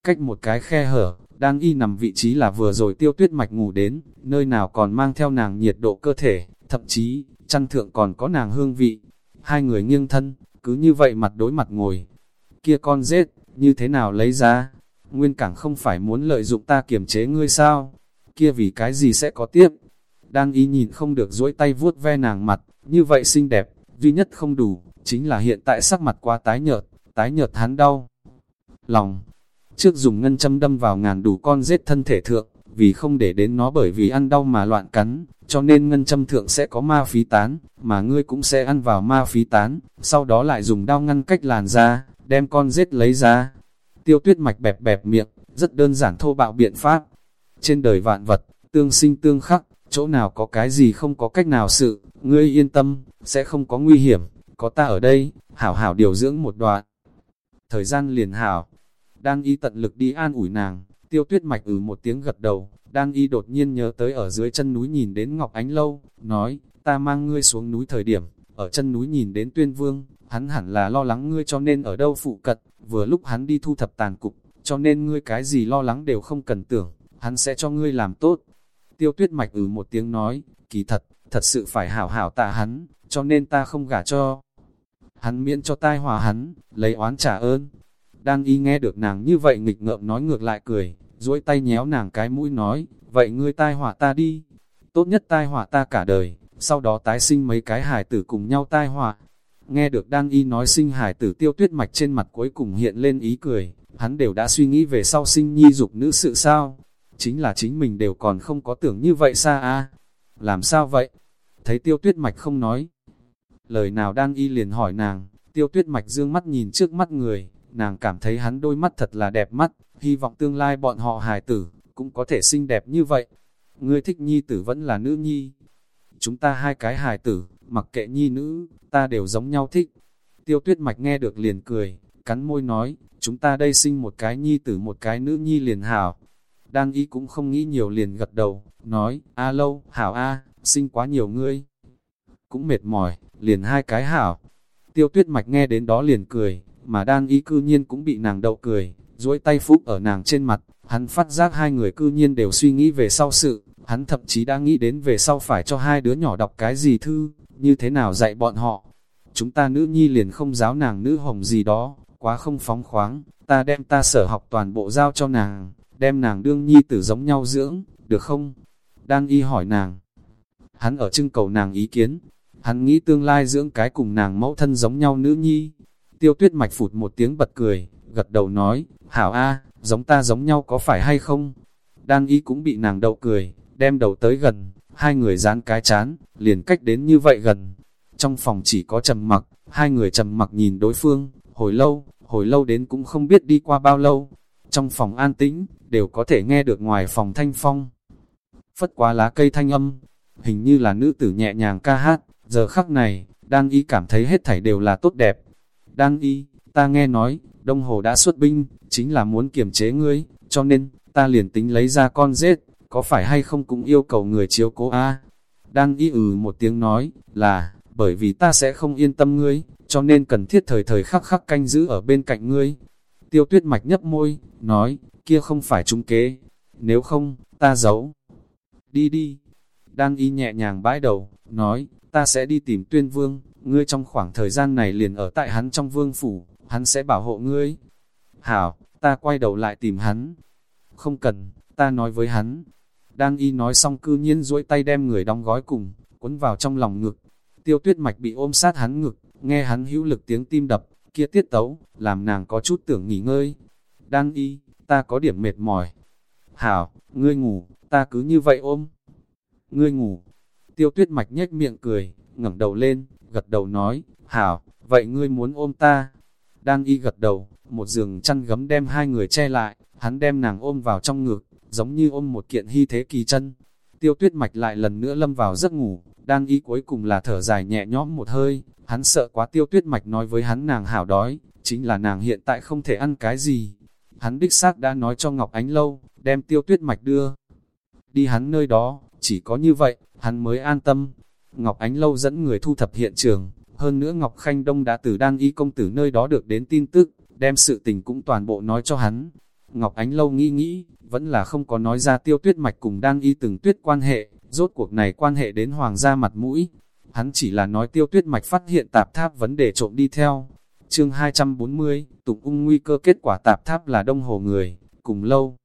cách một cái khe hở, đang y nằm vị trí là vừa rồi tiêu tuyết mạch ngủ đến, nơi nào còn mang theo nàng nhiệt độ cơ thể, thậm chí, chăn thượng còn có nàng hương vị. Hai người nghiêng thân, cứ như vậy mặt đối mặt ngồi. Kia con rết, như thế nào lấy ra? Nguyên cảng không phải muốn lợi dụng ta kiềm chế ngươi sao? Kia vì cái gì sẽ có tiếp? Đang y nhìn không được duỗi tay vuốt ve nàng mặt, như vậy xinh đẹp, duy nhất không đủ, chính là hiện tại sắc mặt quá tái nhợt, tái nhợt hắn đau. Lòng, trước dùng ngân châm đâm vào ngàn đủ con rết thân thể thượng, vì không để đến nó bởi vì ăn đau mà loạn cắn, cho nên ngân châm thượng sẽ có ma phí tán, mà ngươi cũng sẽ ăn vào ma phí tán, sau đó lại dùng đao ngăn cách làn ra, đem con rết lấy ra. Tiêu tuyết mạch bẹp bẹp miệng, rất đơn giản thô bạo biện pháp. Trên đời vạn vật, tương sinh tương khắc, chỗ nào có cái gì không có cách nào sự, ngươi yên tâm, sẽ không có nguy hiểm, có ta ở đây, hảo hảo điều dưỡng một đoạn. Thời gian liền hảo, đang y tận lực đi an ủi nàng, tiêu tuyết mạch ừ một tiếng gật đầu, đang y đột nhiên nhớ tới ở dưới chân núi nhìn đến Ngọc Ánh Lâu, nói, ta mang ngươi xuống núi thời điểm, ở chân núi nhìn đến tuyên vương, hắn hẳn là lo lắng ngươi cho nên ở đâu phụ cận, vừa lúc hắn đi thu thập tàn cục, cho nên ngươi cái gì lo lắng đều không cần tưởng, hắn sẽ cho ngươi làm tốt. Tiêu tuyết mạch ừ một tiếng nói, kỳ thật, thật sự phải hảo hảo tạ hắn, cho nên ta không gả cho. Hắn miễn cho tai hòa hắn, lấy oán trả ơn. Đang y nghe được nàng như vậy nghịch ngợm nói ngược lại cười, duỗi tay nhéo nàng cái mũi nói, vậy ngươi tai họa ta đi. Tốt nhất tai họa ta cả đời, sau đó tái sinh mấy cái hài tử cùng nhau tai họa. Nghe được Đan Y nói sinh hài tử tiêu tuyết mạch trên mặt cuối cùng hiện lên ý cười, hắn đều đã suy nghĩ về sau sinh nhi dục nữ sự sao. Chính là chính mình đều còn không có tưởng như vậy xa a Làm sao vậy? Thấy tiêu tuyết mạch không nói. Lời nào Đan Y liền hỏi nàng, tiêu tuyết mạch dương mắt nhìn trước mắt người, nàng cảm thấy hắn đôi mắt thật là đẹp mắt, hy vọng tương lai bọn họ hài tử, cũng có thể xinh đẹp như vậy. Ngươi thích nhi tử vẫn là nữ nhi. Chúng ta hai cái hài tử, mặc kệ nhi nữ, ta đều giống nhau thích. Tiêu tuyết mạch nghe được liền cười, cắn môi nói, chúng ta đây sinh một cái nhi tử một cái nữ nhi liền hảo. Đang ý cũng không nghĩ nhiều liền gật đầu, nói, a lâu, hảo a, sinh quá nhiều ngươi. Cũng mệt mỏi, liền hai cái hảo. Tiêu tuyết mạch nghe đến đó liền cười, mà đan y cư nhiên cũng bị nàng đậu cười, duỗi tay phúc ở nàng trên mặt, hắn phát giác hai người cư nhiên đều suy nghĩ về sau sự, hắn thậm chí đã nghĩ đến về sau phải cho hai đứa nhỏ đọc cái gì thư, như thế nào dạy bọn họ. Chúng ta nữ nhi liền không giáo nàng nữ hồng gì đó, quá không phóng khoáng, ta đem ta sở học toàn bộ giao cho nàng, đem nàng đương nhi tử giống nhau dưỡng, được không? Đan y hỏi nàng. Hắn ở trưng cầu nàng ý kiến, hắn nghĩ tương lai dưỡng cái cùng nàng mẫu thân giống nhau nữ nhi. Tiêu tuyết mạch phụt một tiếng bật cười, gật đầu nói, hảo a, giống ta giống nhau có phải hay không? Đan y cũng bị nàng đậu cười, đem đầu tới gần, hai người dán cái chán, liền cách đến như vậy gần. Trong phòng chỉ có trầm mặc, hai người trầm mặc nhìn đối phương, hồi lâu, hồi lâu đến cũng không biết đi qua bao lâu. Trong phòng an tĩnh, đều có thể nghe được ngoài phòng thanh phong. Phất quá lá cây thanh âm, hình như là nữ tử nhẹ nhàng ca hát, giờ khắc này, Đang y cảm thấy hết thảy đều là tốt đẹp. Đang y, ta nghe nói, Đông Hồ đã xuất binh, chính là muốn kiềm chế ngươi, cho nên, ta liền tính lấy ra con rết, có phải hay không cũng yêu cầu người chiếu cố a Đang y ừ một tiếng nói, là, bởi vì ta sẽ không yên tâm ngươi, cho nên cần thiết thời thời khắc khắc canh giữ ở bên cạnh ngươi. Tiêu tuyết mạch nhấp môi, nói, kia không phải trung kế, nếu không, ta giấu. Đi đi. Đang y nhẹ nhàng bãi đầu, nói, ta sẽ đi tìm tuyên vương, ngươi trong khoảng thời gian này liền ở tại hắn trong vương phủ, hắn sẽ bảo hộ ngươi. Hảo, ta quay đầu lại tìm hắn. Không cần, ta nói với hắn. Đan y nói xong cư nhiên duỗi tay đem người đóng gói cùng, cuốn vào trong lòng ngực. Tiêu tuyết mạch bị ôm sát hắn ngực, nghe hắn hữu lực tiếng tim đập, kia tiết tấu, làm nàng có chút tưởng nghỉ ngơi. Đan y, ta có điểm mệt mỏi. Hảo, ngươi ngủ, ta cứ như vậy ôm. Ngươi ngủ. Tiêu tuyết mạch nhếch miệng cười, ngẩng đầu lên, gật đầu nói, Hảo, vậy ngươi muốn ôm ta. Đan y gật đầu, một giường chăn gấm đem hai người che lại, hắn đem nàng ôm vào trong ngực, giống như ôm một kiện hy thế kỳ chân. Tiêu tuyết mạch lại lần nữa lâm vào giấc ngủ, đan y cuối cùng là thở dài nhẹ nhõm một hơi, hắn sợ quá tiêu tuyết mạch nói với hắn nàng hảo đói, chính là nàng hiện tại không thể ăn cái gì. Hắn đích xác đã nói cho Ngọc Ánh Lâu, đem tiêu tuyết mạch đưa. Đi hắn nơi đó, chỉ có như vậy, hắn mới an tâm. Ngọc Ánh Lâu dẫn người thu thập hiện trường, hơn nữa Ngọc Khanh Đông đã từ đan y công tử nơi đó được đến tin tức, đem sự tình cũng toàn bộ nói cho hắn. Ngọc Ánh Lâu nghĩ nghĩ, vẫn là không có nói ra tiêu tuyết mạch cùng đan y từng tuyết quan hệ, rốt cuộc này quan hệ đến hoàng gia mặt mũi. Hắn chỉ là nói tiêu tuyết mạch phát hiện tạp tháp vấn đề trộm đi theo. Chương 240, Tùng ung nguy cơ kết quả tạp tháp là đông hồ người, cùng lâu.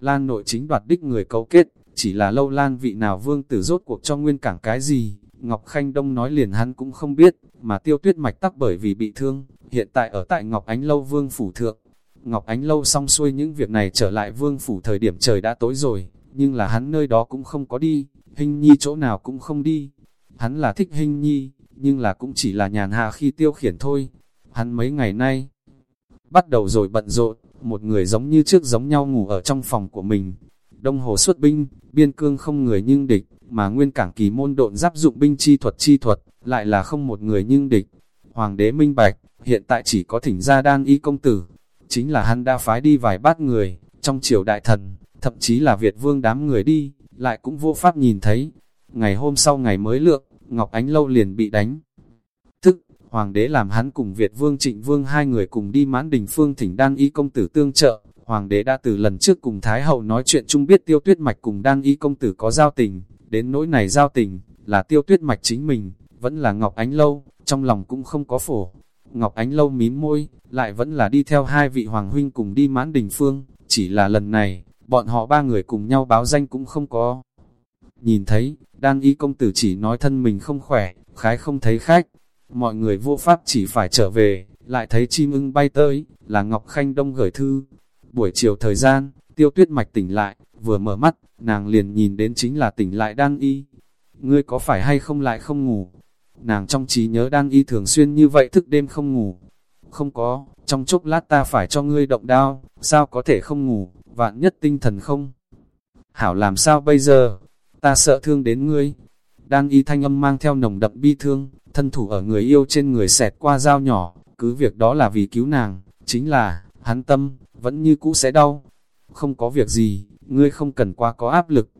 Lan nội chính đoạt đích người cấu kết, chỉ là lâu lan vị nào vương tử rốt cuộc cho nguyên cảng cái gì, Ngọc Khanh Đông nói liền hắn cũng không biết, mà tiêu tuyết mạch tắc bởi vì bị thương, hiện tại ở tại Ngọc Ánh Lâu Vương Phủ Thượng. Ngọc Ánh Lâu xong xuôi những việc này trở lại Vương Phủ thời điểm trời đã tối rồi, nhưng là hắn nơi đó cũng không có đi, hình nhi chỗ nào cũng không đi. Hắn là thích hình nhi, nhưng là cũng chỉ là nhàn hạ khi tiêu khiển thôi. Hắn mấy ngày nay, bắt đầu rồi bận rộn, một người giống như trước giống nhau ngủ ở trong phòng của mình. Đông Hồ xuất binh, biên cương không người nhưng địch, mà nguyên cảng kỳ môn độn giáp dụng binh chi thuật chi thuật, lại là không một người nhưng địch. Hoàng đế minh bạch, hiện tại chỉ có thỉnh gia đan y công tử, chính là hắn đã phái đi vài bát người, trong triều đại thần, thậm chí là Việt vương đám người đi, lại cũng vô pháp nhìn thấy. Ngày hôm sau ngày mới lượng, Ngọc Ánh Lâu liền bị đánh. Thức, Hoàng đế làm hắn cùng Việt vương trịnh vương hai người cùng đi mãn đình phương thỉnh đan y công tử tương trợ. Hoàng đế đã từ lần trước cùng Thái Hậu nói chuyện chung biết tiêu tuyết mạch cùng Đang y công tử có giao tình, đến nỗi này giao tình, là tiêu tuyết mạch chính mình, vẫn là Ngọc Ánh Lâu, trong lòng cũng không có phổ. Ngọc Ánh Lâu mím môi, lại vẫn là đi theo hai vị hoàng huynh cùng đi mãn đình phương, chỉ là lần này, bọn họ ba người cùng nhau báo danh cũng không có. Nhìn thấy, Đang y công tử chỉ nói thân mình không khỏe, khái không thấy khách. Mọi người vô pháp chỉ phải trở về, lại thấy chim ưng bay tới, là Ngọc Khanh Đông gửi thư. Buổi chiều thời gian, tiêu tuyết mạch tỉnh lại, vừa mở mắt, nàng liền nhìn đến chính là tỉnh lại đan y. Ngươi có phải hay không lại không ngủ? Nàng trong trí nhớ đan y thường xuyên như vậy thức đêm không ngủ. Không có, trong chốc lát ta phải cho ngươi động đao, sao có thể không ngủ, vạn nhất tinh thần không? Hảo làm sao bây giờ? Ta sợ thương đến ngươi. Đan y thanh âm mang theo nồng đậm bi thương, thân thủ ở người yêu trên người xẹt qua dao nhỏ, cứ việc đó là vì cứu nàng, chính là, hắn tâm, vẫn như cũ sẽ đau. Không có việc gì, ngươi không cần quá có áp lực.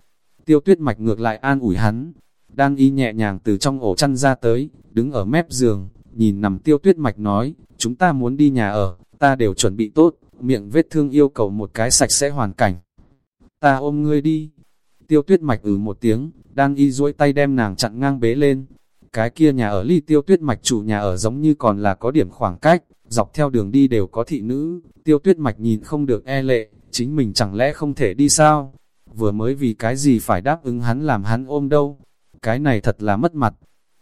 Tiêu tuyết mạch ngược lại an ủi hắn, đan y nhẹ nhàng từ trong ổ chăn ra tới, đứng ở mép giường, nhìn nằm tiêu tuyết mạch nói, chúng ta muốn đi nhà ở, ta đều chuẩn bị tốt, miệng vết thương yêu cầu một cái sạch sẽ hoàn cảnh. Ta ôm ngươi đi. Tiêu tuyết mạch ừ một tiếng, đan y duỗi tay đem nàng chặn ngang bế lên. Cái kia nhà ở ly tiêu tuyết mạch chủ nhà ở giống như còn là có điểm khoảng cách, dọc theo đường đi đều có thị nữ, tiêu tuyết mạch nhìn không được e lệ, chính mình chẳng lẽ không thể đi sao? Vừa mới vì cái gì phải đáp ứng hắn làm hắn ôm đâu? Cái này thật là mất mặt.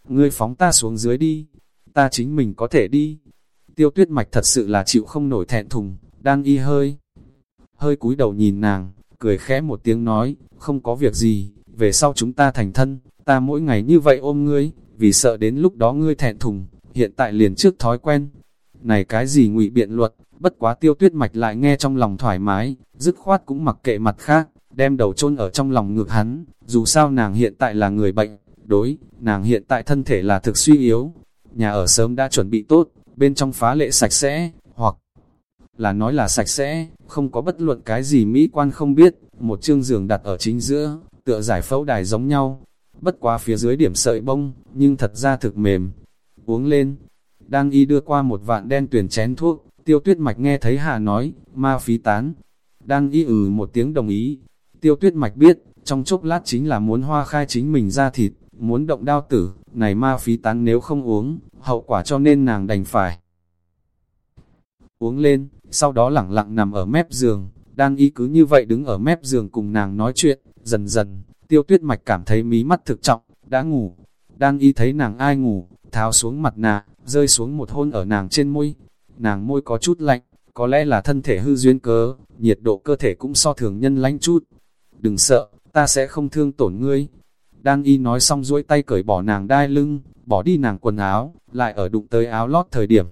Ngươi phóng ta xuống dưới đi, ta chính mình có thể đi. Tiêu tuyết mạch thật sự là chịu không nổi thẹn thùng, đang y hơi. Hơi cúi đầu nhìn nàng, cười khẽ một tiếng nói, không có việc gì, về sau chúng ta thành thân, ta mỗi ngày như vậy ôm ngươi, vì sợ đến lúc đó ngươi thẹn thùng, hiện tại liền trước thói quen. Này cái gì ngụy biện luật, bất quá tiêu tuyết mạch lại nghe trong lòng thoải mái, dứt khoát cũng mặc kệ mặt khác, đem đầu chôn ở trong lòng ngược hắn, dù sao nàng hiện tại là người bệnh, đối, nàng hiện tại thân thể là thực suy yếu, nhà ở sớm đã chuẩn bị tốt, bên trong phá lệ sạch sẽ, hoặc là nói là sạch sẽ, không có bất luận cái gì mỹ quan không biết, một chương giường đặt ở chính giữa, tựa giải phẫu đài giống nhau, bất quá phía dưới điểm sợi bông, nhưng thật ra thực mềm. Uống lên, đang y đưa qua một vạn đen tuyển chén thuốc, tiêu tuyết mạch nghe thấy hà nói, ma phí tán. Đang y ừ một tiếng đồng ý, tiêu tuyết mạch biết, trong chốc lát chính là muốn hoa khai chính mình ra thịt, muốn động đao tử, này ma phí tán nếu không uống, hậu quả cho nên nàng đành phải. Uống lên, sau đó lẳng lặng nằm ở mép giường, đang y cứ như vậy đứng ở mép giường cùng nàng nói chuyện, dần dần, tiêu tuyết mạch cảm thấy mí mắt thực trọng, đã ngủ. Đang y thấy nàng ai ngủ, tháo xuống mặt nạ, rơi xuống một hôn ở nàng trên môi. Nàng môi có chút lạnh, có lẽ là thân thể hư duyên cớ, nhiệt độ cơ thể cũng so thường nhân lánh chút. Đừng sợ, ta sẽ không thương tổn ngươi. Đang y nói xong duỗi tay cởi bỏ nàng đai lưng, bỏ đi nàng quần áo, lại ở đụng tới áo lót thời điểm.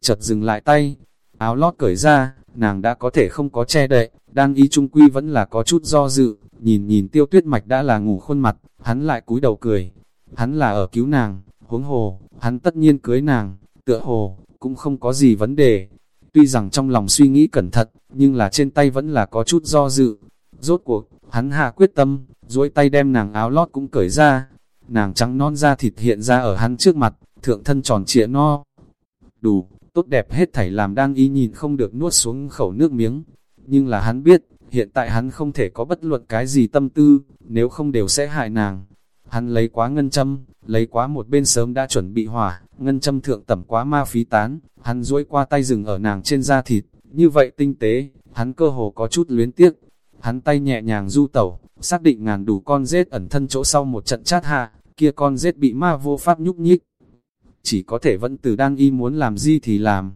Chợt dừng lại tay, áo lót cởi ra, nàng đã có thể không có che đậy, đang y trung quy vẫn là có chút do dự, nhìn nhìn tiêu tuyết mạch đã là ngủ khuôn mặt, hắn lại cúi đầu cười, hắn là ở cứu nàng, huống hồ, hắn tất nhiên cưới nàng, tựa hồ, cũng không có gì vấn đề. Tuy rằng trong lòng suy nghĩ cẩn thận, nhưng là trên tay vẫn là có chút do dự. Rốt cuộc, hắn hạ quyết tâm, duỗi tay đem nàng áo lót cũng cởi ra. Nàng trắng non da thịt hiện ra ở hắn trước mặt, thượng thân tròn trịa no. Đủ, tốt đẹp hết thảy làm đang ý nhìn không được nuốt xuống khẩu nước miếng. Nhưng là hắn biết, hiện tại hắn không thể có bất luận cái gì tâm tư, nếu không đều sẽ hại nàng. Hắn lấy quá ngân châm, lấy quá một bên sớm đã chuẩn bị hỏa, ngân châm thượng tẩm quá ma phí tán, hắn duỗi qua tay rừng ở nàng trên da thịt, như vậy tinh tế, hắn cơ hồ có chút luyến tiếc. Hắn tay nhẹ nhàng du tẩu, xác định ngàn đủ con rết ẩn thân chỗ sau một trận chát hạ, kia con rết bị ma vô pháp nhúc nhích, chỉ có thể vẫn từ đang y muốn làm gì thì làm.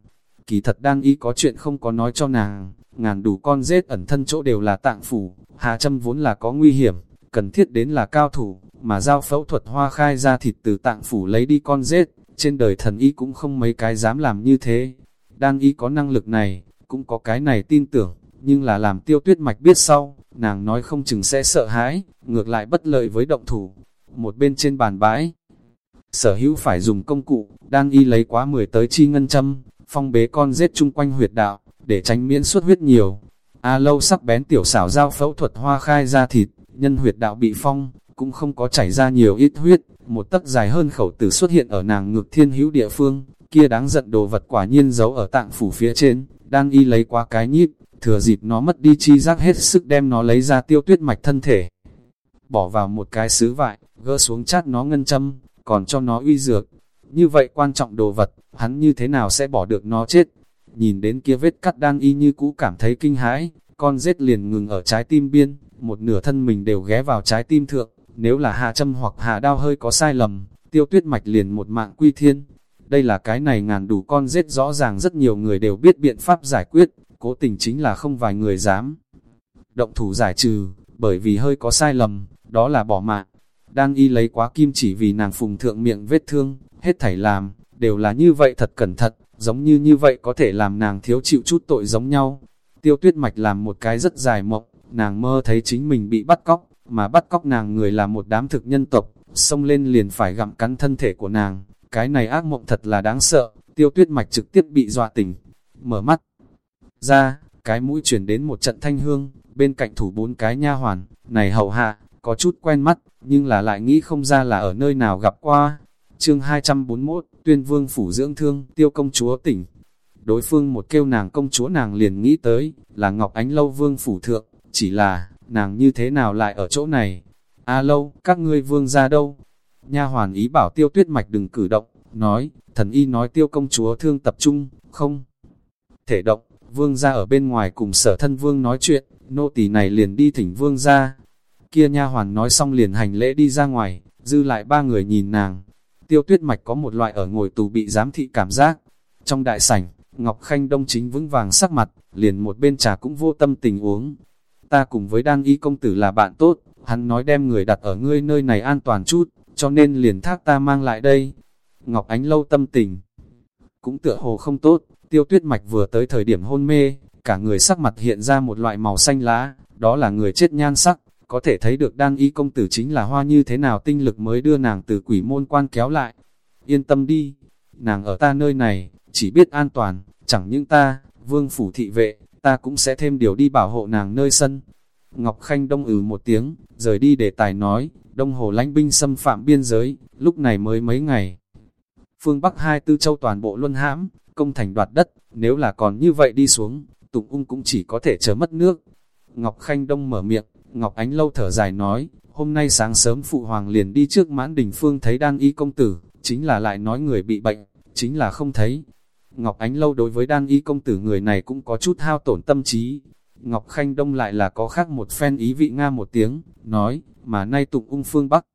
Kỳ thật đang y có chuyện không có nói cho nàng, ngàn đủ con rết ẩn thân chỗ đều là tạng phủ, hà châm vốn là có nguy hiểm, cần thiết đến là cao thủ, mà giao phẫu thuật hoa khai ra thịt từ tạng phủ lấy đi con rết, trên đời thần y cũng không mấy cái dám làm như thế. Đang y có năng lực này, cũng có cái này tin tưởng, nhưng là làm tiêu tuyết mạch biết sau, nàng nói không chừng sẽ sợ hãi, ngược lại bất lợi với động thủ. Một bên trên bàn bãi, sở hữu phải dùng công cụ, đang y lấy quá 10 tới chi ngân châm, phong bế con rết chung quanh huyệt đạo, để tránh miễn suất huyết nhiều. A lâu sắc bén tiểu xảo giao phẫu thuật hoa khai ra thịt, nhân huyệt đạo bị phong, cũng không có chảy ra nhiều ít huyết, một tấc dài hơn khẩu tử xuất hiện ở nàng ngực thiên hữu địa phương, kia đáng giận đồ vật quả nhiên giấu ở tạng phủ phía trên, đang y lấy qua cái nhíp, thừa dịp nó mất đi chi giác hết sức đem nó lấy ra tiêu tuyết mạch thân thể. Bỏ vào một cái sứ vại, gỡ xuống chát nó ngân châm, còn cho nó uy dược. Như vậy quan trọng đồ vật, hắn như thế nào sẽ bỏ được nó chết? Nhìn đến kia vết cắt đang y như cũ cảm thấy kinh hãi, con rết liền ngừng ở trái tim biên, một nửa thân mình đều ghé vào trái tim thượng, nếu là hạ châm hoặc hạ đao hơi có sai lầm, tiêu tuyết mạch liền một mạng quy thiên. Đây là cái này ngàn đủ con giết rõ ràng rất nhiều người đều biết biện pháp giải quyết, cố tình chính là không vài người dám. Động thủ giải trừ, bởi vì hơi có sai lầm, đó là bỏ mạng đang y lấy quá kim chỉ vì nàng phùng thượng miệng vết thương, hết thảy làm, đều là như vậy thật cẩn thận, giống như như vậy có thể làm nàng thiếu chịu chút tội giống nhau. Tiêu tuyết mạch làm một cái rất dài mộng, nàng mơ thấy chính mình bị bắt cóc, mà bắt cóc nàng người là một đám thực nhân tộc, xông lên liền phải gặm cắn thân thể của nàng, Cái này ác mộng thật là đáng sợ, tiêu tuyết mạch trực tiếp bị dọa tỉnh. Mở mắt ra, cái mũi chuyển đến một trận thanh hương, bên cạnh thủ bốn cái nha hoàn, này hậu hạ, có chút quen mắt, nhưng là lại nghĩ không ra là ở nơi nào gặp qua. Chương 241, Tuyên Vương Phủ Dưỡng Thương, Tiêu Công Chúa tỉnh. Đối phương một kêu nàng công chúa nàng liền nghĩ tới, là Ngọc Ánh Lâu Vương Phủ Thượng, chỉ là, nàng như thế nào lại ở chỗ này? A Lâu, các ngươi vương ra đâu? Nha hoàn ý bảo Tiêu Tuyết Mạch đừng cử động, nói, thần y nói Tiêu Công Chúa thương tập trung, không thể động, vương ra ở bên ngoài cùng sở thân vương nói chuyện, nô tỳ này liền đi thỉnh vương ra. Kia nha hoàn nói xong liền hành lễ đi ra ngoài, dư lại ba người nhìn nàng. Tiêu tuyết mạch có một loại ở ngồi tù bị giám thị cảm giác. Trong đại sảnh, Ngọc Khanh Đông chính vững vàng sắc mặt, liền một bên trà cũng vô tâm tình uống. Ta cùng với đan y công tử là bạn tốt, hắn nói đem người đặt ở ngươi nơi này an toàn chút, cho nên liền thác ta mang lại đây. Ngọc Ánh lâu tâm tình, cũng tựa hồ không tốt, tiêu tuyết mạch vừa tới thời điểm hôn mê, cả người sắc mặt hiện ra một loại màu xanh lá, đó là người chết nhan sắc, có thể thấy được đan y công tử chính là hoa như thế nào tinh lực mới đưa nàng từ quỷ môn quan kéo lại. Yên tâm đi, nàng ở ta nơi này, chỉ biết an toàn, chẳng những ta, vương phủ thị vệ, ta cũng sẽ thêm điều đi bảo hộ nàng nơi sân. Ngọc Khanh đông ừ một tiếng, rời đi để tài nói, đông hồ lãnh binh xâm phạm biên giới, lúc này mới mấy ngày. Phương Bắc hai tư châu toàn bộ luân hãm, công thành đoạt đất, nếu là còn như vậy đi xuống, Tụng ung cũng chỉ có thể chờ mất nước. Ngọc Khanh Đông mở miệng, Ngọc Ánh Lâu thở dài nói, hôm nay sáng sớm Phụ Hoàng liền đi trước mãn đình phương thấy đan y công tử, chính là lại nói người bị bệnh, chính là không thấy. Ngọc Ánh Lâu đối với đan y công tử người này cũng có chút hao tổn tâm trí. Ngọc Khanh Đông lại là có khác một phen ý vị Nga một tiếng, nói, mà nay tụng ung phương Bắc.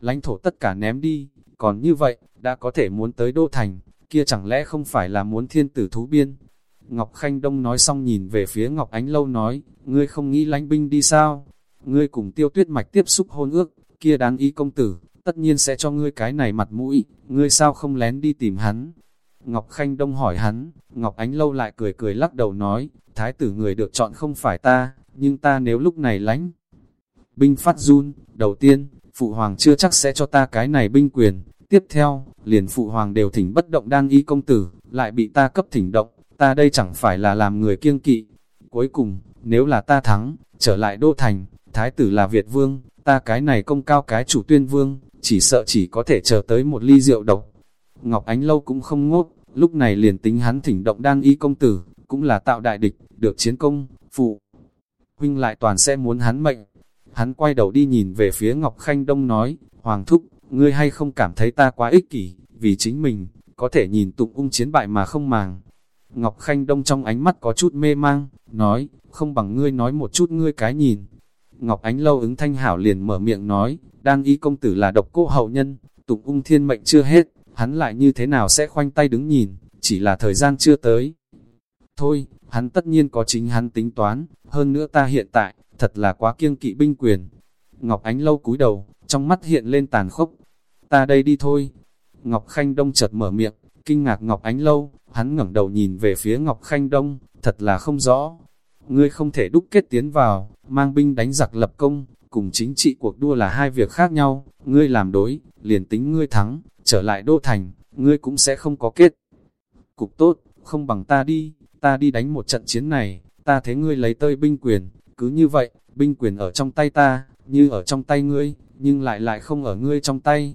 lãnh thổ tất cả ném đi, còn như vậy, đã có thể muốn tới Đô Thành, kia chẳng lẽ không phải là muốn thiên tử thú biên. Ngọc Khanh Đông nói xong nhìn về phía Ngọc Ánh Lâu nói, ngươi không nghĩ lánh binh đi sao? Ngươi cùng tiêu tuyết mạch tiếp xúc hôn ước, kia đáng ý công tử, tất nhiên sẽ cho ngươi cái này mặt mũi, ngươi sao không lén đi tìm hắn? Ngọc Khanh Đông hỏi hắn, Ngọc Ánh Lâu lại cười cười lắc đầu nói, thái tử người được chọn không phải ta, nhưng ta nếu lúc này lánh. Binh phát run, đầu tiên, Phụ Hoàng chưa chắc sẽ cho ta cái này binh quyền, tiếp theo, liền Phụ Hoàng đều thỉnh bất động đang y công tử, lại bị ta cấp thỉnh động, ta đây chẳng phải là làm người kiêng kỵ. Cuối cùng, nếu là ta thắng, trở lại đô thành, thái tử là Việt vương, ta cái này công cao cái chủ tuyên vương, chỉ sợ chỉ có thể chờ tới một ly rượu độc. Ngọc Ánh Lâu cũng không ngốc, lúc này liền tính hắn thỉnh động đan y công tử, cũng là tạo đại địch, được chiến công, phụ. Huynh lại toàn sẽ muốn hắn mệnh. Hắn quay đầu đi nhìn về phía Ngọc Khanh Đông nói, Hoàng Thúc, ngươi hay không cảm thấy ta quá ích kỷ, vì chính mình, có thể nhìn tụng ung chiến bại mà không màng, Ngọc Khanh Đông trong ánh mắt có chút mê mang, nói, không bằng ngươi nói một chút ngươi cái nhìn. Ngọc Ánh Lâu ứng thanh hảo liền mở miệng nói, đan y công tử là độc cô hậu nhân, tụng ung thiên mệnh chưa hết, hắn lại như thế nào sẽ khoanh tay đứng nhìn, chỉ là thời gian chưa tới. Thôi, hắn tất nhiên có chính hắn tính toán, hơn nữa ta hiện tại, thật là quá kiêng kỵ binh quyền. Ngọc Ánh Lâu cúi đầu, trong mắt hiện lên tàn khốc. Ta đây đi thôi. Ngọc Khanh Đông chợt mở miệng, kinh ngạc Ngọc Ánh Lâu, Hắn ngẩng đầu nhìn về phía Ngọc Khanh Đông, thật là không rõ. Ngươi không thể đúc kết tiến vào, mang binh đánh giặc lập công, cùng chính trị cuộc đua là hai việc khác nhau. Ngươi làm đối, liền tính ngươi thắng, trở lại đô thành, ngươi cũng sẽ không có kết. Cục tốt, không bằng ta đi, ta đi đánh một trận chiến này, ta thấy ngươi lấy tơi binh quyền, cứ như vậy, binh quyền ở trong tay ta, như ở trong tay ngươi, nhưng lại lại không ở ngươi trong tay.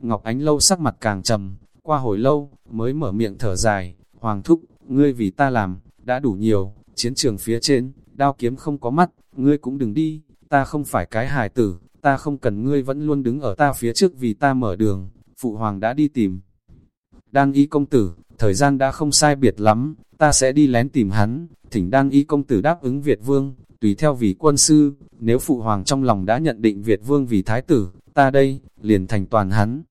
Ngọc Ánh lâu sắc mặt càng trầm, qua hồi lâu, mới mở miệng thở dài, Hoàng thúc, ngươi vì ta làm, đã đủ nhiều, chiến trường phía trên, đao kiếm không có mắt, ngươi cũng đừng đi, ta không phải cái hài tử, ta không cần ngươi vẫn luôn đứng ở ta phía trước vì ta mở đường, phụ hoàng đã đi tìm. Đan ý công tử, thời gian đã không sai biệt lắm, ta sẽ đi lén tìm hắn, thỉnh đan ý công tử đáp ứng Việt vương, tùy theo vì quân sư, nếu phụ hoàng trong lòng đã nhận định Việt vương vì thái tử, ta đây, liền thành toàn hắn.